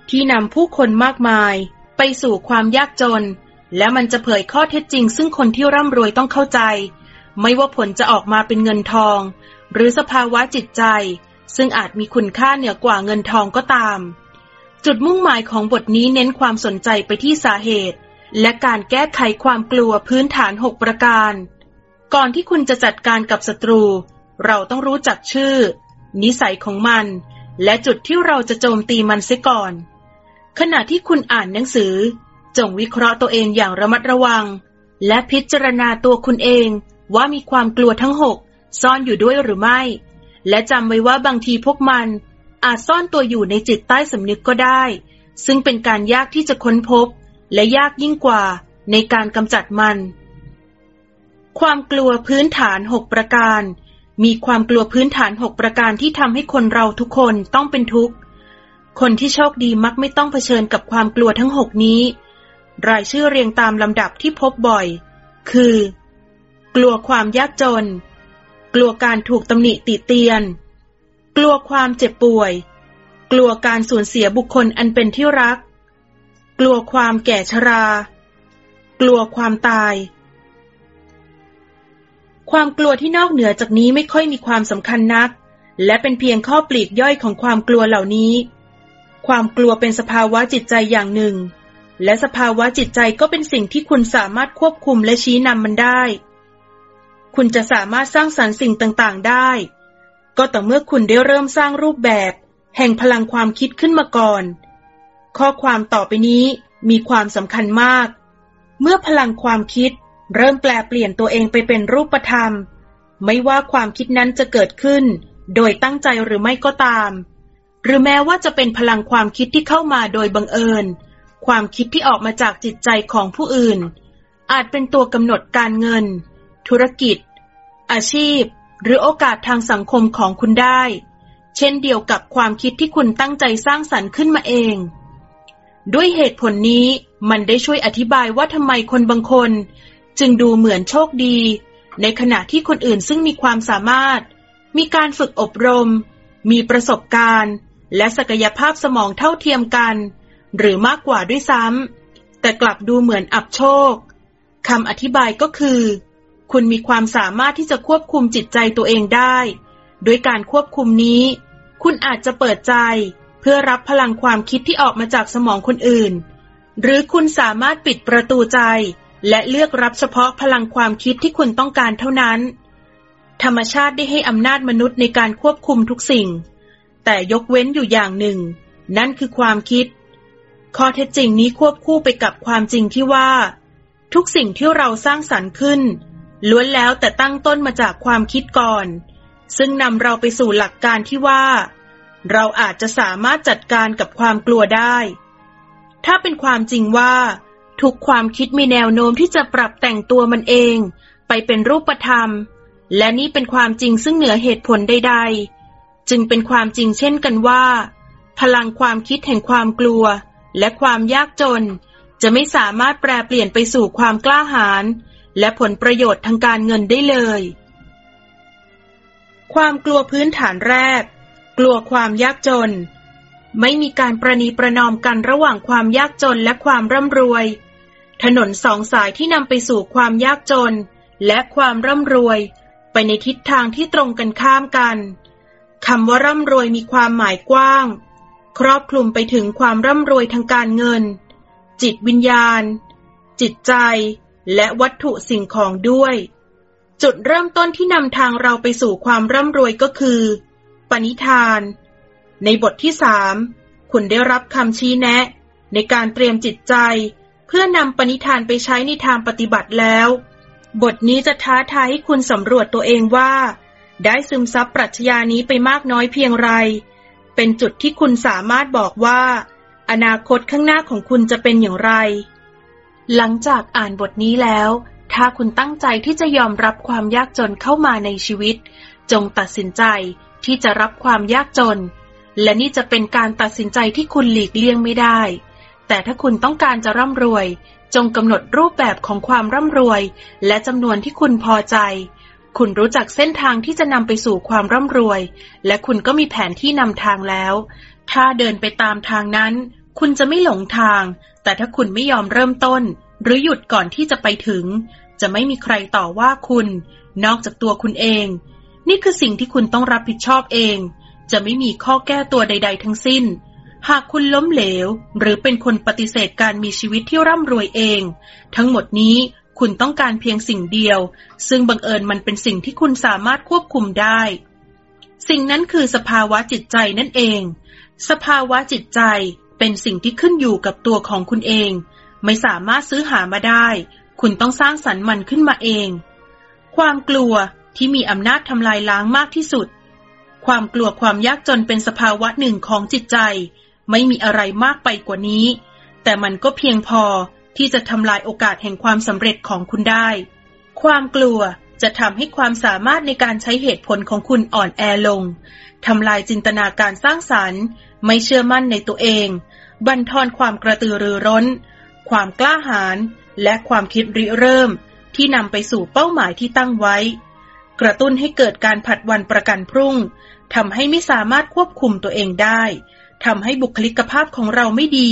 Speaker 1: ที่นำผู้คนมากมาย ไปสู่ความยากจน และมันจะเผยข้อเท็จจริง ซึ่งคนที่ร่ำรวยต้องเข้าใจ ไม่ว่าผลจะออกมาเป็นเงินทอง หรือสภาวะจิตใจ ซึ่งอาจมีคุณค่าเหนือกว่าเงินทองก็ตาม จุดมุ่งหมายของบทนี้เน้นความสนใจไปที่สาเหตุ และการแก้ไขความกลัวพื้นฐานหกประการ ก่อนที่คุณจะจัดการกับศัตรู เราต้องรู้จักชื่อ นิสัยของมัน และจุดที่เราจะโจมตีมันเสียก่อน ขณะที่คุณอ่านหนังสือ จงวิเคราะห์ตัวเองอย่างระมัดระวัง และพิจารณาตัวคุณเองว่ามีความกลัวทั้งหกซ่อนอยู่ด้วยหรือไม่ และจำไว้ว่าบางทีพวกมัน อาจซ่อนตัวอยู่ในจิตใต้สำนึกก็ได้ ซึ่งเป็นการยากที่จะค้นพบ และยากยิ่งกว่าในการกำจัดมัน ความกลัวพื้นฐานหกประการ มีความกลัวพื้นฐานหกประการที่ทำให้คนเราทุกคนต้องเป็นทุกข์ คนที่โชคดีมักไม่ต้องเผชิญกับความกลัวทั้งหกนี้ รายชื่อเรียงตามลำดับที่พบบ่อย คือ กลัวความยากจน กลัวการถูกตำหนิติเตียน กลัวความเจ็บป่วย กลัวการสูญเสียบุคคลอันเป็นที่รัก กลัวความแก่ชรา กลัวความตาย ความกลัวที่นอกเหนือจากนี้ไม่ค่อยมีความสำคัญนัก และเป็นเพียงข้อปลีกย่อยของความกลัวเหล่านี้ ความกลัวเป็นสภาวะจิตใจอย่างหนึ่ง และสภาวะจิตใจก็เป็นสิ่งที่คุณสามารถควบคุมและชี้นำมันได้ คุณจะสามารถสร้างสรรค์สิ่งต่าง ๆ ได้ ก็ต่อเมื่อคุณได้เริ่มสร้างรูปแบบ แห่งพลังความคิดขึ้นมาก่อน ข้อความต่อไปนี้มีความสำคัญมาก เมื่อพลังความคิดเริ่มแปลเปลี่ยนตัวเองไปเป็นรูปธรรม ไม่ว่าความคิดนั้นจะเกิดขึ้น โดยตั้งใจหรือไม่ก็ตาม หรือแม้ว่าจะเป็นพลังความคิดที่เข้ามาโดยบังเอิญ ความคิดที่ออกมาจากจิตใจของผู้อื่น อาจเป็นตัวกำหนดการเงิน ธุรกิจ อาชีพ หรือโอกาสทางสังคมของคุณได้ เช่นเดียวกับความคิดที่คุณตั้งใจสร้างสรรค์ขึ้นมาเอง ด้วยเหตุผลนี้มันได้ช่วยอธิบายว่าทำไมคนบางคน จึงดูเหมือนโชคดี ในขณะที่คนอื่นซึ่งมีความสามารถ มีการฝึกอบรม มีประสบการณ์ และศักยภาพสมองเท่าเทียมกัน หรือมากกว่าด้วยซ้ำแต่กลับดูเหมือนอับโชคคำอธิบายก็คือ คุณมีความสามารถที่จะควบคุมจิตใจตัวเองได้ โดยการควบคุมนี้ คุณอาจจะเปิดใจ เพื่อรับพลังความคิดที่ออกมาจากสมองคนอื่น หรือคุณสามารถปิดประตูใจ และเลือกรับเฉพาะพลังความคิดที่คุณต้องการเท่านั้น ธรรมชาติได้ให้อำนาจมนุษย์ในการควบคุมทุกสิ่ง แต่ยกเว้นอยู่อย่างหนึ่ง นั่นคือความคิด ข้อเท็จจริงนี้ควบคู่ไปกับความจริงที่ว่า ทุกสิ่งที่เราสร้างสรรค์ขึ้น ล้วนแล้วแต่ตั้งต้นมาจากความคิดก่อน ซึ่งนำเราไปสู่หลักการที่ว่า เราอาจจะสามารถจัดการกับความกลัวได้ ถ้าเป็นความจริงว่า ทุกความคิดมีแนวโน้มที่จะปรับแต่งตัวมันเอง ไปเป็นรูปธรรม และนี่เป็นความจริงซึ่งเหนือเหตุผลใดๆ จึงเป็นความจริงเช่นกันว่า พลังความคิดแห่งความกลัว และความยากจน จะไม่สามารถแปลเปลี่ยนไปสู่ความกล้าหาญ และผลประโยชน์ทางการเงินได้เลย ความกลัวพื้นฐานแรก กลัวความยากจน ไม่มีการประนีประนอมกันระหว่างความยากจนและความร่ำรวย ถนนสองสายที่นำไปสู่ความยากจน และความร่ำรวย ไปในทิศทางที่ตรงกันข้ามกันคำว่าร่ำรวยมีความหมายกว้าง ครอบคลุมไปถึงความร่ำรวยทางการเงิน จิตวิญญาณ จิตใจ และวัตถุสิ่งของด้วย จุดเริ่มต้นที่นำทางเราไปสู่ความร่ำรวยก็คือ ปณิธาน ในบทที่สามคุณได้รับคำชี้แนะ ในการเตรียมจิตใจ เพื่อนำปณิธานไปใช้ในทางปฏิบัติแล้ว บทนี้จะท้าทายให้คุณสำรวจตัวเองว่า ได้ซึมซับปรัชญานี้ไปมากน้อยเพียงไร เป็นจุดที่คุณสามารถบอกว่า อนาคตข้างหน้าของคุณจะเป็นอย่างไร หลังจากอ่านบทนี้แล้ว ถ้าคุณตั้งใจที่จะยอมรับความยากจนเข้ามาในชีวิต จงตัดสินใจที่จะรับความยากจน และนี่จะเป็นการตัดสินใจที่คุณหลีกเลี่ยงไม่ได้ แต่ถ้าคุณต้องการจะร่ำรวย จงกำหนดรูปแบบของความร่ำรวย และจำนวนที่คุณพอใจ คุณรู้จักเส้นทางที่จะนำไปสู่ความร่ำรวย และคุณก็มีแผนที่นำทางแล้ว ถ้าเดินไปตามทางนั้น คุณจะไม่หลงทาง แต่ถ้าคุณไม่ยอมเริ่มต้น หรือหยุดก่อนที่จะไปถึง จะไม่มีใครต่อว่าคุณ นอกจากตัวคุณเอง นี่คือสิ่งที่คุณต้องรับผิดชอบเอง จะไม่มีข้อแก้ตัวใด ๆ ทั้งสิ้น หากคุณล้มเหลว หรือเป็นคนปฏิเสธการมีชีวิตที่ร่ำรวยเอง ทั้งหมดนี้คุณต้องการเพียงสิ่งเดียว ซึ่งบังเอิญมันเป็นสิ่งที่คุณสามารถควบคุมได้ สิ่งนั้นคือสภาวะจิตใจนั่นเอง สภาวะจิตใจ เป็นสิ่งที่ขึ้นอยู่กับตัวของคุณเอง ไม่สามารถซื้อหามาได้ คุณต้องสร้างสรรค์มันขึ้นมาเอง ความกลัวที่มีอำนาจทำลายล้างมากที่สุด ความกลัวความยากจนเป็นสภาวะหนึ่งของจิตใจ ไม่มีอะไรมากไปกว่านี้ แต่มันก็เพียงพอที่จะทำลายโอกาสแห่งความสำเร็จของคุณได้ ความกลัวจะทำให้ความสามารถในการใช้เหตุผลของคุณอ่อนแอลง ทำลายจินตนาการสร้างสรรค์ ไม่เชื่อมั่นในตัวเอง บั่นทอนความกระตือรือร้น ความกล้าหาญและความคิดริเริ่ม ที่นำไปสู่เป้าหมายที่ตั้งไว้ กระตุ้นให้เกิดการผัดวันประกันพรุ่งทำให้ไม่สามารถควบคุมตัวเองได้ทำให้บุคลิกภาพของเราไม่ดี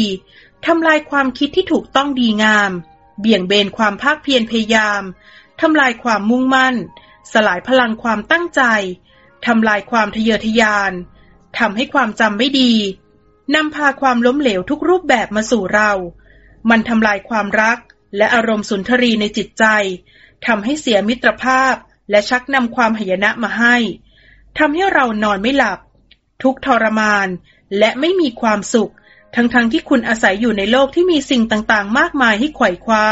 Speaker 1: ทำลายความคิดที่ถูกต้องดีงาม เบี่ยงเบนความภาคเพียรพยายามทำลายความมุ่งมั่น สลายพลังความตั้งใจทำลายความทะเยอทะยานทำให้ความจำไม่ดี นำพาความล้มเหลวทุกรูปแบบมาสู่เรา มันทำลายความรักและอารมณ์สุนทรีในจิตใจ ทำให้เสียมิตรภาพและชักนำความหายนะมาให้ ทำให้เรานอนไม่หลับ ทุกทรมาน และไม่มีความสุข ทั้งๆทที่คุณอาศัยอยู่ในโลกที่มีสิ่งต่างๆ มากมายให้ไขว่คว้า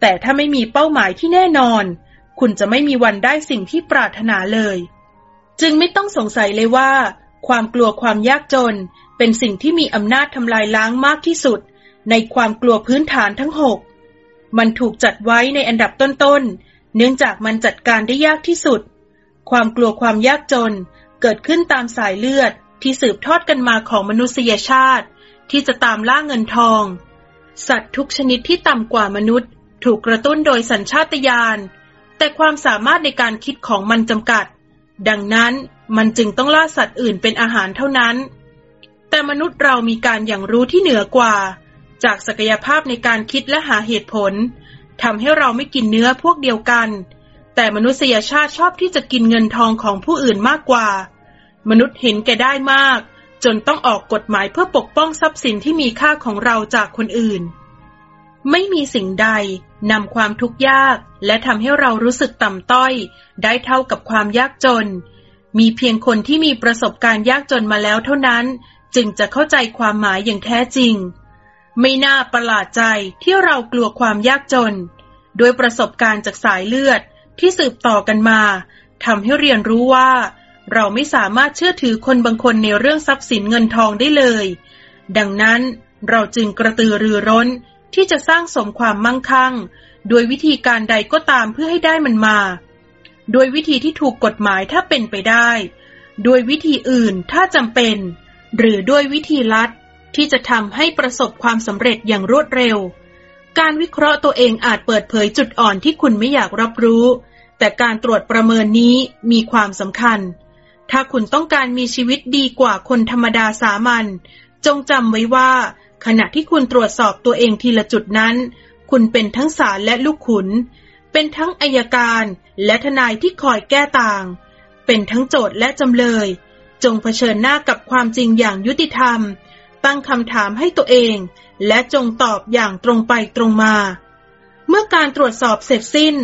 Speaker 1: แต่ถ้าไม่มีเป้าหมายที่แน่นอน คุณจะไม่มีวันได้สิ่งที่ปรารถนาเลย จึงไม่ต้องสงสัยเลยว่า ความกลัวความยากจน เป็นสิ่งที่มีอำนาจทำลายล้างมากที่สุด ในความกลัวพื้นฐานทั้งหกมันถูกจัดไว้ในอันดับต้นๆ เนื่องจากมันจัดการได้ยากที่สุด ความกลัวความยากจนเกิดขึ้นตามสายเลือดที่สืบทอดกันมาของมนุษยชาติ ที่จะตามล่าเงินทอง สัตว์ทุกชนิดที่ต่ำกว่ามนุษย์ ถูกกระตุ้นโดยสัญชาตญาณ แต่ความสามารถในการคิดของมันจำกัด ดังนั้นมันจึงต้องล่าสัตว์อื่นเป็นอาหารเท่านั้น แต่มนุษย์เรามีการอย่างรู้ที่เหนือกว่า จากศักยภาพในการคิดและหาเหตุผลทำให้เราไม่กินเนื้อพวกเดียวกัน แต่มนุษยชาติชอบที่จะกินเงินทองของผู้อื่นมากกว่า มนุษย์เห็นแก่ได้มาก จนต้องออกกฎหมายเพื่อปกป้องทรัพย์สินที่มีค่าของเราจากคนอื่น ไม่มีสิ่งใดนำความทุกข์ยาก และทำให้เรารู้สึกต่ำต้อย ได้เท่ากับความยากจน มีเพียงคนที่มีประสบการณ์ยากจนมาแล้วเท่านั้น จึงจะเข้าใจความหมายอย่างแท้จริง ไม่น่าประหลาดใจที่เรากลัวความยากจนโดยประสบการณ์จากสายเลือดที่สืบต่อกันมาทำให้เรียนรู้ว่า เราไม่สามารถเชื่อถือคนบางคนในเรื่องทรัพย์สินเงินทองได้เลย ดังนั้นเราจึงกระตือรือร้นที่จะสร้างสมความมั่งคั่ง โดยวิธีการใดก็ตามเพื่อให้ได้มันมา โดยวิธีที่ถูกกฎหมายถ้าเป็นไปได้ โดยวิธีอื่นถ้าจำเป็น หรือด้วยวิธีลัดที่จะทำให้ประสบความสำเร็จอย่างรวดเร็ว การวิเคราะห์ตัวเองอาจเปิดเผยจุดอ่อนที่คุณไม่อยากรับรู้ แต่การตรวจประเมินนี้มีความสำคัญ ถ้าคุณต้องการมีชีวิตดีกว่าคนธรรมดาสามัญจงจำไว้ว่า ขณะที่คุณตรวจสอบตัวเองทีละจุดนั้น คุณเป็นทั้งศาลและลูกขุน เป็นทั้งอายการและทนายที่คอยแก้ต่าง เป็นทั้งโจทย์และจำเลย จงเผชิญหน้ากับความจริงอย่างยุติธรรม ตั้งคำถามให้ตัวเอง และจงตอบอย่างตรงไปตรงมา เมื่อการตรวจสอบเสร็จสิ้น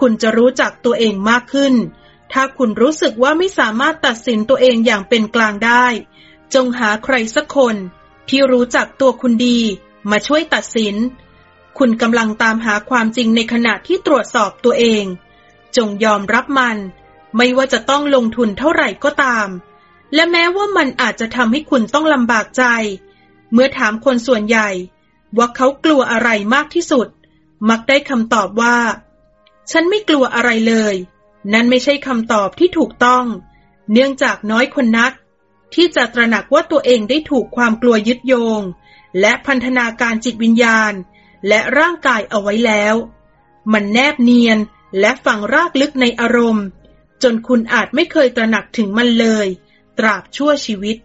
Speaker 1: คุณจะรู้จักตัวเองมากขึ้น ถ้าคุณรู้สึกว่าไม่สามารถตัดสินตัวเองอย่างเป็นกลางได้ จงหาใครสักคน ที่รู้จักตัวคุณดีมาช่วยตัดสิน คุณกำลังตามหาความจริงในขณะที่ตรวจสอบตัวเอง จงยอมรับมัน ไม่ว่าจะต้องลงทุนเท่าไหร่ก็ตาม และแม้ว่ามันอาจจะทำให้คุณต้องลำบากใจ เมื่อถามคนส่วนใหญ่ ว่าเขากลัวอะไรมากที่สุด มักได้คำตอบว่า ฉันไม่กลัวอะไรเลย นั่นไม่ใช่คำตอบที่ถูกต้อง เนื่องจากน้อยคนนัก ที่จะตระหนักว่าตัวเองได้ถูกความกลัวยึดโยง และพันธนาการจิตวิญญาณ และร่างกายเอาไว้แล้ว มันแนบเนียนและฝังรากลึกในอารมณ์ จนคุณอาจไม่เคยตระหนักถึงมันเลย ตราบชั่วชีวิต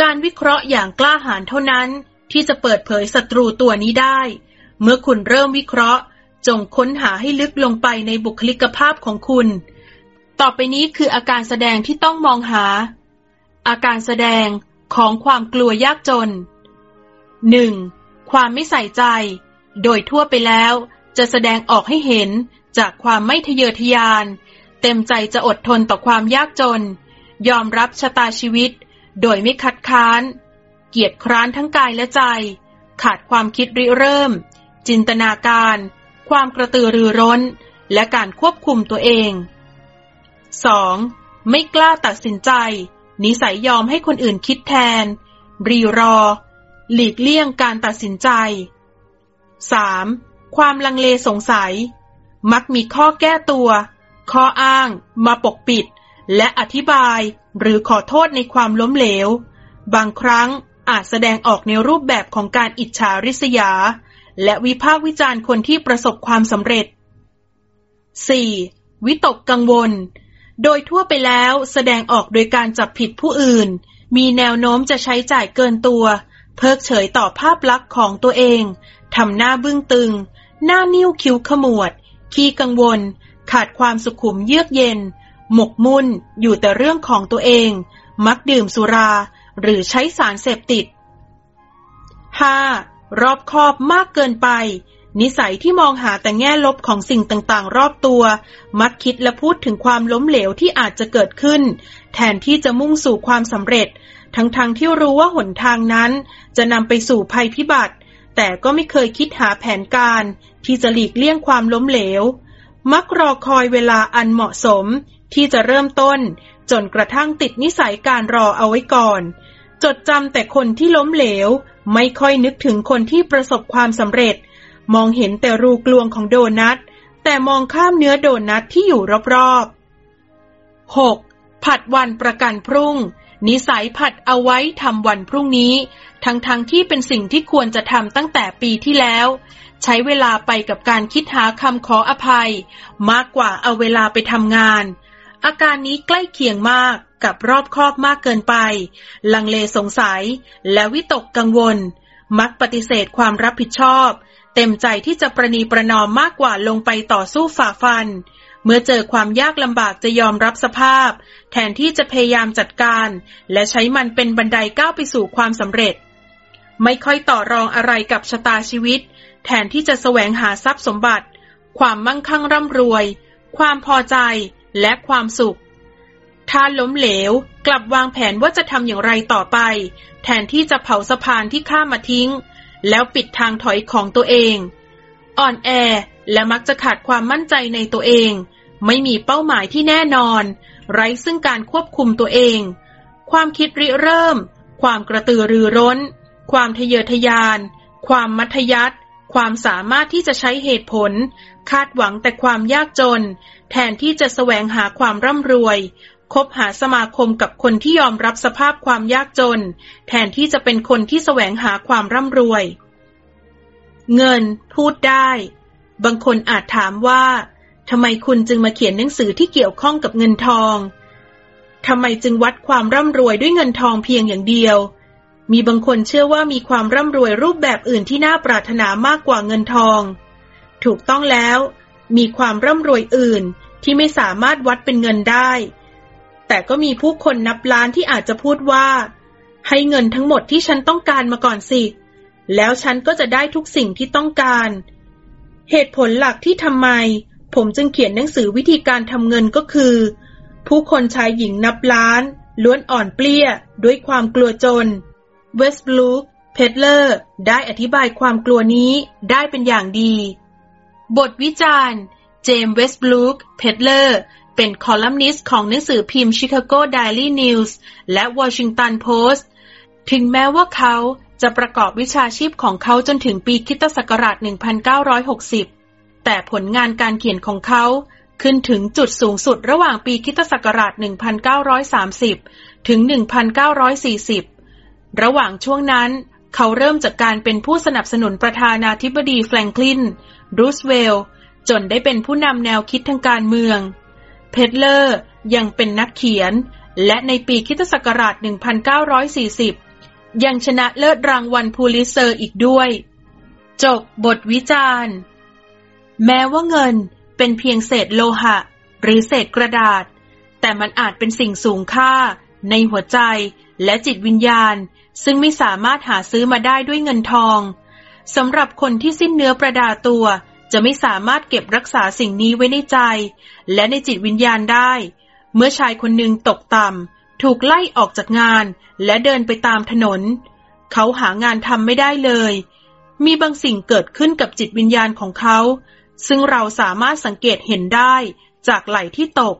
Speaker 1: การวิเคราะห์อย่างกล้าหาญเท่านั้นที่จะเปิดเผยศัตรูตัวนี้ได้ เมื่อคุณเริ่มวิเคราะห์ จงค้นหาให้ลึกลงไปในบุคลิกภาพของคุณ ต่อไปนี้คืออาการแสดงที่ต้องมองหา อาการแสดงของความกลัวยากจน 1. ความไม่ใส่ใจ โดยทั่วไปแล้ว จะแสดงออกให้เห็นจากความไม่ทะเยอทะยาน เต็มใจจะอดทนต่อความยากจน ยอมรับชะตาชีวิต โดยไม่คัดค้าน เกียรติคร้านทั้งกายและใจ ขาดความคิดริเริ่ม จินตนาการ ความกระตือรือร้น และการควบคุมตัวเอง 2. ไม่กล้าตัดสินใจ นิสัยยอมให้คนอื่นคิดแทน รีรอ หลีกเลี่ยงการตัดสินใจ 3. ความลังเลสงสัย มักมีข้อแก้ตัว ข้ออ้าง มาปกปิด และอธิบายหรือขอโทษในความล้มเหลว บางครั้งอาจแสดงออกในรูปแบบของการอิจฉาริษยา และวิพากษ์วิจารณ์คนที่ประสบความสำเร็จ 4. วิตกกังวล โดยทั่วไปแล้วแสดงออกโดยการจับผิดผู้อื่น มีแนวโน้มจะใช้จ่ายเกินตัว เพิกเฉยต่อภาพลักษณ์ของตัวเอง ทำหน้าบึ้งตึง หน้านิ้วคิ้วขมวด ขี้กังวล ขาดความสุขุมเยือกเย็น หมกมุ่นอยู่แต่เรื่องของตัวเอง มักดื่มสุรา หรือใช้สารเสพติด 5.
Speaker 2: รอบคอบมากเกินไป นิสัยที่มองหาแต่แง่ลบของสิ่งต่างๆ รอบตัว มักคิดและพูดถึงความล้มเหลวที่อาจจะเกิดขึ้น แทนที่จะมุ่งสู่ความสำเร็จ ทั้งๆทที่รู้ว่าหนทางนั้น จะนำไปสู่ภัยพิบัติ แต่ก็ไม่เคยคิดหาแผนการ ที่จะหลีกเลี่ยงความล้มเหลว มักรอคอยเวลาอันเหมาะสม ที่จะเริ่มต้น จนกระทั่งติดนิสัยการรอเอาไว้ก่อน จดจำแต่คนที่ล้มเหลว ไม่ค่อยนึกถึงคนที่ประสบความสำเร็จ มองเห็นแต่รูกลวงของโดนัท แต่มองข้ามเนื้อโดนัทที่อยู่รอบๆ 6. ผัดวันประกันพรุ่ง นิสัยผัดเอาไว้ทำวันพรุ่งนี้ ทั้งๆทที่เป็นสิ่งที่ควรจะทำตั้งแต่ปีที่แล้วใช้เวลาไปกับการคิดหาคำขออภัย มากกว่าเอาเวลาไปทำงาน อาการนี้ใกล้เคียงมากกับรอบคอบมากเกินไป ลังเลสงสัย และวิตกกังวล มักปฏิเสธความรับผิดชอบ เต็มใจที่จะประนีประนอมมากกว่าลงไปต่อสู้ฝ่าฟัน เมื่อเจอความยากลำบากจะยอมรับสภาพ แทนที่จะพยายามจัดการ และใช้มันเป็นบันไดก้าวไปสู่ความสำเร็จ ไม่ค่อยต่อรองอะไรกับชะตาชีวิต แทนที่จะแสวงหาทรัพย์สมบัติ ความมั่งคั่งร่ำรวย ความพอใจ และความสุข ถ้าล้มเหลวกลับวางแผนว่าจะทำอย่างไรต่อไป แทนที่จะเผาสะพานที่ข้ามาทิ้ง แล้วปิดทางถอยของตัวเอง อ่อนแอและมักจะขาดความมั่นใจในตัวเอง ไม่มีเป้าหมายที่แน่นอน ไร้ซึ่งการควบคุมตัวเอง ความคิดริเริ่ม ความกระตือรือร้น ความทะเยอทะยาน ความมัธยัติ ความสามารถที่จะใช้เหตุผล คาดหวังแต่ความยากจน แทนที่จะแสวงหาความร่ำรวย คบหาสมาคมกับคนที่ยอมรับสภาพความยากจน แทนที่จะเป็นคนที่แสวงหาความร่ำรวย เงิน พูดได้ บางคนอาจถามว่าทำไมคุณจึงมาเขียนหนังสือที่เกี่ยวข้องกับเงินทองทำไมจึงวัดความร่ำรวยด้วยเงินทองเพียงอย่างเดียว มีบางคนเชื่อว่ามีความร่ำรวยรูปแบบอื่นที่น่าปรารถนามากกว่าเงินทอง ถูกต้องแล้ว มีความร่ำรวยอื่นที่ไม่สามารถวัดเป็นเงินได้ แต่ก็มีผู้คนนับล้านที่อาจจะพูดว่า ให้เงินทั้งหมดที่ฉันต้องการมาก่อนสิ แล้วฉันก็จะได้ทุกสิ่งที่ต้องการ เหตุผลหลักที่ทำไม ผมจึงเขียนหนังสือวิธีการทำเงินก็คือ ผู้คนชายหญิงนับล้าน ล้วนอ่อนเปลี้ย ด้วยความกลัวจน เวสต์บลูคเพดเลอร์ ได้อธิบายความกลัวนี้ได้เป็นอย่างดี บทวิจารณ์ เจมส์เวสต์บลูคเพดเลอร์ เป็นคอลัมนิสต์ของหนังสือพิมพ์ Chicago Daily News และ Washington Post ถึงแม้ว่าเขาจะประกอบวิชาชีพของเขาจนถึงปีคิตศักราช 1960 แต่ผลงานการเขียนของเขาขึ้นถึงจุดสูงสุดระหว่างปีคิตศักราช 1930 ถึง 1940 ระหว่างช่วงนั้น เขาเริ่มจากการเป็นผู้สนับสนุนประธานาธิบดีแฟรงคลินรูสเวลล์จนได้เป็นผู้นำแนวคิดทางการเมือง เพดเลอร์ยังเป็นนักเขียน และในปีคริสต์ศักราช 1940 ยังชนะเลิศรางวัลพูลิตเซอร์อีกด้วย จบบทวิจารณ์ แม้ว่าเงินเป็นเพียงเศษโลหะ หรือเศษกระดาษ แต่มันอาจเป็นสิ่งสูงค่า ในหัวใจและจิตวิญญาณ ซึ่งไม่สามารถหาซื้อมาได้ด้วยเงินทองสำหรับคนที่สิ้นเนื้อประดาตัว จะไม่สามารถเก็บรักษาสิ่งนี้ไว้ในใจ และในจิตวิญญาณได้ เมื่อชายคนหนึ่งตกต่ำถูกไล่ออกจากงานและเดินไปตามถนน เขาหางานทำไม่ได้เลย มีบางสิ่งเกิดขึ้นกับจิตวิญญาณของเขา ซึ่งเราสามารถสังเกตเห็นได้จากไหล่ที่ตก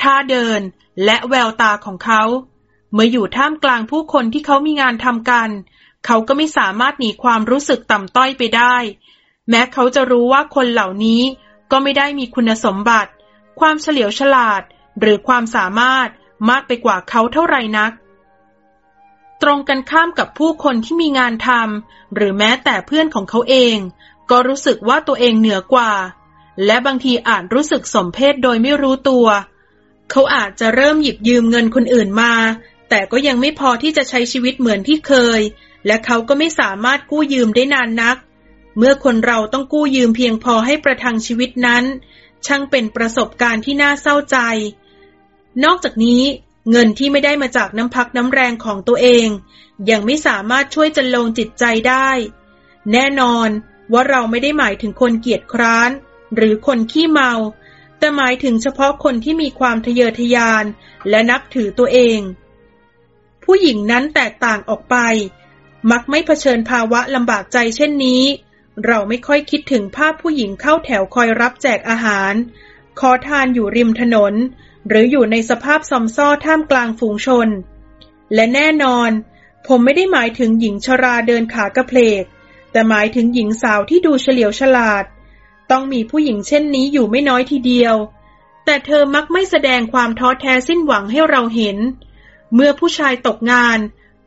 Speaker 2: ท่าเดินและแววตาของเขา เมื่ออยู่ท่ามกลางผู้คนที่เขามีงานทำกัน เขาก็ไม่สามารถหนีความรู้สึกต่ำต้อยไปได้ แม้เขาจะรู้ว่าคนเหล่านี้ก็ไม่ได้มีคุณสมบัติ ความเฉลียวฉลาด หรือความสามารถมากไปกว่าเขาเท่าไรนัก ตรงกันข้ามกับผู้คนที่มีงานทำหรือแม้แต่เพื่อนของเขาเอง ก็รู้สึกว่าตัวเองเหนือกว่า และบางทีอาจรู้สึกสมเพศโดยไม่รู้ตัว เขาอาจจะเริ่มหยิบยืมเงินคนอื่นมา แต่ก็ยังไม่พอที่จะใช้ชีวิตเหมือนที่เคย และเขาก็ไม่สามารถกู้ยืมได้นานนัก เมื่อคนเราต้องกู้ยืมเพียงพอให้ประทังชีวิตนั้น ช่างเป็นประสบการณ์ที่น่าเศร้าใจ นอกจากนี้เงินที่ไม่ได้มาจากน้ำพักน้ำแรงของตัวเอง ยังไม่สามารถช่วยจันลงจิตใจได้ แน่นอนว่าเราไม่ได้หมายถึงคนเกียจคร้าน หรือคนขี้เมา แต่หมายถึงเฉพาะคนที่มีความทะเยอทะยาน และนับถือตัวเอง ผู้หญิงนั้นแตกต่างออกไป มักไม่เผชิญภาวะลำบากใจเช่นนี้ เราไม่ค่อยคิดถึงภาพผู้หญิงเข้าแถวคอยรับแจกอาหาร ขอทานอยู่ริมถนน หรืออยู่ในสภาพซอมซ่อท่ามกลางฝูงชน และแน่นอน ผมไม่ได้หมายถึงหญิงชราเดินขากระเพลก แต่หมายถึงหญิงสาวที่ดูเฉลียวฉลาด ต้องมีผู้หญิงเช่นนี้อยู่ไม่น้อยทีเดียว แต่เธอมักไม่แสดงความท้อแท้สิ้นหวังให้เราเห็นเเมื่อผู้ชายตกงาน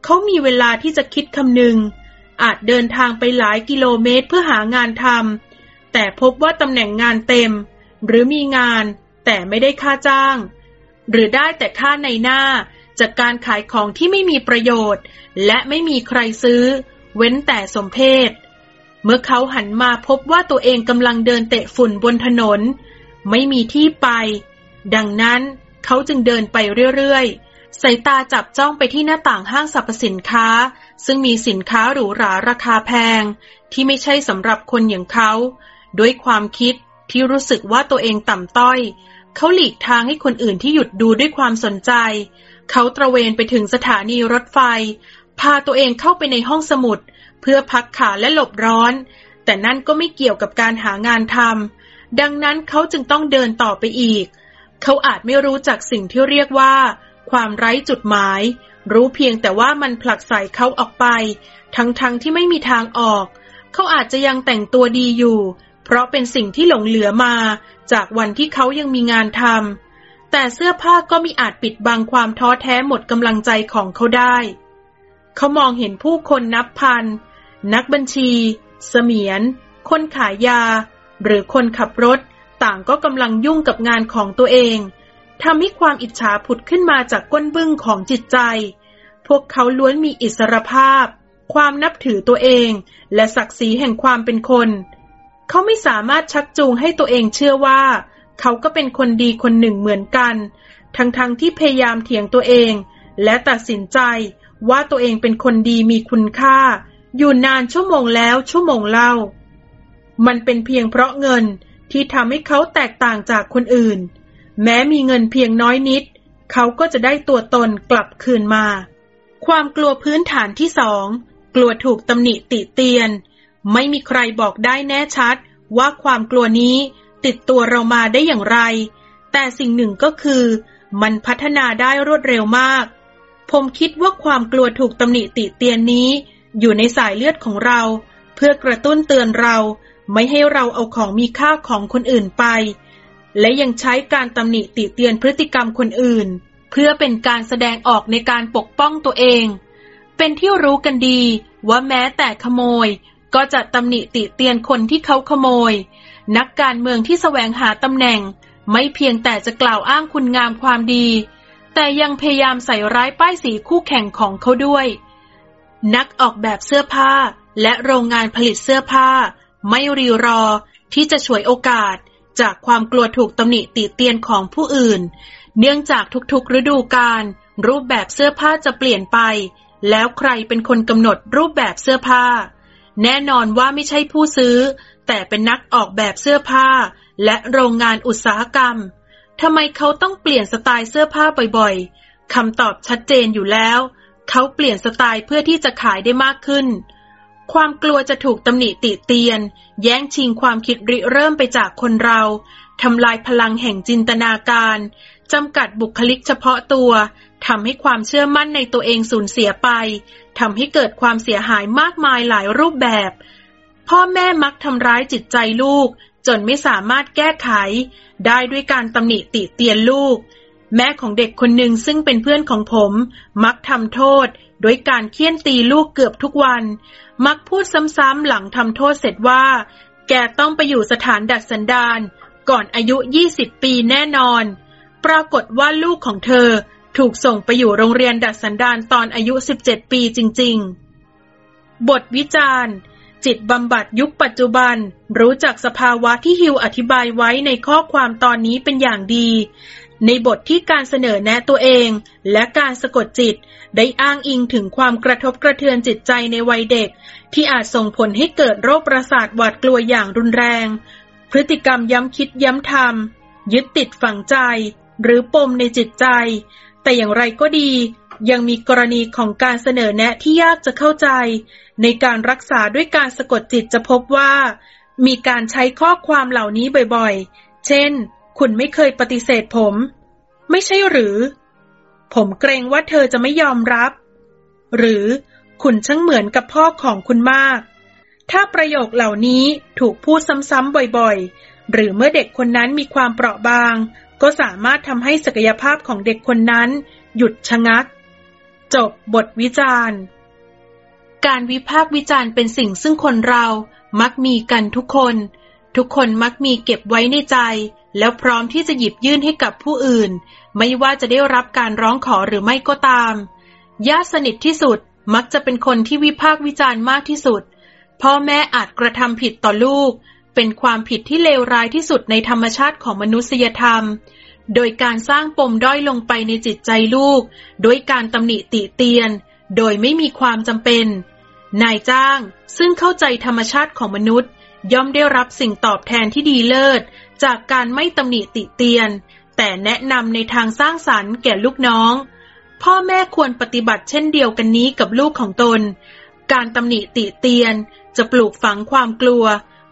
Speaker 2: เขามีเวลาที่จะคิดคำนึง อาจเดินทางไปหลายกิโลเมตรเพื่อหางานทำแต่พบว่าตำแหน่งงานเต็ม หรือมีงานแต่ไม่ได้ค่าจ้าง หรือได้แต่ค่าในหน้าจากการขายของที่ไม่มีประโยชน์ และไม่มีใครซื้อ เว้นแต่สมเพศ เมื่อเขาหันมาพบว่าตัวเองกำลังเดินเตะฝุ่นบนถนน ไม่มีที่ไป ดังนั้นเขาจึงเดินไปเรื่อยๆ สายตาจับจ้องไปที่หน้าต่างห้างสรรพสินค้า ซึ่งมีสินค้าหรูหราราคาแพง ที่ไม่ใช่สำหรับคนอย่างเขา ด้วยความคิดที่รู้สึกว่าตัวเองต่ำต้อย เขาหลีกทางให้คนอื่นที่หยุดดูด้วยความสนใจ เขาตระเวนไปถึงสถานีรถไฟ พาตัวเองเข้าไปในห้องสมุด เพื่อพักขาและหลบร้อน แต่นั่นก็ไม่เกี่ยวกับการหางานทำดังนั้นเขาจึงต้องเดินต่อไปอีก เขาอาจไม่รู้จักสิ่งที่เรียกว่า ความไร้จุดหมาย รู้เพียงแต่ว่ามันผลักใส่เขาออกไป ทั้งๆทที่ไม่มีทางออก เขาอาจจะยังแต่งตัวดีอยู่ เพราะเป็นสิ่งที่หลงเหลือมา จากวันที่เขายังมีงานทำแต่เสื้อผ้าก็มีอาจปิดบังความท้อแท้หมดกำลังใจของเขาได้ เขามองเห็นผู้คนนับพัน นักบัญชี เสมียน คนขายยา หรือคนขับรถ ต่างก็กำลังยุ่งกับงานของตัวเอง ทำให้ความอิจฉาผุดขึ้นมาจากก้นบึ้งของจิตใจ พวกเขาล้วนมีอิสรภาพ ความนับถือตัวเอง และศักดิ์ศรีแห่งความเป็นคน เขาไม่สามารถชักจูงให้ตัวเองเชื่อว่า เขาก็เป็นคนดีคนหนึ่งเหมือนกัน ทั้งๆทที่พยายามเถียงตัวเอง และตัดสินใจว่าตัวเองเป็นคนดีมีคุณค่า อยู่นานชั่วโมงแล้วชั่วโมงเล่า มันเป็นเพียงเพราะเงินที่ทำให้เขาแตกต่างจากคนอื่น แม้มีเงินเพียงน้อยนิด เขาก็จะได้ตัวตนกลับคืนมา ความกลัวพื้นฐานที่สองกลัวถูกตำหนิติเตียน ไม่มีใครบอกได้แน่ชัด ว่าความกลัวนี้ติดตัวเรามาได้อย่างไร แต่สิ่งหนึ่งก็คือ มันพัฒนาได้รวดเร็วมาก ผมคิดว่าความกลัวถูกตำหนิติเตียนนี้ อยู่ในสายเลือดของเรา เพื่อกระตุ้นเตือนเรา ไม่ให้เราเอาของมีค่าของคนอื่นไป และยังใช้การตำหนิติเตียนพฤติกรรมคนอื่น เพื่อเป็นการแสดงออกในการปกป้องตัวเอง เป็นที่รู้กันดีว่าแม้แต่ขโมย ก็จะตำหนิติเตียนคนที่เขาขโมย นักการเมืองที่แสวงหาตำแหน่ง ไม่เพียงแต่จะกล่าวอ้างคุณงามความดี แต่ยังพยายามใส่ร้ายป้ายสีคู่แข่งของเขาด้วย นักออกแบบเสื้อผ้าและโรงงานผลิตเสื้อผ้า ไม่รีรอที่จะฉวยโอกาส จากความกลัวถูกตำหนิติเตียนของผู้อื่น เนื่องจากทุกๆฤดูกาลรูปแบบเสื้อผ้าจะเปลี่ยนไป แล้วใครเป็นคนกำหนดรูปแบบเสื้อผ้า แน่นอนว่าไม่ใช่ผู้ซื้อ แต่เป็นนักออกแบบเสื้อผ้า และโรงงานอุตสาหกรรมทำไมเขาต้องเปลี่ยนสไตล์เสื้อผ้าบ่อยๆคำตอบชัดเจนอยู่แล้ว เขาเปลี่ยนสไตล์เพื่อที่จะขายได้มากขึ้น ความกลัวจะถูกตำหนิติเตียน แย่งชิงความคิดริเริ่มไปจากคนเราทำลายพลังแห่งจินตนาการจำกัดบุคลิกเฉพาะตัวทำให้ความเชื่อมั่นในตัวเองสูญเสียไปทำให้เกิดความเสียหายมากมายหลายรูปแบบ พ่อแม่มักทำร้ายจิตใจลูก จนไม่สามารถแก้ไข ได้ด้วยการตำหนิติเตียนลูก แม่ของเด็กคนหนึ่งซึ่งเป็นเพื่อนของผม มักทำโทษ โดยการเคี่ยนตีลูกเกือบทุกวัน มักพูดซ้ำๆหลังทำโทษเสร็จว่า แกต้องไปอยู่สถานดัดสันดานก่อนอายุ 20 ปีแน่นอน ปรากฏว่าลูกของเธอถูกส่งไปอยู่โรงเรียนดัดสันดานตอนอายุ 17 ปีจริง ๆ บทวิจารณ์ จิตบำบัดยุคปัจจุบัน รู้จักสภาวะที่ฮิวอธิบายไว้ในข้อความตอนนี้เป็นอย่างดี ในบทที่การเสนอแนะตัวเอง และการสะกดจิต ได้อ้างอิงถึงความกระทบกระเทือนจิตใจในวัยเด็ก ที่อาจส่งผลให้เกิดโรคประสาทหวาดกลัวอย่างรุนแรง พฤติกรรมย้ำคิดย้ำทำยึดติดฝังใจ หรือปมในจิตใจ แต่อย่างไรก็ดี ยังมีกรณีของการเสนอแนะที่ยากจะเข้าใจ ในการรักษาด้วยการสะกดจิตจะพบว่า มีการใช้ข้อความเหล่านี้บ่อยๆ เช่น คุณไม่เคยปฏิเสธผม ไม่ใช่หรือ ผมเกรงว่าเธอจะไม่ยอมรับ หรือคุณช่างเหมือนกับพ่อของคุณมาก ถ้าประโยคเหล่านี้ถูกพูดซ้ำๆบ่อยๆ หรือเมื่อเด็กคนนั้นมีความเปราะบาง ก็สามารถทำให้ศักยภาพของเด็กคนนั้น หยุดชะงัก จบบทวิจารณ์ การวิพากษ์วิจารณ์เป็นสิ่งซึ่งคนเรามักมีกันทุกคน ทุกคนมักมีเก็บไว้ในใจ แล้วพร้อมที่จะหยิบยื่นให้กับผู้อื่น ไม่ว่าจะได้รับการร้องขอหรือไม่ก็ตาม ญาติสนิทที่สุดมักจะเป็นคนที่วิพากษ์วิจารณ์มากที่สุด พ่อแม่อาจกระทำผิดต่อลูก เป็นความผิดที่เลวร้ายที่สุดในธรรมชาติของมนุษยธรรม โดยการสร้างปมด้อยลงไปในจิตใจลูกโดยการตำหนิติเตียน โดยไม่มีความจำเป็น นายจ้างซึ่งเข้าใจธรรมชาติของมนุษย์ ย่อมได้รับสิ่งตอบแทนที่ดีเลิศ จากการไม่ตำหนิติเตียน แต่แนะนำในทางสร้างสรรค์แก่ลูกน้อง พ่อแม่ควรปฏิบัติเช่นเดียวกันนี้กับลูกของตน การตำหนิติเตียนจะปลูกฝังความกลัว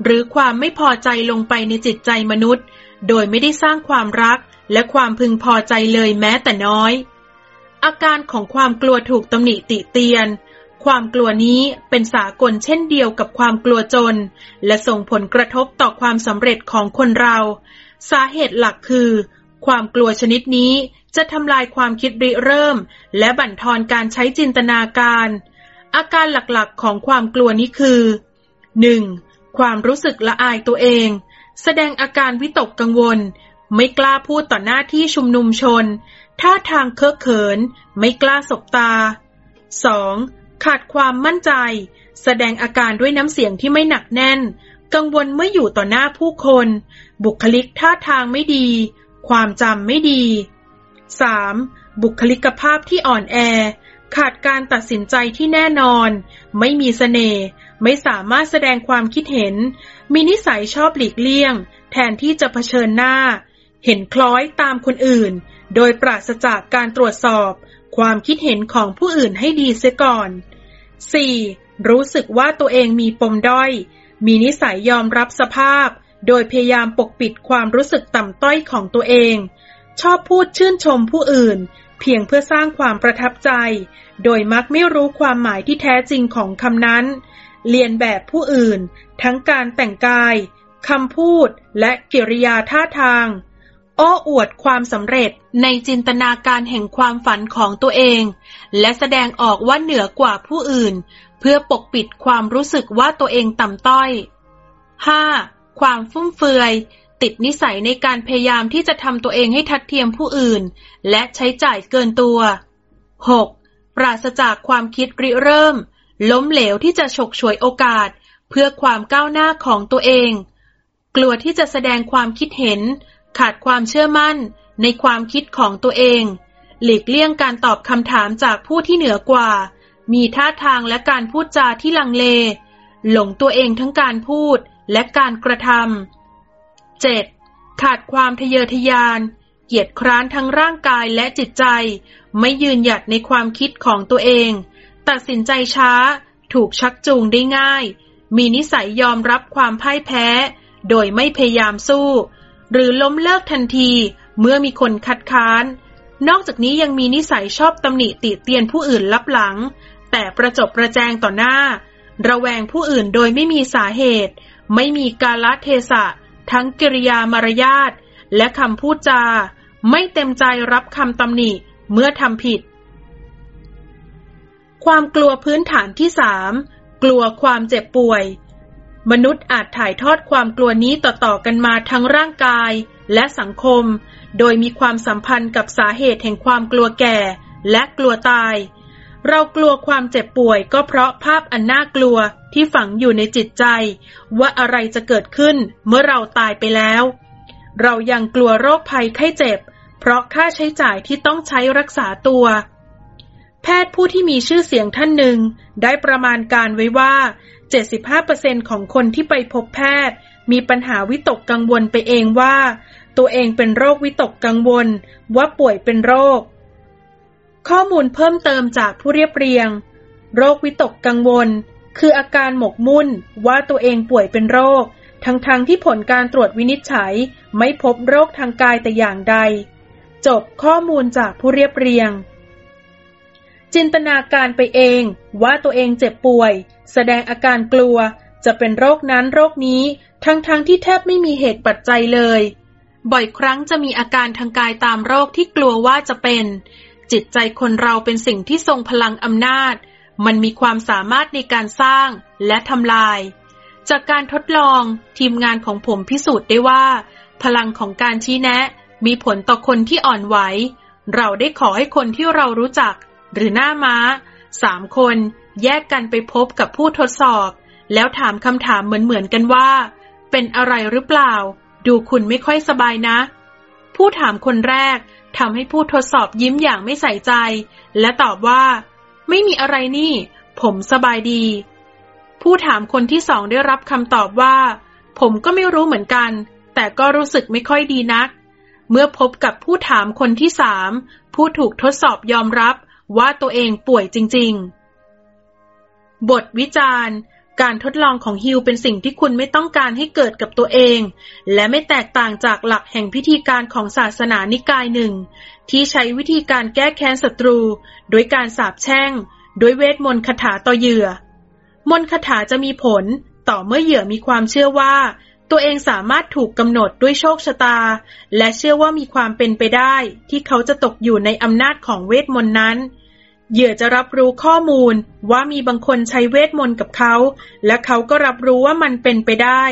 Speaker 2: หรือความไม่พอใจลงไปในจิตใจมนุษย์ โดยไม่ได้สร้างความรักและความพึงพอใจเลยแม้แต่น้อย อาการของความกลัวถูกตำหนิติเตียน ความกลัวนี้เป็นสากลเช่นเดียวกับความกลัวจน และส่งผลกระทบต่อความสำเร็จของคนเรา สาเหตุหลักคือ ความกลัวชนิดนี้จะทำลายความคิดริเริ่ม และบั่นทอนการใช้จินตนาการ อาการหลักๆของความกลัวนี้คือ 1. ความรู้สึกละอายตัวเอง แสดงอาการวิตกกังวล ไม่กล้าพูดต่อหน้าที่ชุมนุมชน ท่าทางเคอะเขิน ไม่กล้าสบตา 2. ขาดความมั่นใจ แสดงอาการด้วยน้ำเสียงที่ไม่หนักแน่น กังวลเมื่ออยู่ต่อหน้าผู้คน บุคลิกท่าทางไม่ดี ความจำไม่ดี 3. บุคลิกภาพที่อ่อนแอ ขาดการตัดสินใจที่แน่นอน ไม่มีเสน่ห์ ไม่สามารถแสดงความคิดเห็น มีนิสัยชอบหลีกเลี่ยง แทนที่จะเผชิญหน้า เห็นคล้อยตามคนอื่น โดยปราศจากการตรวจสอบ ความคิดเห็นของผู้อื่นให้ดีเสียก่อน 4. รู้สึกว่าตัวเองมีปมด้อย มีนิสัยยอมรับสภาพ โดยพยายามปกปิดความรู้สึกต่ำต้อยของตัวเอง ชอบพูดชื่นชมผู้อื่น เพียงเพื่อสร้างความประทับใจ โดยมักไม่รู้ความหมายที่แท้จริงของคำนั้น เรียนแบบผู้อื่น ทั้งการแต่งกายคำพูดและกิริยาท่าทาง โอ้อวดความสำเร็จในจินตนาการแห่งความฝันของตัวเอง และแสดงออกว่าเหนือกว่าผู้อื่น เพื่อปกปิดความรู้สึกว่าตัวเองต่ำต้อย 5. ความฟุ่มเฟือย ติดนิสัยในการพยายามที่จะทำตัวเองให้ทัดเทียมผู้อื่น และใช้จ่ายเกินตัว 6. ปราศจากความคิดริเริ่ม ล้มเหลวที่จะฉกฉวยโอกาส เพื่อความก้าวหน้าของตัวเอง กลัวที่จะแสดงความคิดเห็น ขาดความเชื่อมั่นในความคิดของตัวเอง หลีกเลี่ยงการตอบคำถามจากผู้ที่เหนือกว่า มีท่าทางและการพูดจาที่ลังเล หลงตัวเองทั้งการพูดและการกระทำ 7. ขาดความทะเยอทะยาน เกียจคร้านทั้งร่างกายและจิตใจ ไม่ยืนหยัดในความคิดของตัวเอง ตัดสินใจช้า ถูกชักจูงได้ง่าย มีนิสัยยอมรับความพ่ายแพ้ โดยไม่พยายามสู้ หรือล้มเลิกทันทีเมื่อมีคนคัดค้าน นอกจากนี้ยังมีนิสัยชอบตำหนิติเตียนผู้อื่นลับหลัง แต่ประจบประแจงต่อหน้า ระแวงผู้อื่นโดยไม่มีสาเหตุ ไม่มีกาลเทศะ ทั้งกิริยามารยาทและคำพูดจา ไม่เต็มใจรับคำตำหนิเมื่อทำผิด ความกลัวพื้นฐานที่สามกลัวความเจ็บป่วย มนุษย์อาจถ่ายทอดความกลัวนี้ต่อๆกันมาทั้งร่างกายและสังคม โดยมีความสัมพันธ์กับสาเหตุแห่งความกลัวแก่และกลัวตาย เรากลัวความเจ็บป่วยก็เพราะภาพอันน่ากลัวที่ฝังอยู่ในจิตใจ ว่าอะไรจะเกิดขึ้นเมื่อเราตายไปแล้ว เรายังกลัวโรคภัยไข้เจ็บ เพราะค่าใช้จ่ายที่ต้องใช้รักษาตัว แพทย์ผู้ที่มีชื่อเสียงท่านหนึ่งได้ประมาณการไว้ว่า 75%ของคนที่ไปพบแพทย์ มีปัญหาวิตกกังวลไปเองว่า ตัวเองเป็นโรควิตกกังวล ว่าป่วยเป็นโรค ข้อมูลเพิ่มเติมจากผู้เรียบเรียง โรควิตกกังวล คืออาการหมกมุ่นว่าตัวเองป่วยเป็นโรค ทั้งๆทที่ผลการตรวจวินิจฉัย ไม่พบโรคทางกายแต่อย่างใด จบข้อมูลจากผู้เรียบเรียง จินตนาการไปเองว่าตัวเองเจ็บป่วย แสดงอาการกลัว จะเป็นโรคนั้นโรคนี้ ทั้งๆทที่แทบไม่มีเหตุปัจจัยเลย บ่อยครั้งจะมีอาการทางกายตามโรคที่กลัวว่าจะเป็น จิตใจคนเราเป็นสิ่งที่ทรงพลังอำนาจ มันมีความสามารถในการสร้างและทำลาย จากการทดลองทีมงานของผมพิสูจน์ได้ว่า พลังของการชี้แนะ มีผลต่อคนที่อ่อนไหว เราได้ขอให้คนที่เรารู้จัก หรือหน้าม้าสามคนแยกกันไปพบกับผู้ทดสอบ แล้วถามคำถามเหมือนๆกันว่า เป็นอะไรหรือเปล่า ดูคุณไม่ค่อยสบายนะ ผู้ถามคนแรกทำให้ผู้ทดสอบยิ้มอย่างไม่ใส่ใจ และตอบว่า ไม่มีอะไรนี่ ผมสบายดี ผู้ถามคนที่สองได้รับคำตอบว่า ผมก็ไม่รู้เหมือนกัน แต่ก็รู้สึกไม่ค่อยดีนัก เมื่อพบกับผู้ถามคนที่สามผู้ถูกทดสอบยอมรับ ว่าตัวเองป่วยจริง ๆ บทวิจารณ์ การทดลองของฮิวเป็นสิ่งที่คุณไม่ต้องการให้เกิดกับตัวเอง และไม่แตกต่างจากหลักแห่งพิธีการของศาสนานิกายหนึ่ง ที่ใช้วิธีการแก้แค้นศัตรู โดยการสาบแช่งโดยเวทมนต์คาถาต่อเหยื่อ มนต์คาถาจะมีผลต่อเมื่อเหยื่อมีความเชื่อว่า ตัวเองสามารถถูกกำหนดด้วยโชคชะตา และเชื่อว่ามีความเป็นไปได้ ที่เขาจะตกอยู่ในอำนาจของเวทมนต์นั้น เหยื่อจะรับรู้ข้อมูลว่ามีบางคนใช้เวทมนต์กับเขา และเขาก็รับรู้ว่ามันเป็นไปได้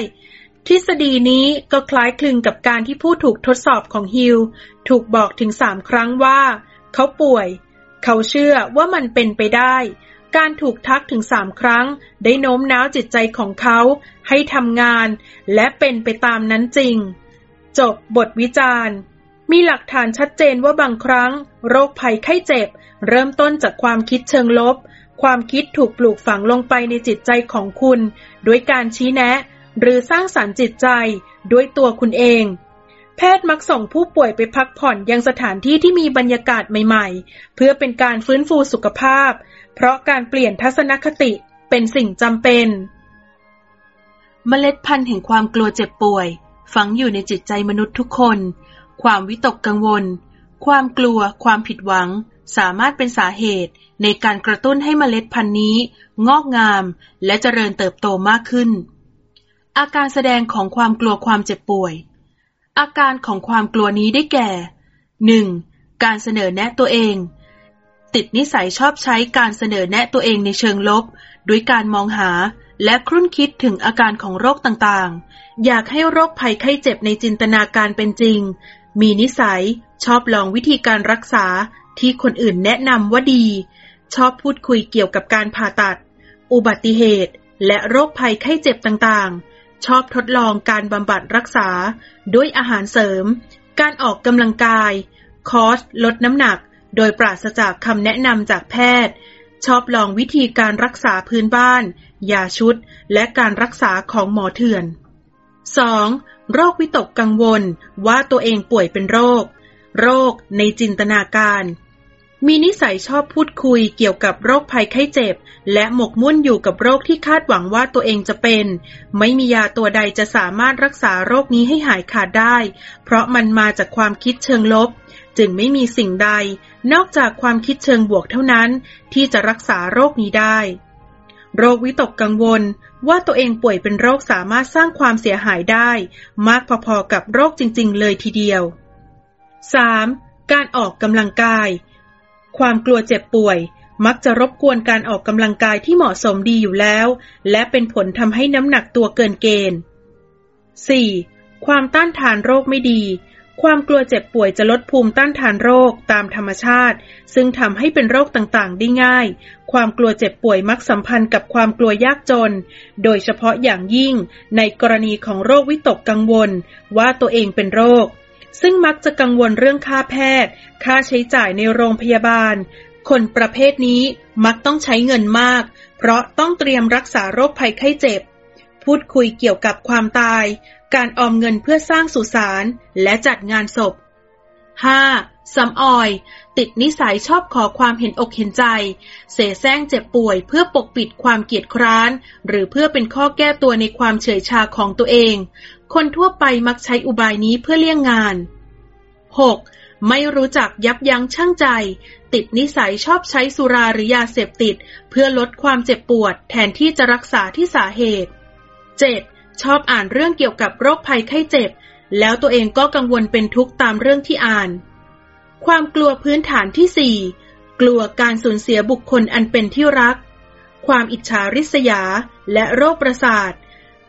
Speaker 2: ทฤษฎีนี้ก็คล้ายคลึงกับการที่ผู้ถูกทดสอบของฮิลถูกบอกถึงสามครั้งว่า เขาป่วย เขาเชื่อว่ามันเป็นไปได้การถูกทักถึงสามครั้ง ได้โน้มน้าวจิตใจของเขา ให้ทำงานและเป็นไปตามนั้นจริง จบบทวิจารณ์ มีหลักฐานชัดเจนว่าบางครั้ง โรคภัยไข้เจ็บ เริ่มต้นจากความคิดเชิงลบ ความคิดถูกปลูกฝังลงไปในจิตใจของคุณด้วยการชี้แนะ หรือสร้างสารรค์จิตใจด้วยตัวคุณเองแพทย์มักส่งผู้ป่วยไปพักผ่อนยังสถานที่ที่มีบรรยากาศใหม่ๆ เพื่อเป็นการฟื้นฟูสุขภาพ เพราะการเปลี่ยนทัศนคติเป็นสิ่งจำเป็น เมล็ดพันธุ์แห่งความกลัวเจ็บป่วย ฝังอยู่ในจิตใจมนุษย์ทุกคน ความวิตกกังวล ความกลัว ความผิดหวัง สามารถเป็นสาเหตุในการกระตุ้นให้เมล็ดพันธุ์นี้ งอกงาม และเจริญเติบโตมากขึ้น อาการแสดงของความกลัวความเจ็บป่วย อาการของความกลัวนี้ได้แก่ 1. การเสนอแนะตัวเอง ติดนิสัยชอบใช้การเสนอแนะตัวเองในเชิงลบ ด้วยการมองหาและครุ่นคิดถึงอาการของโรคต่างๆ อยากให้โรคภัยไข้เจ็บในจินตนาการเป็นจริง มีนิสัย ชอบลองวิธีการรักษาที่คนอื่นแนะนำว่าดี ชอบพูดคุยเกี่ยวกับการผ่าตัด อุบัติเหตุ และโรคภัยไข้เจ็บต่างๆ ชอบทดลองการบำบัดรักษา ด้วยอาหารเสริม การออกกำลังกาย คอร์สลดน้ำหนัก โดยปราศจากคำแนะนำจากแพทย์ ชอบลองวิธีการรักษาพื้นบ้าน ยาชุด และการรักษาของหมอเถื่อน 2. โรควิตกกังวลว่าตัวเองป่วยเป็นโรค โรคในจินตนาการ มีนิสัยชอบพูดคุยเกี่ยวกับโรคภัยไข้เจ็บ และหมกมุ่นอยู่กับโรคที่คาดหวังว่าตัวเองจะเป็น ไม่มียาตัวใดจะสามารถรักษาโรคนี้ให้หายขาดได้ เพราะมันมาจากความคิดเชิงลบ จึงไม่มีสิ่งใด นอกจากความคิดเชิงบวกเท่านั้น ที่จะรักษาโรคนี้ได้ โรควิตกกังวลว่าตัวเองป่วยเป็นโรคสามารถสร้างความเสียหายได้ มากพอๆกับโรคจริง ๆ เลยทีเดียว 3. การออกกำลังกาย ความกลัวเจ็บป่วย มักจะรบกวนการออกกำลังกายที่เหมาะสมดีอยู่แล้ว และเป็นผลทำให้น้ำหนักตัวเกินเกณฑ์ 4. ความต้านทานโรคไม่ดี ความกลัวเจ็บป่วยจะลดภูมิต้านทานโรคตามธรรมชาติ ซึ่งทำให้เป็นโรคต่างๆ ได้ง่าย ความกลัวเจ็บป่วยมักสัมพันธ์กับความกลัวยากจน โดยเฉพาะอย่างยิ่งในกรณีของโรควิตกกังวล ว่าตัวเองเป็นโรค ซึ่งมักจะกังวลเรื่องค่าแพทย์ ค่าใช้จ่ายในโรงพยาบาล คนประเภทนี้มักต้องใช้เงินมาก เพราะต้องเตรียมรักษาโรคภัยไข้เจ็บ พูดคุยเกี่ยวกับความตาย การออมเงินเพื่อสร้างสุสานและจัดงานศพ 5. สำออย ติดนิสัยชอบขอความเห็นอกเห็นใจ เสแสร้งเจ็บป่วยเพื่อปกปิดความเกียดคร้าน หรือเพื่อเป็นข้อแก้ตัวในความเฉยชาของตัวเอง คนทั่วไปมักใช้อุบายนี้เพื่อเลี่ยงงาน 6. ไม่รู้จักยับยั้งชั่งใจ ติดนิสัยชอบใช้สุราหรือยาเสพติด เพื่อลดความเจ็บปวด แทนที่จะรักษาที่สาเหตุ 7. ชอบอ่านเรื่องเกี่ยวกับโรคภัยไข้เจ็บ แล้วตัวเองก็กังวลเป็นทุกข์ตามเรื่องที่อ่าน ความกลัวพื้นฐานที่สี่กลัวการสูญเสียบุคคลอันเป็นที่รัก ความอิจฉาริษยา และโรคประสาท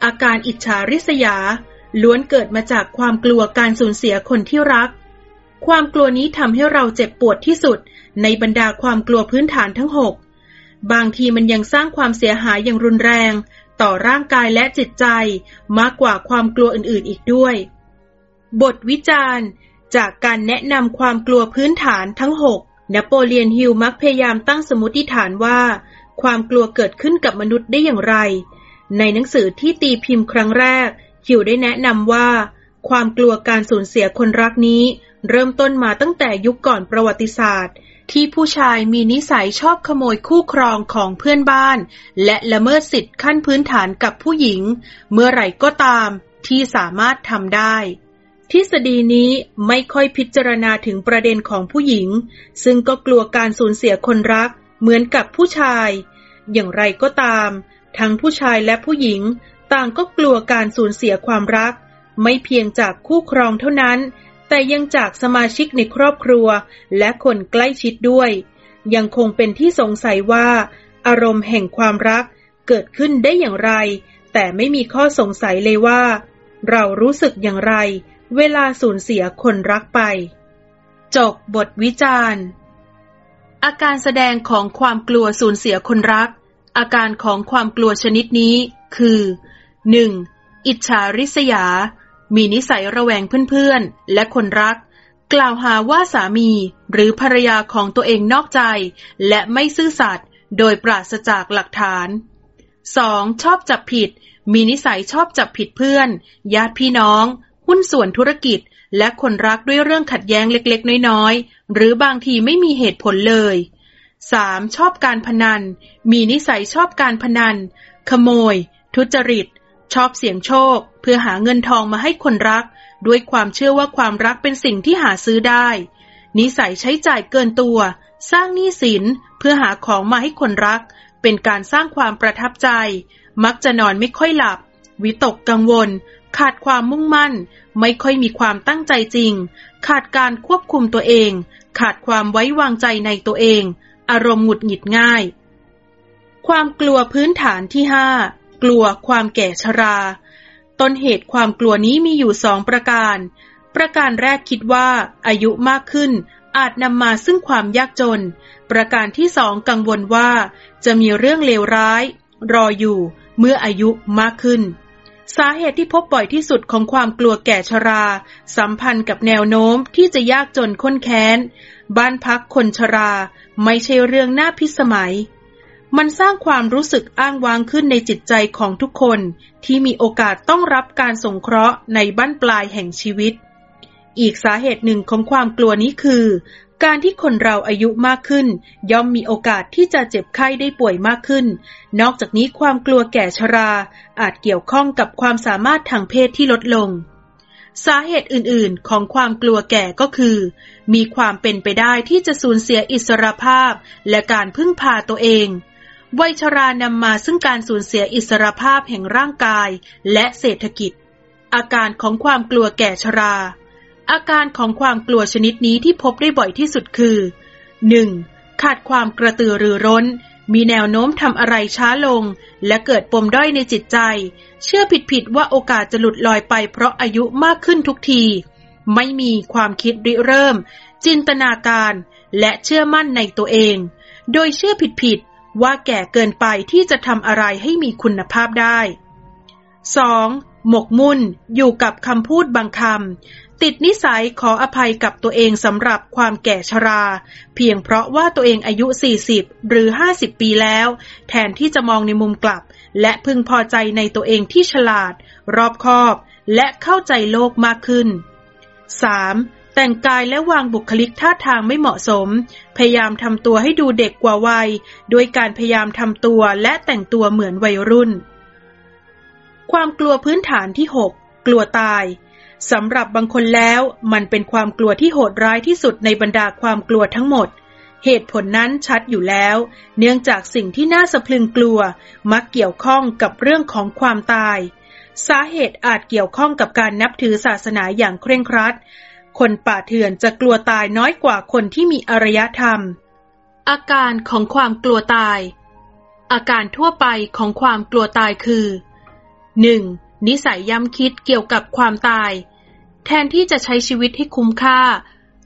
Speaker 2: อาการอิจฉาริษยา ล้วนเกิดมาจากความกลัวการสูญเสียคนที่รัก ความกลัวนี้ทำให้เราเจ็บปวดที่สุด ในบรรดาความกลัวพื้นฐานทั้งหกบางทีมันยังสร้างความเสียหายอย่างรุนแรง ต่อร่างกายและจิตใจมากกว่าความกลัวอื่นๆอีกด้วย บทวิจารณ์ จากการแนะนำความกลัวพื้นฐานทั้ง 6 นโปเลียนฮิลมักพยายามตั้งสมมติฐานว่า ความกลัวเกิดขึ้นกับมนุษย์ได้อย่างไร ในหนังสือที่ตีพิมพ์ครั้งแรก ฮิลได้แนะนำว่า ความกลัวการสูญเสียคนรักนี้ เริ่มต้นมาตั้งแต่ยุคก่อนประวัติศาสตร์ ที่ผู้ชายมีนิสัยชอบขโมยคู่ครองของเพื่อนบ้าน และละเมิดสิทธิ์ขั้นพื้นฐานกับผู้หญิง เมื่อไหร่ก็ตามที่สามารถทำได้ ทฤษฎีนี้ไม่ค่อยพิจารณาถึงประเด็นของผู้หญิง ซึ่งก็กลัวการสูญเสียคนรักเหมือนกับผู้ชาย อย่างไรก็ตาม ทั้งผู้ชายและผู้หญิง ต่างก็กลัวการสูญเสียความรัก ไม่เพียงจากคู่ครองเท่านั้น แต่ยังจากสมาชิกในครอบครัว และคนใกล้ชิดด้วย ยังคงเป็นที่สงสัยว่า อารมณ์แห่งความรักเกิดขึ้นได้อย่างไร แต่ไม่มีข้อสงสัยเลยว่า เรารู้สึกอย่างไร เวลาสูญเสียคนรักไป จบบทวิจารณ์ อาการแสดงของความกลัวสูญเสียคนรัก อาการของความกลัวชนิดนี้ คือ 1. อิจฉาริษยา มีนิสัยระแวงเพื่อนๆ และคนรัก กล่าวหาว่าสามีหรือภรรยาของตัวเองนอกใจ และไม่ซื่อสัตย์โดยปราศจากหลักฐาน 2. ชอบจับผิด มีนิสัยชอบจับผิดเพื่อน ญาติพี่น้อง หุ้นส่วนธุรกิจ และคนรักด้วยเรื่องขัดแย้งเล็กๆ น้อยๆ หรือบางทีไม่มีเหตุผลเลย 3. ชอบการพนัน มีนิสัยชอบการพนัน ขโมย ทุจริต ชอบเสี่ยงโชค เพื่อหาเงินทองมาให้คนรัก ด้วยความเชื่อว่าความรักเป็นสิ่งที่หาซื้อได้ นิสัยใช้จ่ายเกินตัว สร้างหนี้สินเพื่อหาของมาให้คนรัก เป็นการสร้างความประทับใจ มักจะนอนไม่ค่อยหลับ วิตกกังวล ขาดความมุ่งมั่น ไม่ค่อยมีความตั้งใจจริง ขาดการควบคุมตัวเอง ขาดความไว้วางใจในตัวเอง อารมณ์หงุดหงิดง่าย ความกลัวพื้นฐานที่ห้า ลัวความแก่ชรา ต้นเหตุความกลัวนี้มีอยู่สองประการ ประการแรกคิดว่า อายุมากขึ้นอาจนำมาซึ่งความยากจน ประการที่สองกังวลว่า จะมีเรื่องเลวร้าย รออยู่เมื่ออายุมากขึ้น สาเหตุที่พบบ่อยที่สุดของความกลัวแก่ชรา สัมพันธ์กับแนวโน้มที่จะยากจนค้นแค้น บ้านพักคนชรา ไม่ใช่เรื่องน่าพิสมัย มันสร้างความรู้สึกอ้างว้างขึ้นในจิตใจของทุกคนที่มีโอกาสต้องรับการสงเคราะห์ในบั้นปลายแห่งชีวิต อีกสาเหตุหนึ่งของความกลัวนี้คือ การที่คนเราอายุมากขึ้น ย่อมมีโอกาสที่จะเจ็บไข้ได้ป่วยมากขึ้น นอกจากนี้ความกลัวแก่ชรา อาจเกี่ยวข้องกับความสามารถทางเพศที่ลดลงสาเหตุอื่น ๆ ของความกลัวแก่ก็คือ มีความเป็นไปได้ที่จะสูญเสียอิสรภาพ และการพึ่งพาตัวเอง วัยชรานำมาซึ่งการสูญเสียอิสรภาพแห่งร่างกายและเศรษฐกิจ อาการของความกลัวแก่ชรา อาการของความกลัวชนิดนี้ที่พบได้บ่อยที่สุดคือ 1. ขาดความกระตือรือร้น มีแนวโน้มทำอะไรช้าลง และเกิดปมด้อยในจิตใจ เชื่อผิดๆว่าโอกาสจะหลุดลอยไปเพราะอายุมากขึ้นทุกที ไม่มีความคิดริเริ่ม จินตนาการ และเชื่อมั่นในตัวเอง โดยเชื่อผิดๆ ว่าแก่เกินไปที่จะทำอะไรให้มีคุณภาพได้ 2. หมกมุ่นอยู่กับคำพูดบางคำติดนิสัยขออภัยกับตัวเองสำหรับความแก่ชรา เพียงเพราะว่าตัวเองอายุ 40 หรือ 50 ปีแล้ว แทนที่จะมองในมุมกลับ และพึงพอใจในตัวเองที่ฉลาด รอบคอบ และเข้าใจโลกมากขึ้น 3. แต่งกายและวางบุคลิกท่าทางไม่เหมาะสม พยายามทำตัวให้ดูเด็กกว่าวัย โดยการพยายามทำตัวและแต่งตัวเหมือนวัยรุ่น ความกลัวพื้นฐานที่ 6 กลัวตายสำหรับบางคนแล้วมันเป็นความกลัวที่โหดร้ายที่สุดในบรรดาความกลัวทั้งหมด เหตุผลนั้นชัดอยู่แล้ว เนื่องจากสิ่งที่น่าสะพรึงกลัว มักเกี่ยวข้องกับเรื่องของความตาย สาเหตุอาจเกี่ยวข้องกับการนับถือศาสนาอย่างเคร่งครัด คนป่าเถื่อนจะกลัวตายน้อยกว่าคนที่มีอารยธรรม อาการของความกลัวตาย อาการทั่วไปของความกลัวตายคือ 1. นิสัยย้ำคิดเกี่ยวกับความตาย แทนที่จะใช้ชีวิตให้คุ้มค่า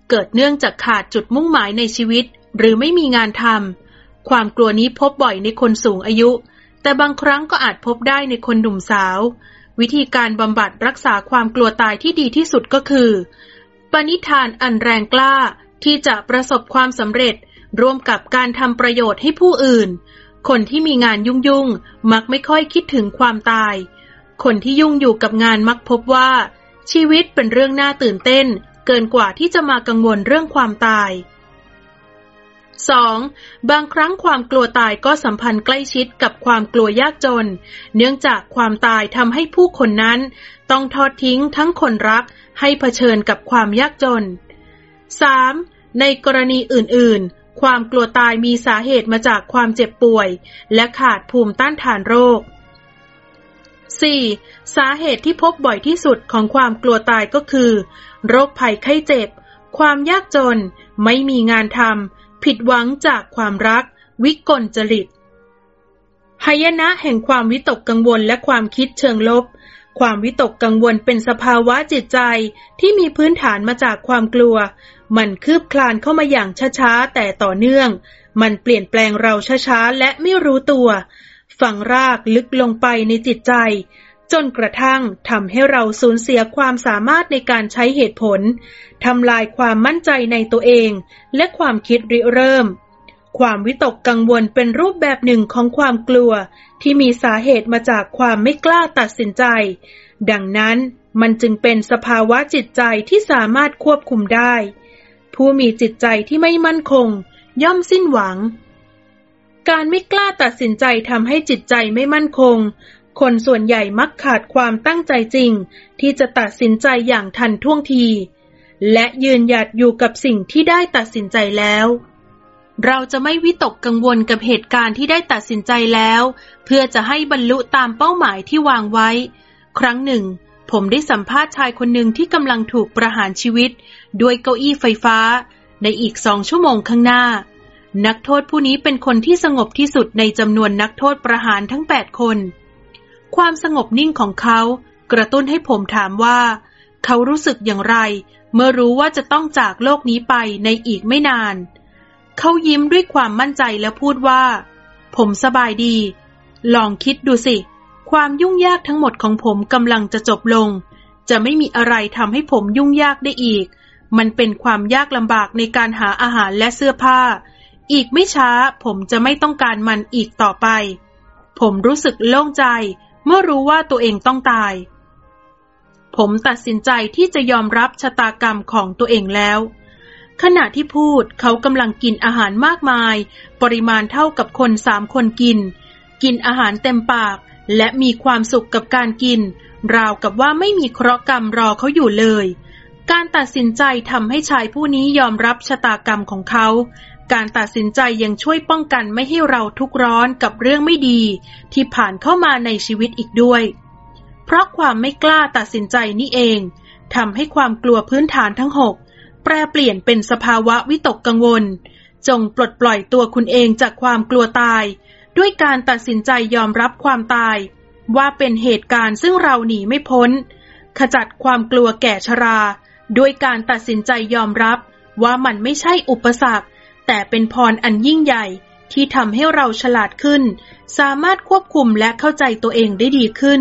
Speaker 2: เกิดเนื่องจากขาดจุดมุ่งหมายในชีวิต หรือไม่มีงานทำความกลัวนี้พบบ่อยในคนสูงอายุ แต่บางครั้งก็อาจพบได้ในคนหนุ่มสาว วิธีการบำบัดรักษาความกลัวตายที่ดีที่สุดก็คือ ปณิธานอันแรงกล้าที่จะประสบความสำเร็จร่วมกับการทำประโยชน์ให้ผู้อื่น คนที่มีงานยุ่งๆ มักไม่ค่อยคิดถึงความตาย คนที่ยุ่งอยู่กับงานมักพบว่า ชีวิตเป็นเรื่องน่าตื่นเต้น เกินกว่าที่จะมากังวลเรื่องความตาย 2. บางครั้งความกลัวตายก็สัมพันธ์ใกล้ชิดกับความกลัวยากจน เนื่องจากความตายทำให้ผู้คนนั้น ต้องทอดทิ้งทั้งคนรักให้เผชิญกับความยากจน 3. ในกรณีอื่น ๆ ความกลัวตายมีสาเหตุมาจากความเจ็บป่วย และขาดภูมิต้านทานโรค 4. สาเหตุที่พบบ่อยที่สุดของความกลัวตายก็คือ โรคภัยไข้เจ็บ ความยากจน ไม่มีงานทำ ผิดหวังจากความรัก วิกลจริตหายนะแห่งความวิตกกังวลและความคิดเชิงลบ ความวิตกกังวลเป็นสภาวะจิตใจที่มีพื้นฐานมาจากความกลัว มันคืบคลานเข้ามาอย่างช้าๆ แต่ต่อเนื่อง มันเปลี่ยนแปลงเราช้าๆ และไม่รู้ตัว ฝังรากลึกลงไปในจิตใจ จนกระทั่งทำให้เราสูญเสียความสามารถในการใช้เหตุผล ทำลายความมั่นใจในตัวเอง และความคิดริเริ่ม ความวิตกกังวลเป็นรูปแบบหนึ่งของความกลัว ที่มีสาเหตุมาจากความไม่กล้าตัดสินใจ ดังนั้นมันจึงเป็นสภาวะจิตใจที่สามารถควบคุมได้ ผู้มีจิตใจที่ไม่มั่นคง ย่อมสิ้นหวัง การไม่กล้าตัดสินใจทำให้จิตใจไม่มั่นคง คนส่วนใหญ่มักขาดความตั้งใจจริง ที่จะตัดสินใจอย่างทันท่วงที และยืนหยัดอยู่กับสิ่งที่ได้ตัดสินใจแล้ว เราจะไม่วิตกกังวลกับเหตุการณ์ที่ได้ตัดสินใจแล้ว เพื่อจะให้บรรลุตามเป้าหมายที่วางไว้ ครั้งหนึ่ง ผมได้สัมภาษณ์ชายคนหนึ่งที่กำลังถูกประหารชีวิต ด้วยเก้าอี้ไฟฟ้า ในอีกสองชั่วโมงข้างหน้า นักโทษผู้นี้เป็นคนที่สงบที่สุดในจำนวนนักโทษประหารทั้งแปดคน ความสงบนิ่งของเขากระตุ้นให้ผมถามว่า เขารู้สึกอย่างไร เมื่อรู้ว่าจะต้องจากโลกนี้ไปในอีกไม่นานเขายิ้มด้วยความมั่นใจและพูดว่า ผมสบายดี ลองคิดดูสิ ความยุ่งยากทั้งหมดของผมกำลังจะจบลง จะไม่มีอะไรทำให้ผมยุ่งยากได้อีก มันเป็นความยากลำบากในการหาอาหารและเสื้อผ้า อีกไม่ช้าผมจะไม่ต้องการมันอีกต่อไป ผมรู้สึกโล่งใจ เมื่อรู้ว่าตัวเองต้องตาย ผมตัดสินใจที่จะยอมรับชะตากรรมของตัวเองแล้ว ขณะที่พูดเขากำลังกินอาหารมากมาย ปริมาณเท่ากับคนสามคนกิน กินอาหารเต็มปาก และมีความสุขกับการกิน ราวกับว่าไม่มีเคราะห์กรรมรอเขาอยู่เลย การตัดสินใจทำให้ชายผู้นี้ยอมรับชะตากรรมของเขา การตัดสินใจยังช่วยป้องกันไม่ให้เราทุกร้อนกับเรื่องไม่ดี ที่ผ่านเข้ามาในชีวิตอีกด้วย เพราะความไม่กล้าตัดสินใจนี่เองทำให้ความกลัวพื้นฐานทั้งหก แปรเปลี่ยนเป็นสภาวะวิตกกังวล จงปลดปล่อยตัวคุณเองจากความกลัวตาย ด้วยการตัดสินใจยอมรับความตาย ว่าเป็นเหตุการณ์ซึ่งเราหนีไม่พ้น ขจัดความกลัวแก่ชรา ด้วยการตัดสินใจยอมรับว่ามันไม่ใช่อุปสรรค แต่เป็นพรอันยิ่งใหญ่ที่ทำให้เราฉลาดขึ้น สามารถควบคุมและเข้าใจตัวเองได้ดีขึ้น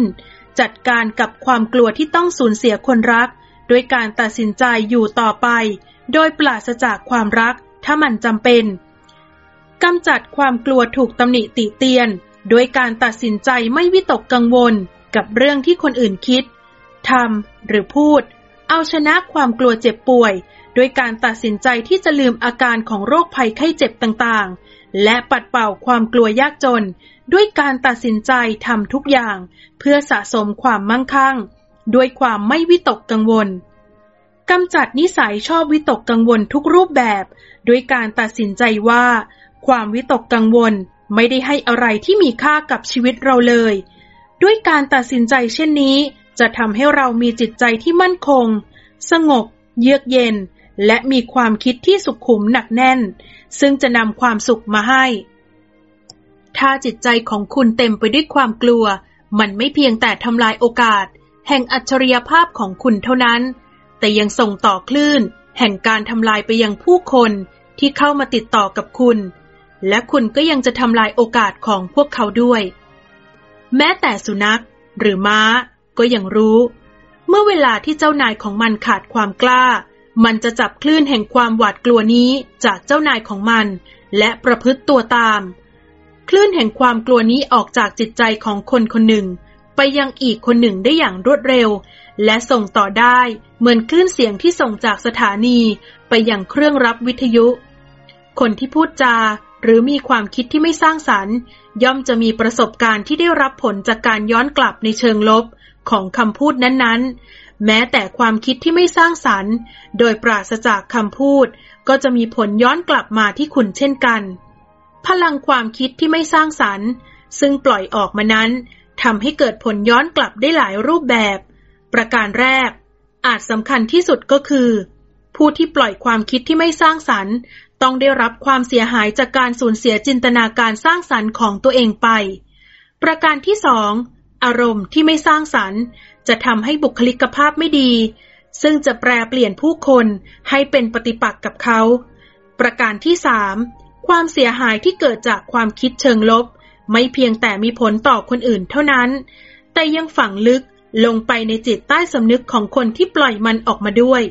Speaker 2: จัดการกับความกลัวที่ต้องสูญเสียคนรัก ด้วยการตัดสินใจอยู่ต่อไป โดยปราศจากความรัก ถ้ามันจำเป็นกำจัดความกลัวถูกตำหนิติเตียนโดยการตัดสินใจไม่วิตกกังวลกับเรื่องที่คนอื่นคิดทำหรือพูด เอาชนะความกลัวเจ็บป่วยโดยการตัดสินใจที่จะลืมอาการของโรคภัยไข้เจ็บต่างๆ และปัดเป่าความกลัวยากจน ด้วยการตัดสินใจทำทุกอย่าง เพื่อสะสมความมั่งคั่ง ด้วยความไม่วิตกกังวลกำจัดนิสัยชอบวิตกกังวลทุกรูปแบบด้วยการตัดสินใจว่า ความวิตกกังวลไม่ได้ให้อะไรที่มีค่ากับชีวิตเราเลย ด้วยการตัดสินใจเช่นนี้ จะทำให้เรามีจิตใจที่มั่นคง สงบ เยือกเย็น และมีความคิดที่สุขุมหนักแน่น ซึ่งจะนำความสุขมาให้ ถ้าจิตใจของคุณเต็มไปด้วยความกลัว มันไม่เพียงแต่ทำลายโอกาส แห่งอัจฉริยภาพของคุณเท่านั้น แต่ยังส่งต่อคลื่น แห่งการทำลายไปยังผู้คนที่เข้ามาติดต่อกับคุณ และคุณก็ยังจะทำลายโอกาสของพวกเขาด้วย แม้แต่สุนัข หรือม้า ก็ยังรู้ เมื่อเวลาที่เจ้านายของมันขาดความกล้า มันจะจับคลื่นแห่งความหวาดกลัวนี้จากเจ้านายของมัน และประพฤติตัวตาม คลื่นแห่งความกลัวนี้ออกจากจิตใจของคนคนหนึ่ง ไปยังอีกคนหนึ่งได้อย่างรวดเร็ว และส่งต่อได้เหมือนคลื่นเสียงที่ส่งจากสถานี ไปยังเครื่องรับวิทยุ คนที่พูดจาหรือมีความคิดที่ไม่สร้างสรรค์ ย่อมจะมีประสบการณ์ที่ได้รับผลจากการย้อนกลับในเชิงลบของคำพูดนั้นๆ แม้แต่ความคิดที่ไม่สร้างสรรค์ โดยปราศจากคำพูด ก็จะมีผลย้อนกลับมาที่คุณเช่นกัน พลังความคิดที่ไม่สร้างสรรค์ ซึ่งปล่อยออกมานั้น ทำให้เกิดผลย้อนกลับได้หลายรูปแบบ ประการแรก อาจสำคัญที่สุดก็คือ ผู้ที่ปล่อยความคิดที่ไม่สร้างสรรค์ ต้องได้รับความเสียหายจากการสูญเสียจินตนาการสร้างสรรค์ของตัวเองไป ประการที่สองอารมณ์ที่ไม่สร้างสรรค์ จะทำให้บุคลิกภาพไม่ดี ซึ่งจะแปรเปลี่ยนผู้คนให้เป็นปฏิปักษ์กับเขา ประการที่สามความเสียหายที่เกิดจากความคิดเชิงลบ ไม่เพียงแต่มีผลต่อคนอื่นเท่านั้น แต่ยังฝังลึกลงไปในจิตใต้สำนึกของคนที่ปล่อยมันออกมาด้วย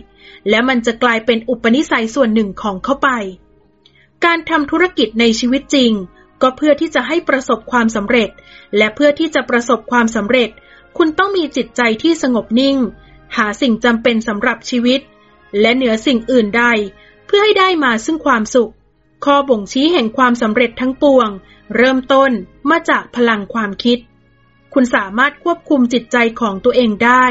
Speaker 2: และมันจะกลายเป็นอุปนิสัยส่วนหนึ่งของเขาไป การทำธุรกิจในชีวิตจริง ก็เพื่อที่จะให้ประสบความสำเร็จ และเพื่อที่จะประสบความสำเร็จ คุณต้องมีจิตใจที่สงบนิ่ง หาสิ่งจำเป็นสำหรับชีวิต และเหนือสิ่งอื่นใด เพื่อให้ได้มาซึ่งความสุข ข้อบ่งชี้แห่งความสำเร็จทั้งปวง เริ่มต้นมาจากพลังความคิด คุณสามารถควบคุมจิตใจของตัวเองได้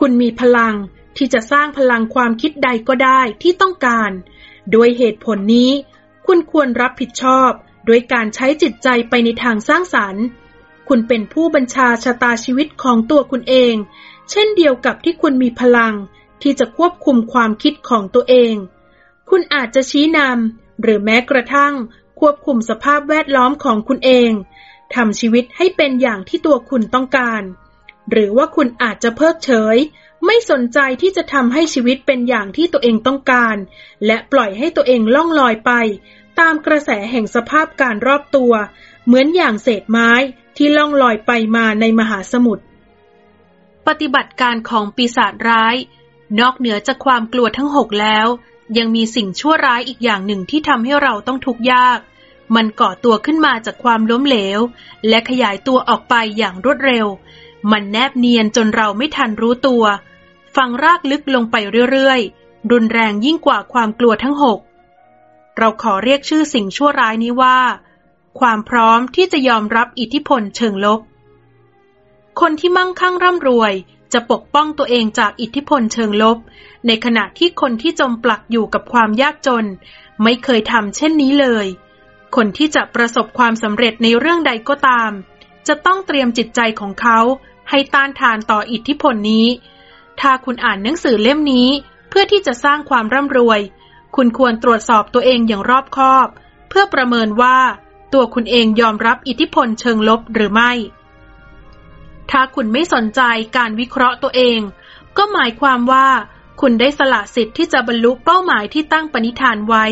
Speaker 2: คุณมีพลังที่จะสร้างพลังความคิดใดก็ได้ที่ต้องการโดยเหตุผลนี้ คุณควรรับผิดชอบโดยการใช้จิตใจไปในทางสร้างสรรค์ คุณเป็นผู้บัญชาชะตาชีวิตของตัวคุณเอง เช่นเดียวกับที่คุณมีพลังที่จะควบคุมความคิดของตัวเอง คุณอาจจะชี้นำ หรือแม้กระทั่งควบคุมสภาพแวดล้อมของคุณเองทำชีวิตให้เป็นอย่างที่ตัวคุณต้องการ หรือว่าคุณอาจจะเพิกเฉย ไม่สนใจที่จะทำให้ชีวิตเป็นอย่างที่ตัวเองต้องการ และปล่อยให้ตัวเองล่องลอยไป ตามกระแสแห่งสภาพการรอบตัว เหมือนอย่างเศษไม้ที่ล่องลอยไปมาในมหาสมุทรปฏิบัติการของปีศาจร้าย นอกเหนือจากความกลัวทั้งหกแล้ว ยังมีสิ่งชั่วร้ายอีกอย่างหนึ่งที่ทำให้เราต้องทุกข์ยาก มันก่อตัวขึ้นมาจากความล้มเหลว และขยายตัวออกไปอย่างรวดเร็ว มันแนบเนียนจนเราไม่ทันรู้ตัว ฟังรากลึกลงไปเรื่อยๆ รุนแรงยิ่งกว่าความกลัวทั้งหก เราขอเรียกชื่อสิ่งชั่วร้ายนี้ว่า ความพร้อมที่จะยอมรับอิทธิพลเชิงลบ คนที่มั่งคั่งร่ำรวย จะปกป้องตัวเองจากอิทธิพลเชิงลบ ในขณะที่คนที่จมปลักอยู่กับความยากจน ไม่เคยทำเช่นนี้เลย คนที่จะประสบความสำเร็จในเรื่องใดก็ตาม จะต้องเตรียมจิตใจของเขา ให้ต้านทานต่ออิทธิพลนี้ ถ้าคุณอ่านหนังสือเล่มนี้ เพื่อที่จะสร้างความร่ำรวย คุณควรตรวจสอบตัวเองอย่างรอบคอบ เพื่อประเมินว่า ตัวคุณเองยอมรับอิทธิพลเชิงลบหรือไม่ ถ้าคุณไม่สนใจการวิเคราะห์ตัวเอง ก็หมายความว่า คุณได้สละสิทธิ์ที่จะบรรลุเป้าหมายที่ตั้งปณิธานไว้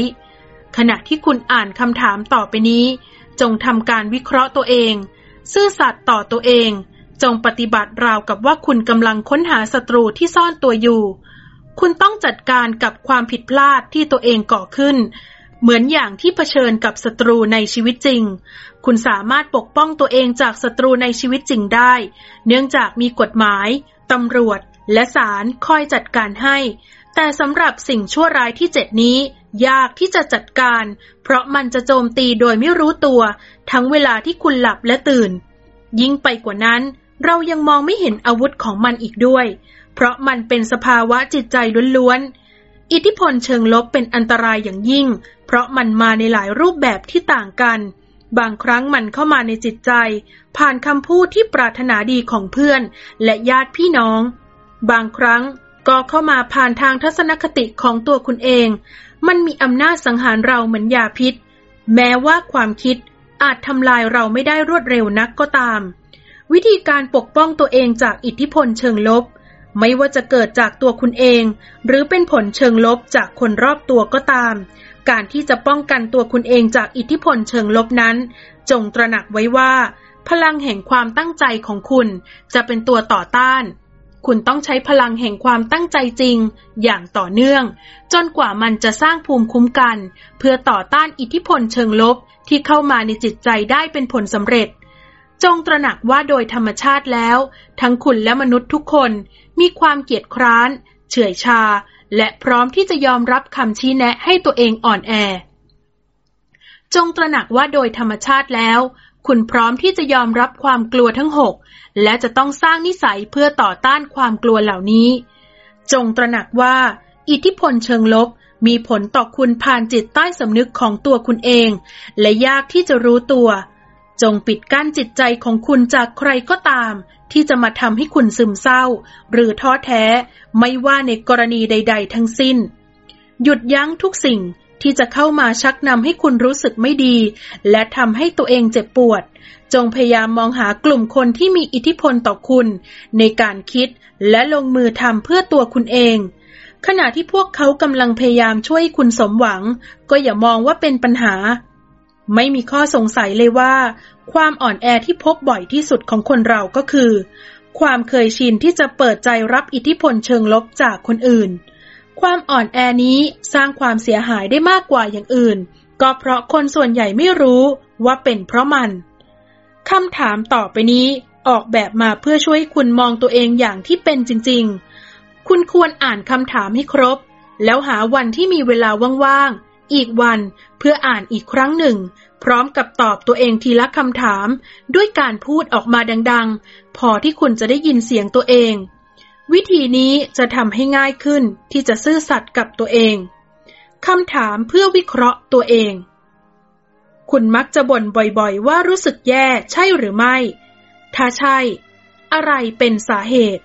Speaker 2: ขณะที่คุณอ่านคำถามต่อไปนี้ จงทำการวิเคราะห์ตัวเอง ซื่อสัตย์ต่อตัวเอง จงปฏิบัติราวกับว่าคุณกำลังค้นหาศัตรูที่ซ่อนตัวอยู่ คุณต้องจัดการกับความผิดพลาดที่ตัวเองก่อขึ้น เหมือนอย่างที่เผชิญกับศัตรูในชีวิตจริง คุณสามารถปกป้องตัวเองจากศัตรูในชีวิตจริงได้ เนื่องจากมีกฎหมาย ตำรวจ และศาลคอยจัดการให้ แต่สำหรับสิ่งชั่วร้ายที่เจ็ดนี้ ยากที่จะจัดการ เพราะมันจะโจมตีโดยไม่รู้ตัว ทั้งเวลาที่คุณหลับและตื่น ยิ่งไปกว่านั้น เรายังมองไม่เห็นอาวุธของมันอีกด้วย เพราะมันเป็นสภาวะจิตใจล้วนๆ อิทธิพลเชิงลบเป็นอันตรายอย่างยิ่ง เพราะมันมาในหลายรูปแบบที่ต่างกัน บางครั้งมันเข้ามาในจิตใจ ผ่านคำพูดที่ปรารถนาดีของเพื่อน และญาติพี่น้อง บางครั้งก็เข้ามาผ่านทางทัศนคติของตัวคุณเอง มันมีอำนาจสังหารเราเหมือนยาพิษ แม้ว่าความคิดอาจทำลายเราไม่ได้รวดเร็วนักก็ตาม วิธีการปกป้องตัวเองจากอิทธิพลเชิงลบ ไม่ว่าจะเกิดจากตัวคุณเอง หรือเป็นผลเชิงลบจากคนรอบตัวก็ตาม การที่จะป้องกันตัวคุณเองจากอิทธิพลเชิงลบนั้น จงตระหนักไว้ว่า พลังแห่งความตั้งใจของคุณจะเป็นตัวต่อต้าน คุณต้องใช้พลังแห่งความตั้งใจจริง อย่างต่อเนื่อง จนกว่ามันจะสร้างภูมิคุ้มกัน เพื่อต่อต้านอิทธิพลเชิงลบที่เข้ามาในจิตใจได้เป็นผลสำเร็จ จงตระหนักว่าโดยธรรมชาติแล้ว ทั้งคุณและมนุษย์ทุกคนมีความเกียจคร้าน เฉื่อยชา และพร้อมที่จะยอมรับคำชี้แนะให้ตัวเองอ่อนแอ จงตระหนักว่าโดยธรรมชาติแล้ว คุณพร้อมที่จะยอมรับความกลัวทั้งหกและจะต้องสร้างนิสัยเพื่อต่อต้านความกลัวเหล่านี้ จงตระหนักว่า อิทธิพลเชิงลบมีผลต่อคุณผ่านจิตใต้สำนึกของตัวคุณเอง และยากที่จะรู้ตัว จงปิดกั้นจิตใจของคุณจากใครก็ตาม ที่จะมาทำให้คุณซึมเศร้า หรือท้อแท้ ไม่ว่าในกรณีใด ๆ ทั้งสิ้น หยุดยั้งทุกสิ่งที่จะเข้ามาชักนำให้คุณรู้สึกไม่ดี และทำให้ตัวเองเจ็บปวด จงพยายามมองหากลุ่มคนที่มีอิทธิพลต่อคุณ ในการคิดและลงมือทำเพื่อตัวคุณเอง ขณะที่พวกเขากำลังพยายามช่วยคุณสมหวัง ก็อย่ามองว่าเป็นปัญหา ไม่มีข้อสงสัยเลยว่า ความอ่อนแอที่พบบ่อยที่สุดของคนเราก็คือ ความเคยชินที่จะเปิดใจรับอิทธิพลเชิงลบจากคนอื่น ความอ่อนแอนี้สร้างความเสียหายได้มากกว่าอย่างอื่น ก็เพราะคนส่วนใหญ่ไม่รู้ว่าเป็นเพราะมันคำถามต่อไปนี้ออกแบบมาเพื่อช่วยคุณมองตัวเองอย่างที่เป็นจริง ๆ คุณควรอ่านคำถามให้ครบ แล้วหาวันที่มีเวลาว่าง อีกวันเพื่ออ่านอีกครั้งหนึ่ง พร้อมกับตอบตัวเองทีละคำถาม ด้วยการพูดออกมาดังๆ พอที่คุณจะได้ยินเสียงตัวเอง วิธีนี้จะทำให้ง่ายขึ้นที่จะซื่อสัตย์กับตัวเองคำถามเพื่อวิเคราะห์ตัวเอง คุณมักจะบ่นบ่อยๆ ว่ารู้สึกแย่ใช่หรือไม่ ถ้าใช่ อะไรเป็นสาเหตุ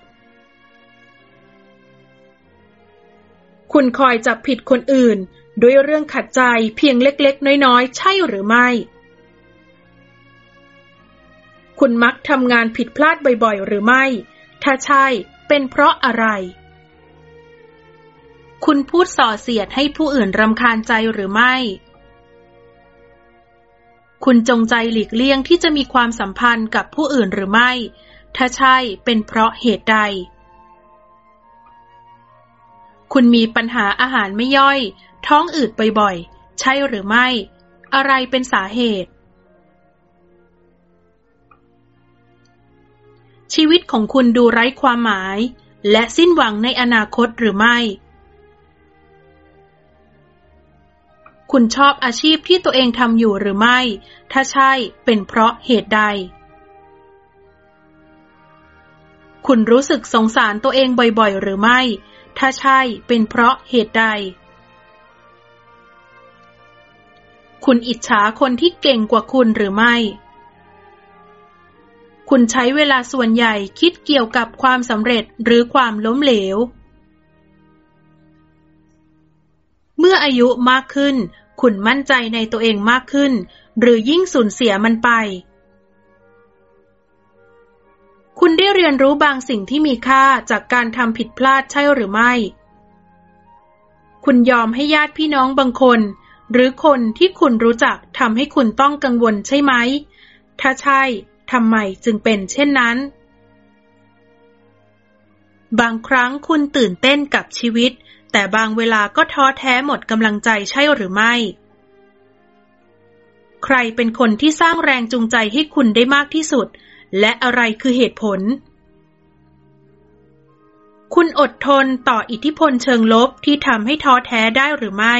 Speaker 2: คุณคอยจับผิดคนอื่น ด้วยเรื่องขัดใจเพียงเล็กๆ น้อยๆ ใช่หรือไม่ คุณมักทำงานผิดพลาดบ่อยๆ หรือไม่ ถ้าใช่เป็นเพราะอะไร คุณพูดส่อเสียดให้ผู้อื่นรำคาญใจหรือไม่ คุณจงใจหลีกเลี่ยงที่จะมีความสัมพันธ์กับผู้อื่นหรือไม่ ถ้าใช่เป็นเพราะเหตุใดคุณมีปัญหาอาหารไม่ย่อย ท้องอืดบ่อยๆ ใช่หรือไม่ อะไรเป็นสาเหตุ ชีวิตของคุณดูไร้ความหมาย และสิ้นหวังในอนาคตหรือไม่ คุณชอบอาชีพที่ตัวเองทำอยู่หรือไม่ ถ้าใช่เป็นเพราะเหตุใด คุณรู้สึกสงสารตัวเองบ่อยๆ หรือไม่ ถ้าใช่เป็นเพราะเหตุใด คุณอิจฉาคนที่เก่งกว่าคุณหรือไม่ คุณใช้เวลาส่วนใหญ่คิดเกี่ยวกับความสำเร็จหรือความล้มเหลว เมื่ออายุมากขึ้น คุณมั่นใจในตัวเองมากขึ้น หรือยิ่งสูญเสียมันไป คุณได้เรียนรู้บางสิ่งที่มีค่าจากการทำผิดพลาดใช่หรือไม่ คุณยอมให้ญาติพี่น้องบางคน หรือคนที่คุณรู้จักทำให้คุณต้องกังวลใช่ไหม ถ้าใช่ ทำไมจึงเป็นเช่นนั้น บางครั้งคุณตื่นเต้นกับชีวิต แต่บางเวลาก็ท้อแท้หมดกำลังใจใช่หรือไม่ ใครเป็นคนที่สร้างแรงจูงใจให้คุณได้มากที่สุด และอะไรคือเหตุผลคุณอดทนต่ออิทธิพลเชิงลบที่ทำให้ท้อแท้ได้หรือไม่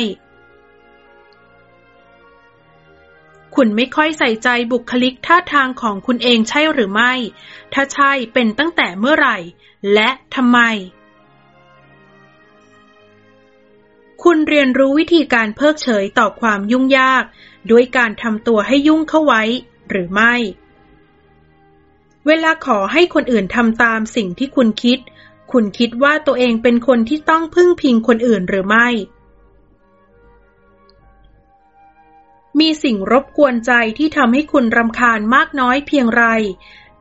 Speaker 2: คุณไม่ค่อยใส่ใจบุคลิกท่าทางของคุณเองใช่หรือไม่ ถ้าใช่เป็นตั้งแต่เมื่อไหร่ และทำไม คุณเรียนรู้วิธีการเพิกเฉยต่อความยุ่งยาก ด้วยการทำตัวให้ยุ่งเข้าไว้ หรือไม่ เวลาขอให้คนอื่นทำตามสิ่งที่คุณคิด คุณคิดว่าตัวเองเป็นคนที่ต้องพึ่งพิงคนอื่นหรือไม่ มีสิ่งรบกวนใจที่ทำให้คุณรำคาญมากน้อยเพียงไร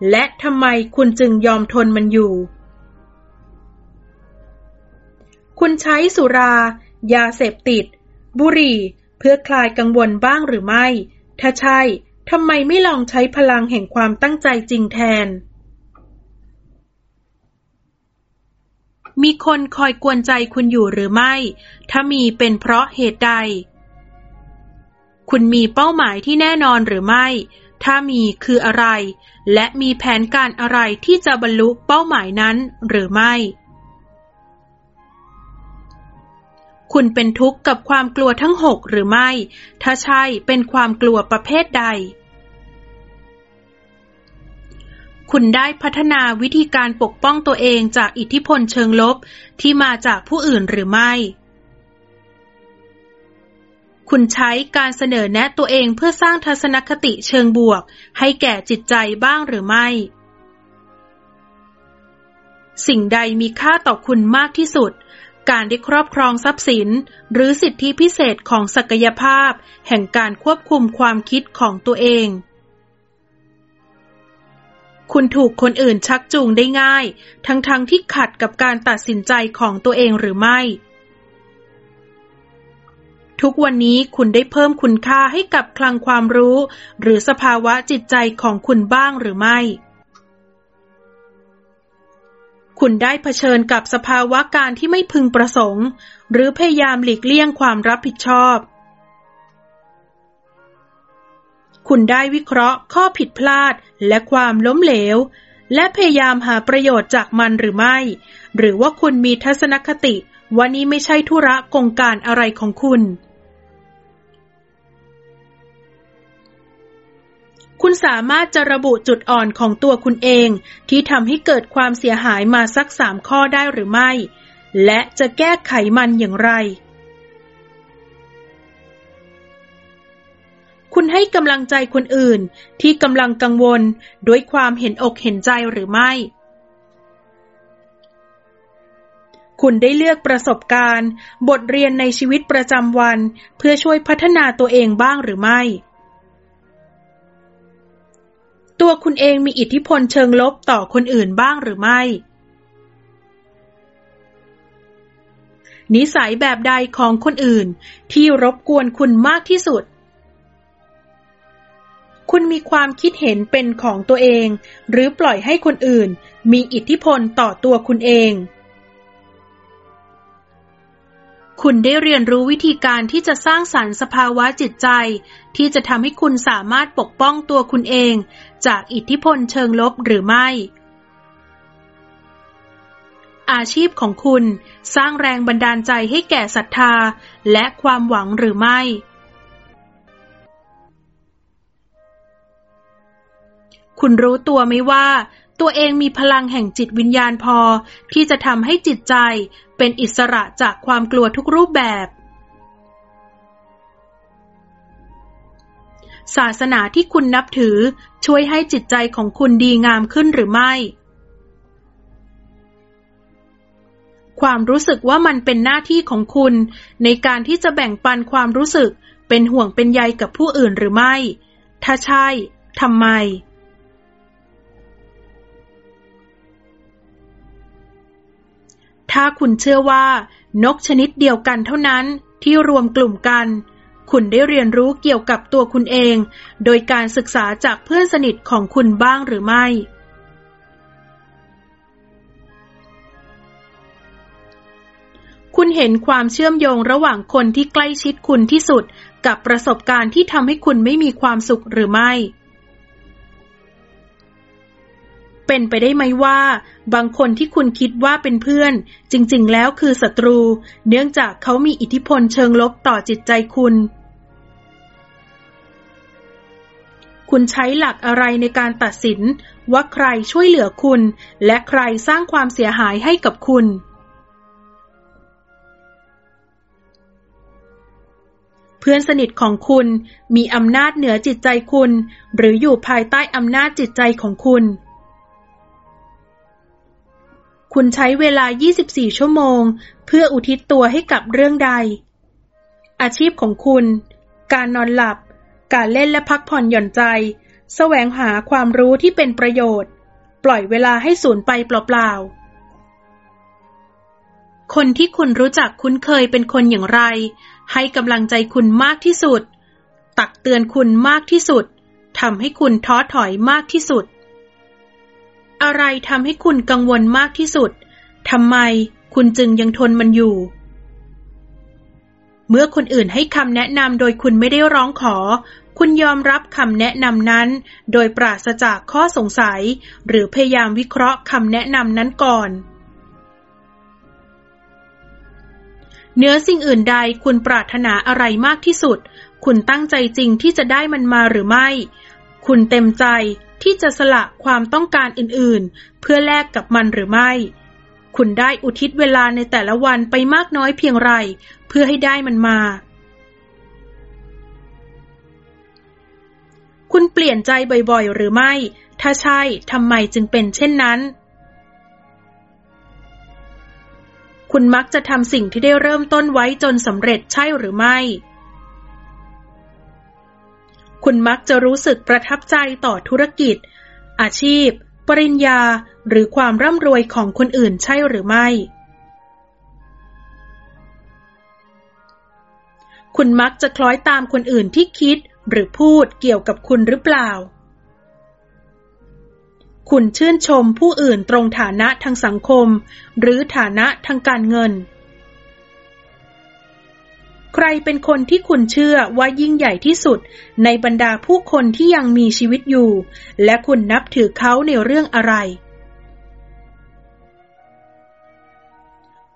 Speaker 2: และทำไมคุณจึงยอมทนมันอยู่ คุณใช้สุรา ยาเสพติด บุหรี่ เพื่อคลายกังวลบ้างหรือไม่ ถ้าใช่ ทำไมไม่ลองใช้พลังแห่งความตั้งใจจริงแทน มีคนคอยกวนใจคุณอยู่หรือไม่ ถ้ามีเป็นเพราะเหตุใด คุณมีเป้าหมายที่แน่นอนหรือไม่ ถ้ามีคืออะไร และมีแผนการอะไรที่จะบรรลุเป้าหมายนั้นหรือไม่ คุณเป็นทุกข์กับความกลัวทั้งหกหรือไม่ ถ้าใช่เป็นความกลัวประเภทใด คุณได้พัฒนาวิธีการปกป้องตัวเองจากอิทธิพลเชิงลบที่มาจากผู้อื่นหรือไม่ คุณใช้การเสนอแนะตัวเองเพื่อสร้างทัศนคติเชิงบวก ให้แก่จิตใจบ้างหรือไม่ สิ่งใดมีค่าต่อคุณมากที่สุด การได้ครอบครองทรัพย์สิน หรือสิทธิพิเศษของศักยภาพ แห่งการควบคุมความคิดของตัวเอง คุณถูกคนอื่นชักจูงได้ง่าย ทั้งๆทที่ขัดกับการตัดสินใจของตัวเองหรือไม่ ทุกวันนี้คุณได้เพิ่มคุณค่าให้กับคลังความรู้ หรือสภาวะจิตใจของคุณบ้างหรือไม่ คุณได้เผชิญกับสภาวะการที่ไม่พึงประสงค์ หรือพยายามหลีกเลี่ยงความรับผิดชอบ คุณได้วิเคราะห์ข้อผิดพลาดและความล้มเหลว และพยายามหาประโยชน์จากมันหรือไม่ หรือว่าคุณมีทัศนคติว่านี้ไม่ใช่ธุระกงการอะไรของคุณ คุณสามารถจะระบุจุดอ่อนของตัวคุณเอง ที่ทำให้เกิดความเสียหายมาสักสามข้อได้หรือไม่ และจะแก้ไขมันอย่างไร คุณให้กำลังใจคนอื่นที่กำลังกังวลด้วยความเห็นอกเห็นใจหรือไม่ คุณได้เลือกประสบการณ์ บทเรียนในชีวิตประจำวัน เพื่อช่วยพัฒนาตัวเองบ้างหรือไม่ ตัวคุณเองมีอิทธิพลเชิงลบต่อคนอื่นบ้างหรือไม่ นิสัยแบบใดของคนอื่นที่รบกวนคุณมากที่สุด คุณมีความคิดเห็นเป็นของตัวเอง หรือปล่อยให้คนอื่น มีอิทธิพลต่อตัวคุณเอง คุณได้เรียนรู้วิธีการที่จะสร้างสรรค์สภาวะจิตใจ ที่จะทำให้คุณสามารถปกป้องตัวคุณเอง จากอิทธิพลเชิงลบหรือไม่ อาชีพของคุณสร้างแรงบันดาลใจให้แก่ศรัทธา และความหวังหรือไม่ คุณรู้ตัวไหมว่า ตัวเองมีพลังแห่งจิตวิญญาณพอ ที่จะทำให้จิตใจเป็นอิสระจากความกลัวทุกรูปแบบ ศาสนาที่คุณนับถือช่วยให้จิตใจของคุณดีงามขึ้นหรือไม่ ความรู้สึกว่ามันเป็นหน้าที่ของคุณ ในการที่จะแบ่งปันความรู้สึกเป็นห่วงเป็นใยกับผู้อื่นหรือไม่ ถ้าใช่ทำไม ถ้าคุณเชื่อว่า นกชนิดเดียวกันเท่านั้นที่รวมกลุ่มกัน คุณได้เรียนรู้เกี่ยวกับตัวคุณเอง โดยการศึกษาจากเพื่อนสนิทของคุณบ้างหรือไม่ คุณเห็นความเชื่อมโยงระหว่างคนที่ใกล้ชิดคุณที่สุด กับประสบการณ์ที่ทำให้คุณไม่มีความสุขหรือไม่ เป็นไปได้ไหมว่า บางคนที่คุณคิดว่าเป็นเพื่อน จริง ๆ แล้วคือศัตรู เนื่องจากเขามีอิทธิพลเชิงลบต่อจิตใจคุณ คุณใช้หลักอะไรในการตัดสิน ว่าใครช่วยเหลือคุณ และใครสร้างความเสียหายให้กับคุณ เพื่อนสนิทของคุณมีอำนาจเหนือจิตใจคุณ หรืออยู่ภายใต้อำนาจจิตใจของคุณ คุณใช้เวลา 24 ชั่วโมง เพื่ออุทิศตัวให้กับเรื่องใด อาชีพของคุณ การนอนหลับ การเล่นและพักผ่อนหย่อนใจ แสวงหาความรู้ที่เป็นประโยชน์ ปล่อยเวลาให้สูญไปเปล่าๆ คนที่คุณรู้จักคุ้นเคยเป็นคนอย่างไร ให้กำลังใจคุณมากที่สุด ตักเตือนคุณมากที่สุดทำให้คุณท้อถอยมากที่สุด อะไรทำให้คุณกังวลมากที่สุด ทำไมคุณจึงยังทนมันอยู่ เมื่อคนอื่นให้คำแนะนำโดยคุณไม่ได้ร้องขอ คุณยอมรับคำแนะนำนั้น โดยปราศจากข้อสงสัย หรือพยายามวิเคราะห์คำแนะนำนั้นก่อนเนื้อสิ่งอื่นใดคุณปรารถนาอะไรมากที่สุด คุณตั้งใจจริงที่จะได้มันมาหรือไม่ คุณเต็มใจ ที่จะสละความต้องการอื่นๆ เพื่อแลกกับมันหรือไม่ คุณได้อุทิศเวลาในแต่ละวันไปมากน้อยเพียงไร เพื่อให้ได้มันมา คุณเปลี่ยนใจบ่อยๆ หรือไม่ ถ้าใช่ทำไมจึงเป็นเช่นนั้น คุณมักจะทำสิ่งที่ได้เริ่มต้นไว้จนสำเร็จใช่หรือไม่ คุณมักจะรู้สึกประทับใจต่อธุรกิจ อาชีพ ปริญญา หรือความร่ำรวยของคนอื่นใช่หรือไม่ คุณมักจะคล้อยตามคนอื่นที่คิดหรือพูดเกี่ยวกับคุณหรือเปล่า คุณชื่นชมผู้อื่นตรงฐานะทางสังคม หรือฐานะทางการเงิน ใครเป็นคนที่คุณเชื่อว่ายิ่งใหญ่ที่สุด ในบรรดาผู้คนที่ยังมีชีวิตอยู่ และคุณนับถือเขาในเรื่องอะไร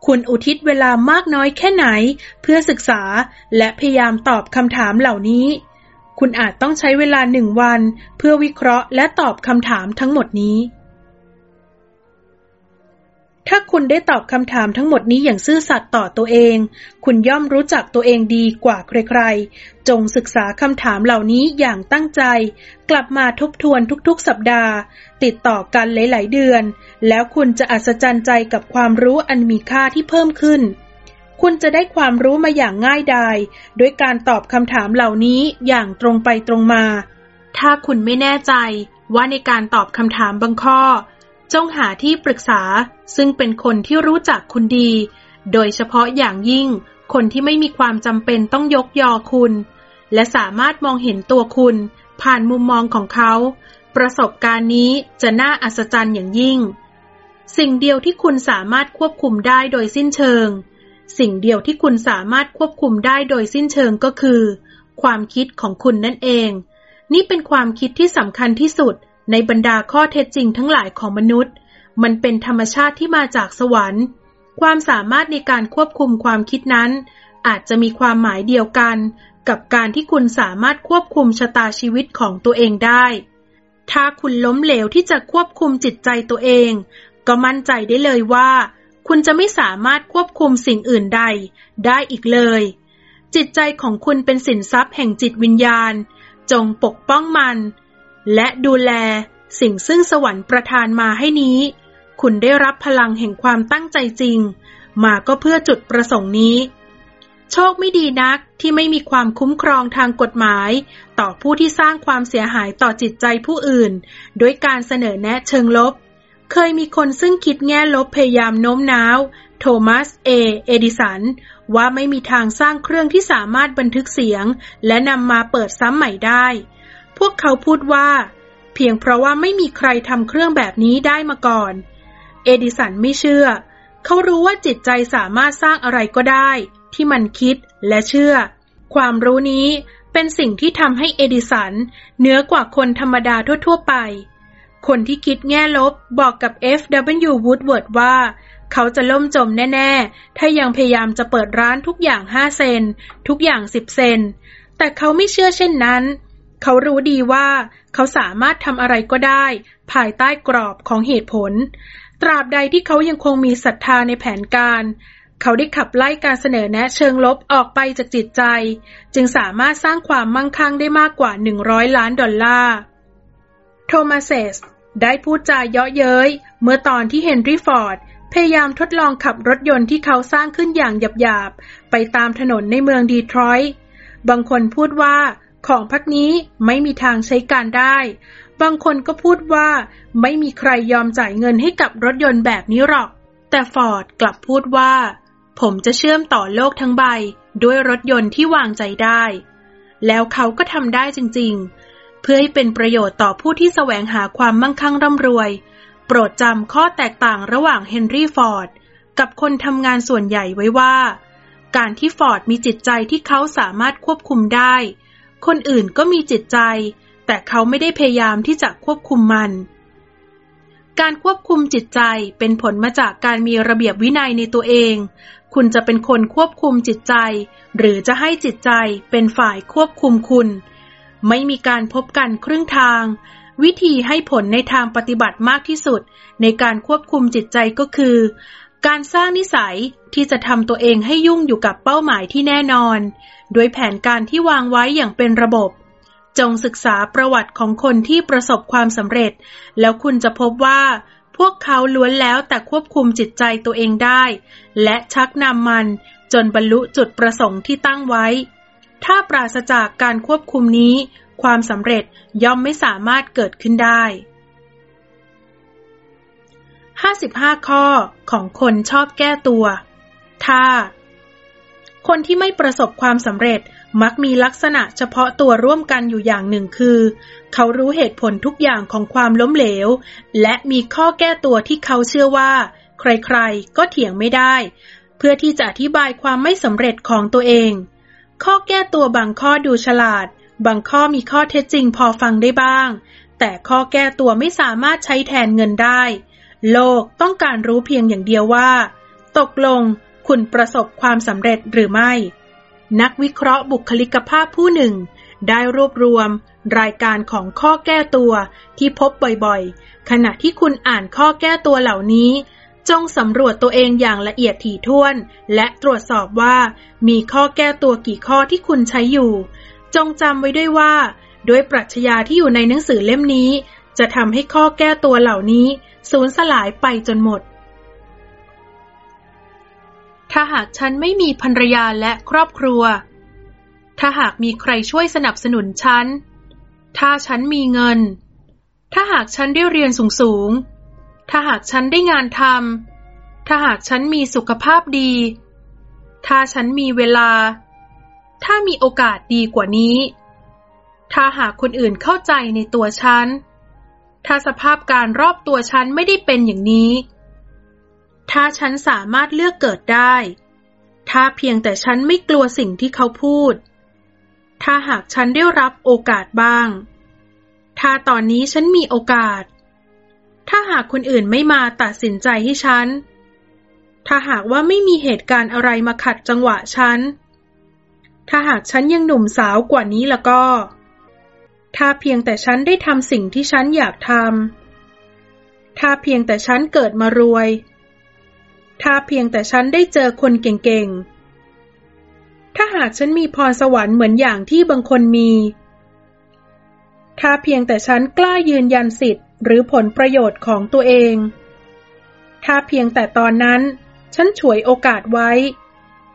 Speaker 2: คุณอุทิศเวลามากน้อยแค่ไหน เพื่อศึกษาและพยายามตอบคำถามเหล่านี้ คุณอาจต้องใช้เวลาหนึ่งวัน เพื่อวิเคราะห์และตอบคำถามทั้งหมดนี้ ถ้าคุณได้ตอบคำถามทั้งหมดนี้อย่างซื่อสัตย์ต่อตัวเอง คุณย่อมรู้จักตัวเองดีกว่าใครๆ จงศึกษาคำถามเหล่านี้อย่างตั้งใจ กลับมาทบทวนทุกๆ สัปดาห์ ติดต่อกันหลายๆ เดือน แล้วคุณจะอัศจรรย์ใจกับความรู้อันมีค่าที่เพิ่มขึ้น คุณจะได้ความรู้มาอย่างง่ายดายด้วยการตอบคำถามเหล่านี้อย่างตรงไปตรงมา ถ้าคุณไม่แน่ใจว่าในการตอบคำถามบางข้อ จงหาที่ปรึกษาซึ่งเป็นคนที่รู้จักคุณดี โดยเฉพาะอย่างยิ่ง คนที่ไม่มีความจำเป็นต้องยกยอคุณ และสามารถมองเห็นตัวคุณ ผ่านมุมมองของเขา ประสบการณ์นี้จะน่าอัศจรรย์อย่างยิ่ง สิ่งเดียวที่คุณสามารถควบคุมได้โดยสิ้นเชิง สิ่งเดียวที่คุณสามารถควบคุมได้โดยสิ้นเชิงก็คือ ความคิดของคุณนั่นเอง นี่เป็นความคิดที่สำคัญที่สุด ในบรรดาข้อเท็จจริงทั้งหลายของมนุษย์ มันเป็นธรรมชาติที่มาจากสวรรค์ ความสามารถในการควบคุมความคิดนั้น อาจจะมีความหมายเดียวกัน กับการที่คุณสามารถควบคุมชะตาชีวิตของตัวเองได้ ถ้าคุณล้มเหลวที่จะควบคุมจิตใจตัวเอง ก็มั่นใจได้เลยว่า คุณจะไม่สามารถควบคุมสิ่งอื่นใด ได้อีกเลย จิตใจของคุณเป็นสินทรัพย์แห่งจิตวิญญาณ จงปกป้องมัน และดูแลสิ่งซึ่งสวรรค์ประทานมาให้นี้ คุณได้รับพลังแห่งความตั้งใจจริง มาก็เพื่อจุดประสงค์นี้ โชคไม่ดีนักที่ไม่มีความคุ้มครองทางกฎหมาย ต่อผู้ที่สร้างความเสียหายต่อจิตใจผู้อื่น โดยการเสนอแนะเชิงลบ เคยมีคนซึ่งคิดแง่ลบพยายามโน้มน้าว โทมัส เอ เอดิสัน ว่าไม่มีทางสร้างเครื่องที่สามารถบันทึกเสียง และนำมาเปิดซ้ำใหม่ได้ พวกเขาพูดว่า เพียงเพราะว่าไม่มีใครทำเครื่องแบบนี้ได้มาก่อน เอดิสันไม่เชื่อ เขารู้ว่าจิตใจสามารถสร้างอะไรก็ได้ ที่มันคิดและเชื่อ ความรู้นี้เป็นสิ่งที่ทำให้เอดิสันเหนือกว่าคนธรรมดาทั่ว ๆ ไป คนที่คิดแง่ลบบอกกับ F.W. Woodward ว่า เขาจะล่มจมแน่ ๆ ถ้ายังพยายามจะเปิดร้านทุกอย่าง 5 เซน ทุกอย่าง 10 เซน แต่เขาไม่เชื่อเช่นนั้นเเขารู้ดีว่าเขาสามารถทำอะไรก็ได้ ภายใต้กรอบของเหตุผล ตราบใดที่เขายังคงมีศรัทธาในแผนการ เขาได้ขับไล่การเสนอแนะเชิงลบออกไปจากจิตใจ จึงสามารถสร้างความมั่งคั่งได้มากกว่า 100 ล้านดอลลาร์ โทมัสเซสได้พูดจาเยาะเย้ย เมื่อตอนที่เฮนรี่ฟอร์ดพยายามทดลองขับรถยนต์ที่เขาสร้างขึ้นอย่างหยาบๆ ไปตามถนนในเมืองดีทรอยต์ บางคนพูดว่า ของพักนี้ไม่มีทางใช้การได้ บางคนก็พูดว่าไม่มีใครยอมจ่ายเงินให้กับรถยนต์แบบนี้หรอก แต่ฟอร์ดกลับพูดว่า ผมจะเชื่อมต่อโลกทั้งใบ ด้วยรถยนต์ที่วางใจได้ แล้วเขาก็ทำได้จริง ๆ เพื่อให้เป็นประโยชน์ต่อผู้ที่แสวงหาความมั่งคั่งร่ำรวย โปรดจำข้อแตกต่างระหว่างเฮนรี่ฟอร์ดกับคนทำงานส่วนใหญ่ไว้ว่า การที่ฟอร์ดมีจิตใจที่เขาสามารถควบคุมได้ คนอื่นก็มีจิตใจ แต่เขาไม่ได้พยายามที่จะควบคุมมัน การควบคุมจิตใจเป็นผลมาจากการมีระเบียบวินัยในตัวเอง คุณจะเป็นคนควบคุมจิตใจ หรือจะให้จิตใจเป็นฝ่ายควบคุมคุณ ไม่มีการพบกันครึ่งทาง วิธีให้ผลในทางปฏิบัติมากที่สุด ในการควบคุมจิตใจก็คือ การสร้างนิสัยที่จะทำตัวเองให้ยุ่งอยู่กับเป้าหมายที่แน่นอนโดยแผนการที่วางไว้อย่างเป็นระบบ จงศึกษาประวัติของคนที่ประสบความสำเร็จ แล้วคุณจะพบว่า พวกเขาล้วนแล้วแต่ควบคุมจิตใจตัวเองได้ และชักนำมันจนบรรลุจุดประสงค์ที่ตั้งไว้ ถ้าปราศจากการควบคุมนี้ ความสำเร็จย่อมไม่สามารถเกิดขึ้นได้ 55 ข้อของคนชอบแก้ตัวถ้าคนที่ไม่ประสบความสำเร็จมักมีลักษณะเฉพาะตัวร่วมกันอยู่อย่างหนึ่งคือ เขารู้เหตุผลทุกอย่างของความล้มเหลว และมีข้อแก้ตัวที่เขาเชื่อว่า ใครๆ ก็เถียงไม่ได้ เพื่อที่จะอธิบายความไม่สำเร็จของตัวเอง ข้อแก้ตัวบางข้อดูฉลาด บางข้อมีข้อเท็จจริงพอฟังได้บ้าง แต่ข้อแก้ตัวไม่สามารถใช้แทนเงินได้ โลกต้องการรู้เพียงอย่างเดียวว่า ตกลงคุณประสบความสำเร็จหรือไม่ นักวิเคราะห์บุคลิกภาพผู้หนึ่ง ได้รวบรวม รายการของข้อแก้ตัวที่พบบ่อยๆ ขณะที่คุณอ่านข้อแก้ตัวเหล่านี้ จงสำรวจตัวเองอย่างละเอียดถี่ถ้วน และตรวจสอบว่า มีข้อแก้ตัวกี่ข้อที่คุณใช้อยู่ จงจำไว้ด้วยว่า ด้วยปรัชญาที่อยู่ในหนังสือเล่มนี้ จะทำให้ข้อแก้ตัวเหล่านี้ สูญสลายไปจนหมด ถ้าหากฉันไม่มีภรรยาและครอบครัว ถ้าหากมีใครช่วยสนับสนุนฉัน ถ้าฉันมีเงิน ถ้าหากฉันได้เรียนสูงๆ ถ้าหากฉันได้งานทำ ถ้าหากฉันมีสุขภาพดี ถ้าฉันมีเวลา ถ้ามีโอกาสดีกว่านี้ ถ้าหากคนอื่นเข้าใจในตัวฉัน ถ้าสภาพการรอบตัวฉันไม่ได้เป็นอย่างนี้ ถ้าฉันสามารถเลือกเกิดได้ ถ้าเพียงแต่ฉันไม่กลัวสิ่งที่เขาพูด ถ้าหากฉันได้รับโอกาสบ้าง ถ้าตอนนี้ฉันมีโอกาส ถ้าหากคนอื่นไม่มาตัดสินใจให้ฉัน ถ้าหากว่าไม่มีเหตุการณ์อะไรมาขัดจังหวะฉัน ถ้าหากฉันยังหนุ่มสาวกว่านี้แล้วก็ ถ้าเพียงแต่ฉันได้ทำสิ่งที่ฉันอยากทำ ถ้าเพียงแต่ฉันเกิดมารวย ถ้าเพียงแต่ฉันได้เจอคนเก่งๆ ถ้าหากฉันมีพรสวรรค์เหมือนอย่างที่บางคนมี ถ้าเพียงแต่ฉันกล้ายืนยันสิทธิ์หรือผลประโยชน์ของตัวเอง ถ้าเพียงแต่ตอนนั้นฉันฉวยโอกาสไว้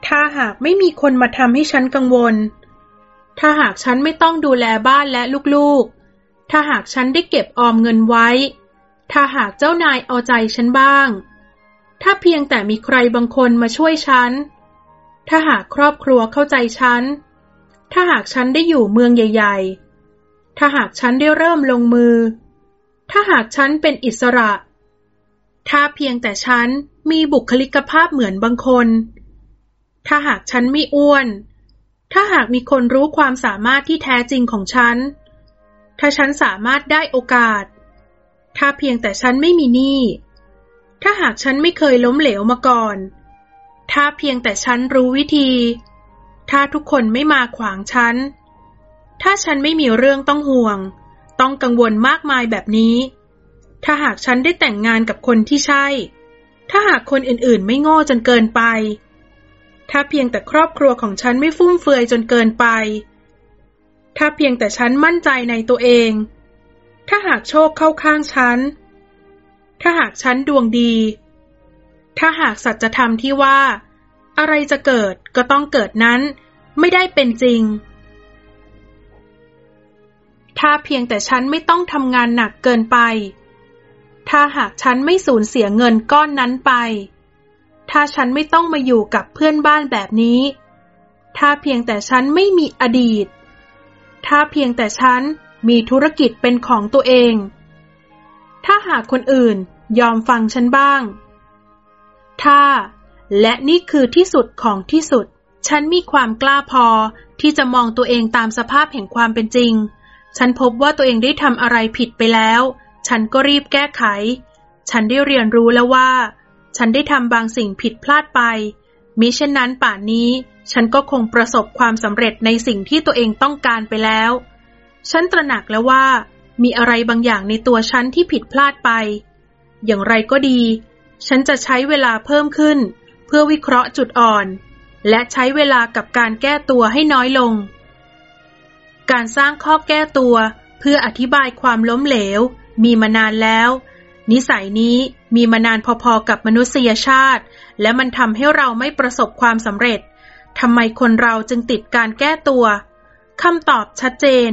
Speaker 2: ถ้าหากไม่มีคนมาทำให้ฉันกังวล ถ้าหากฉันไม่ต้องดูแลบ้านและลูกๆ ถ้าหากฉันได้เก็บออมเงินไว้ ถ้าหากเจ้านายเอาใจฉันบ้าง ถ้าเพียงแต่มีใครบางคนมาช่วยฉัน ถ้าหากครอบครัวเข้าใจฉัน ถ้าหากฉันได้อยู่เมืองใหญ่ ๆ ถ้าหากฉันได้เริ่มลงมือ ถ้าหากฉันเป็นอิสระ ถ้าเพียงแต่ฉันมีบุคลิกภาพเหมือนบางคน ถ้าหากฉันไม่อ้วน ถ้าหากมีคนรู้ความสามารถที่แท้จริงของฉัน ถ้าฉันสามารถได้โอกาส ถ้าเพียงแต่ฉันไม่มีหนี้ ถ้าหากฉันไม่เคยล้มเหลวมาก่อน ถ้าเพียงแต่ฉันรู้วิธี ถ้าทุกคนไม่มาขวางฉัน ถ้าฉันไม่มีเรื่องต้องห่วง ต้องกังวลมากมายแบบนี้ ถ้าหากฉันได้แต่งงานกับคนที่ใช่ ถ้าหากคนอื่นๆ ไม่โง่จนเกินไป ถ้าเพียงแต่ครอบครัวของฉันไม่ฟุ่มเฟือยจนเกินไป ถ้าเพียงแต่ฉันมั่นใจในตัวเอง ถ้าหากโชคเข้าข้างฉัน ถ้าหากฉันดวงดี ถ้าหากสัจธรรมที่ว่า อะไรจะเกิดก็ต้องเกิดนั้น ไม่ได้เป็นจริง ถ้าเพียงแต่ฉันไม่ต้องทำงานหนักเกินไป ถ้าหากฉันไม่สูญเสียเงินก้อนนั้นไป ถ้าฉันไม่ต้องมาอยู่กับเพื่อนบ้านแบบนี้ ถ้าเพียงแต่ฉันไม่มีอดีต ถ้าเพียงแต่ฉันมีธุรกิจเป็นของตัวเอง ถ้าหากคนอื่นยอมฟังฉันบ้าง ถ้า และนี่คือที่สุดของที่สุด ฉันมีความกล้าพอที่จะมองตัวเองตามสภาพแห่งความเป็นจริง ฉันพบว่าตัวเองได้ทำอะไรผิดไปแล้ว ฉันก็รีบแก้ไข ฉันได้เรียนรู้แล้วว่า ฉันได้ทำบางสิ่งผิดพลาดไป มิเช่นนั้นป่านนี้ ฉันก็คงประสบความสำเร็จในสิ่งที่ตัวเองต้องการไปแล้ว ฉันตระหนักแล้วว่า มีอะไรบางอย่างในตัวฉันที่ผิดพลาดไป อย่างไรก็ดี ฉันจะใช้เวลาเพิ่มขึ้น เพื่อวิเคราะห์จุดอ่อน และใช้เวลากับการแก้ตัวให้น้อยลง การสร้างข้อแก้ตัวเพื่ออธิบายความล้มเหลว มีมานานแล้ว นิสัยนี้ มีมานานพอๆกับมนุษยชาติ และมันทำให้เราไม่ประสบความสำเร็จทำไมคนเราจึงติดการแก้ตัวคำตอบชัดเจน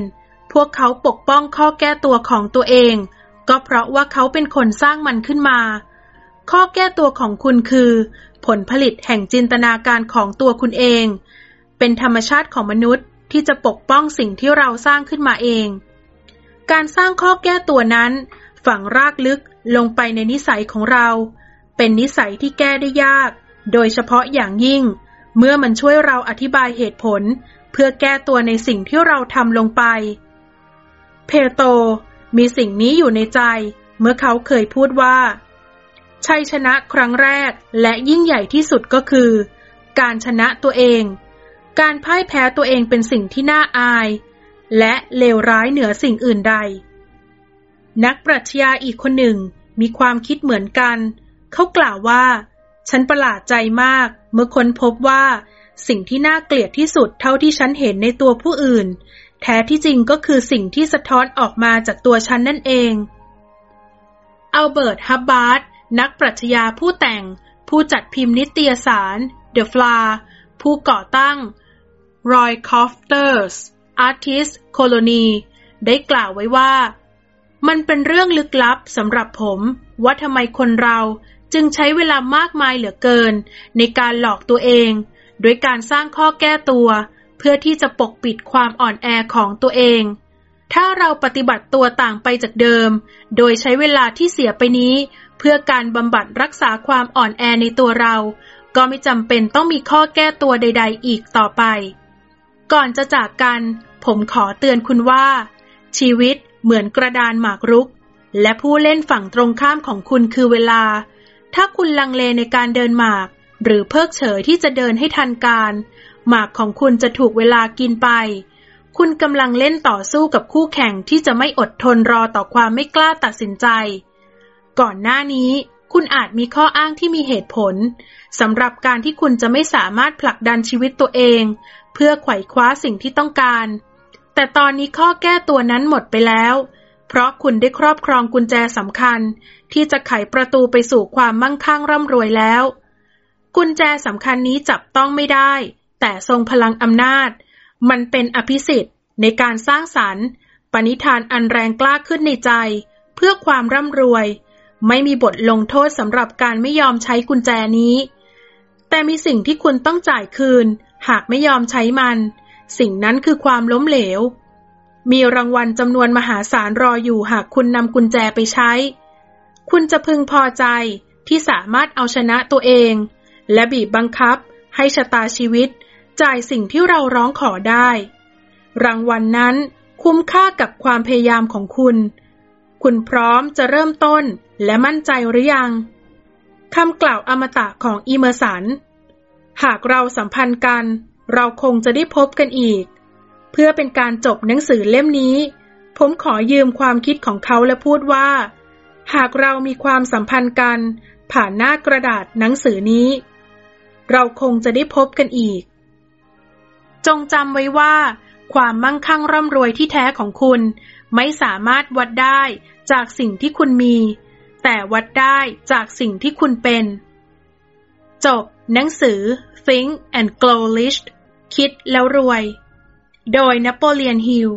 Speaker 2: พวกเขาปกป้องข้อแก้ตัวของตัวเอง ก็เพราะว่าเขาเป็นคนสร้างมันขึ้นมา ข้อแก้ตัวของคุณคือ ผลผลิตแห่งจินตนาการของตัวคุณเอง เป็นธรรมชาติของมนุษย์ที่จะปกป้องสิ่งที่เราสร้างขึ้นมาเอง การสร้างข้อแก้ตัวนั้น ฝังรากลึก ลงไปในนิสัยของเรา เป็นนิสัยที่แก้ได้ยาก โดยเฉพาะอย่างยิ่ง เมื่อมันช่วยเราอธิบายเหตุผล เพื่อแก้ตัวในสิ่งที่เราทำลงไป เพโตมีสิ่งนี้อยู่ในใจ เมื่อเขาเคยพูดว่า ชัยชนะครั้งแรกและยิ่งใหญ่ที่สุดก็คือ การชนะตัวเอง การพ่ายแพ้ตัวเองเป็นสิ่งที่น่าอาย และเลวร้ายเหนือสิ่งอื่นใด นักปรัชญาอีกคนหนึ่งมีความคิดเหมือนกัน เขากล่าวว่า ฉันประหลาดใจมาก เมื่อค้นพบว่า สิ่งที่น่าเกลียดที่สุดเท่าที่ฉันเห็นในตัวผู้อื่น แท้ที่จริงก็คือสิ่งที่สะท้อนออกมาจากตัวฉันนั่นเองอัลเบิร์ตฮับบาร์ดนักปรัชญาผู้แต่ง ผู้จัดพิมพ์นิตยสาร The Flower ผู้ก่อตั้ง Roy Cofters Artist Colony ได้กล่าวไว้ว่า มันเป็นเรื่องลึกลับสำหรับผม ว่าทำไมคนเราจึงใช้เวลามากมายเหลือเกิน ในการหลอกตัวเองโดยการสร้างข้อแก้ตัว เพื่อที่จะปกปิดความอ่อนแอของตัวเอง ถ้าเราปฏิบัติตัวต่างไปจากเดิม โดยใช้เวลาที่เสียไปนี้ เพื่อการบำบัดรักษาความอ่อนแอในตัวเรา ก็ไม่จำเป็นต้องมีข้อแก้ตัวใด ๆ อีกต่อไป ก่อนจะจากกัน ผมขอเตือนคุณว่า ชีวิต เหมือนกระดานหมากรุก และผู้เล่นฝั่งตรงข้ามของคุณคือเวลา ถ้าคุณลังเลในการเดินหมาก หรือเพิกเฉยที่จะเดินให้ทันการ หมากของคุณจะถูกเวลากินไป คุณกำลังเล่นต่อสู้กับคู่แข่งที่จะไม่อดทนรอต่อความไม่กล้าตัดสินใจ ก่อนหน้านี้คุณอาจมีข้ออ้างที่มีเหตุผลสำหรับการที่คุณจะไม่สามารถผลักดันชีวิตตัวเอง เพื่อไขว่คว้าสิ่งที่ต้องการ แต่ตอนนี้ข้อแก้ตัวนั้นหมดไปแล้ว เพราะคุณได้ครอบครองกุญแจสำคัญ ที่จะไขประตูไปสู่ความมั่งคั่งร่ำรวยแล้ว กุญแจสำคัญนี้จับต้องไม่ได้ แต่ทรงพลังอำนาจ มันเป็นอภิสิทธิ์ในการสร้างสรรค์ ปณิธานอันแรงกล้าขึ้นในใจ เพื่อความร่ำรวย ไม่มีบทลงโทษสำหรับการไม่ยอมใช้กุญแจนี้ แต่มีสิ่งที่คุณต้องจ่ายคืน หากไม่ยอมใช้มัน สิ่งนั้นคือความล้มเหลว มีรางวัลจำนวนมหาศาลรออยู่หากคุณนำกุญแจไปใช้ คุณจะพึงพอใจที่สามารถเอาชนะตัวเอง และบีบบังคับให้ชะตาชีวิตจ่ายสิ่งที่เราร้องขอได้ รางวัลนนั้นคุ้มค่ากับความพยายามของคุณ คุณพร้อมจะเริ่มต้นและมั่นใจหรือยังคำกล่าวอมตะของอีเมอร์สัน หากเราสัมพันธ์กัน เราคงจะได้พบกันอีก เพื่อเป็นการจบหนังสือเล่มนี้ ผมขอยืมความคิดของเขาและพูดว่า หากเรามีความสัมพันธ์กัน ผ่านหน้ากระดาษหนังสือนี้ เราคงจะได้พบกันอีก จงจำไว้ว่า ความมั่งคั่งร่ำรวยที่แท้ของคุณ ไม่สามารถวัดได้จากสิ่งที่คุณมี แต่วัดได้จากสิ่งที่คุณเป็น จบ หนังสือ Think and Grow Rich คิดแล้วรวย โดยนโปเลียนฮิล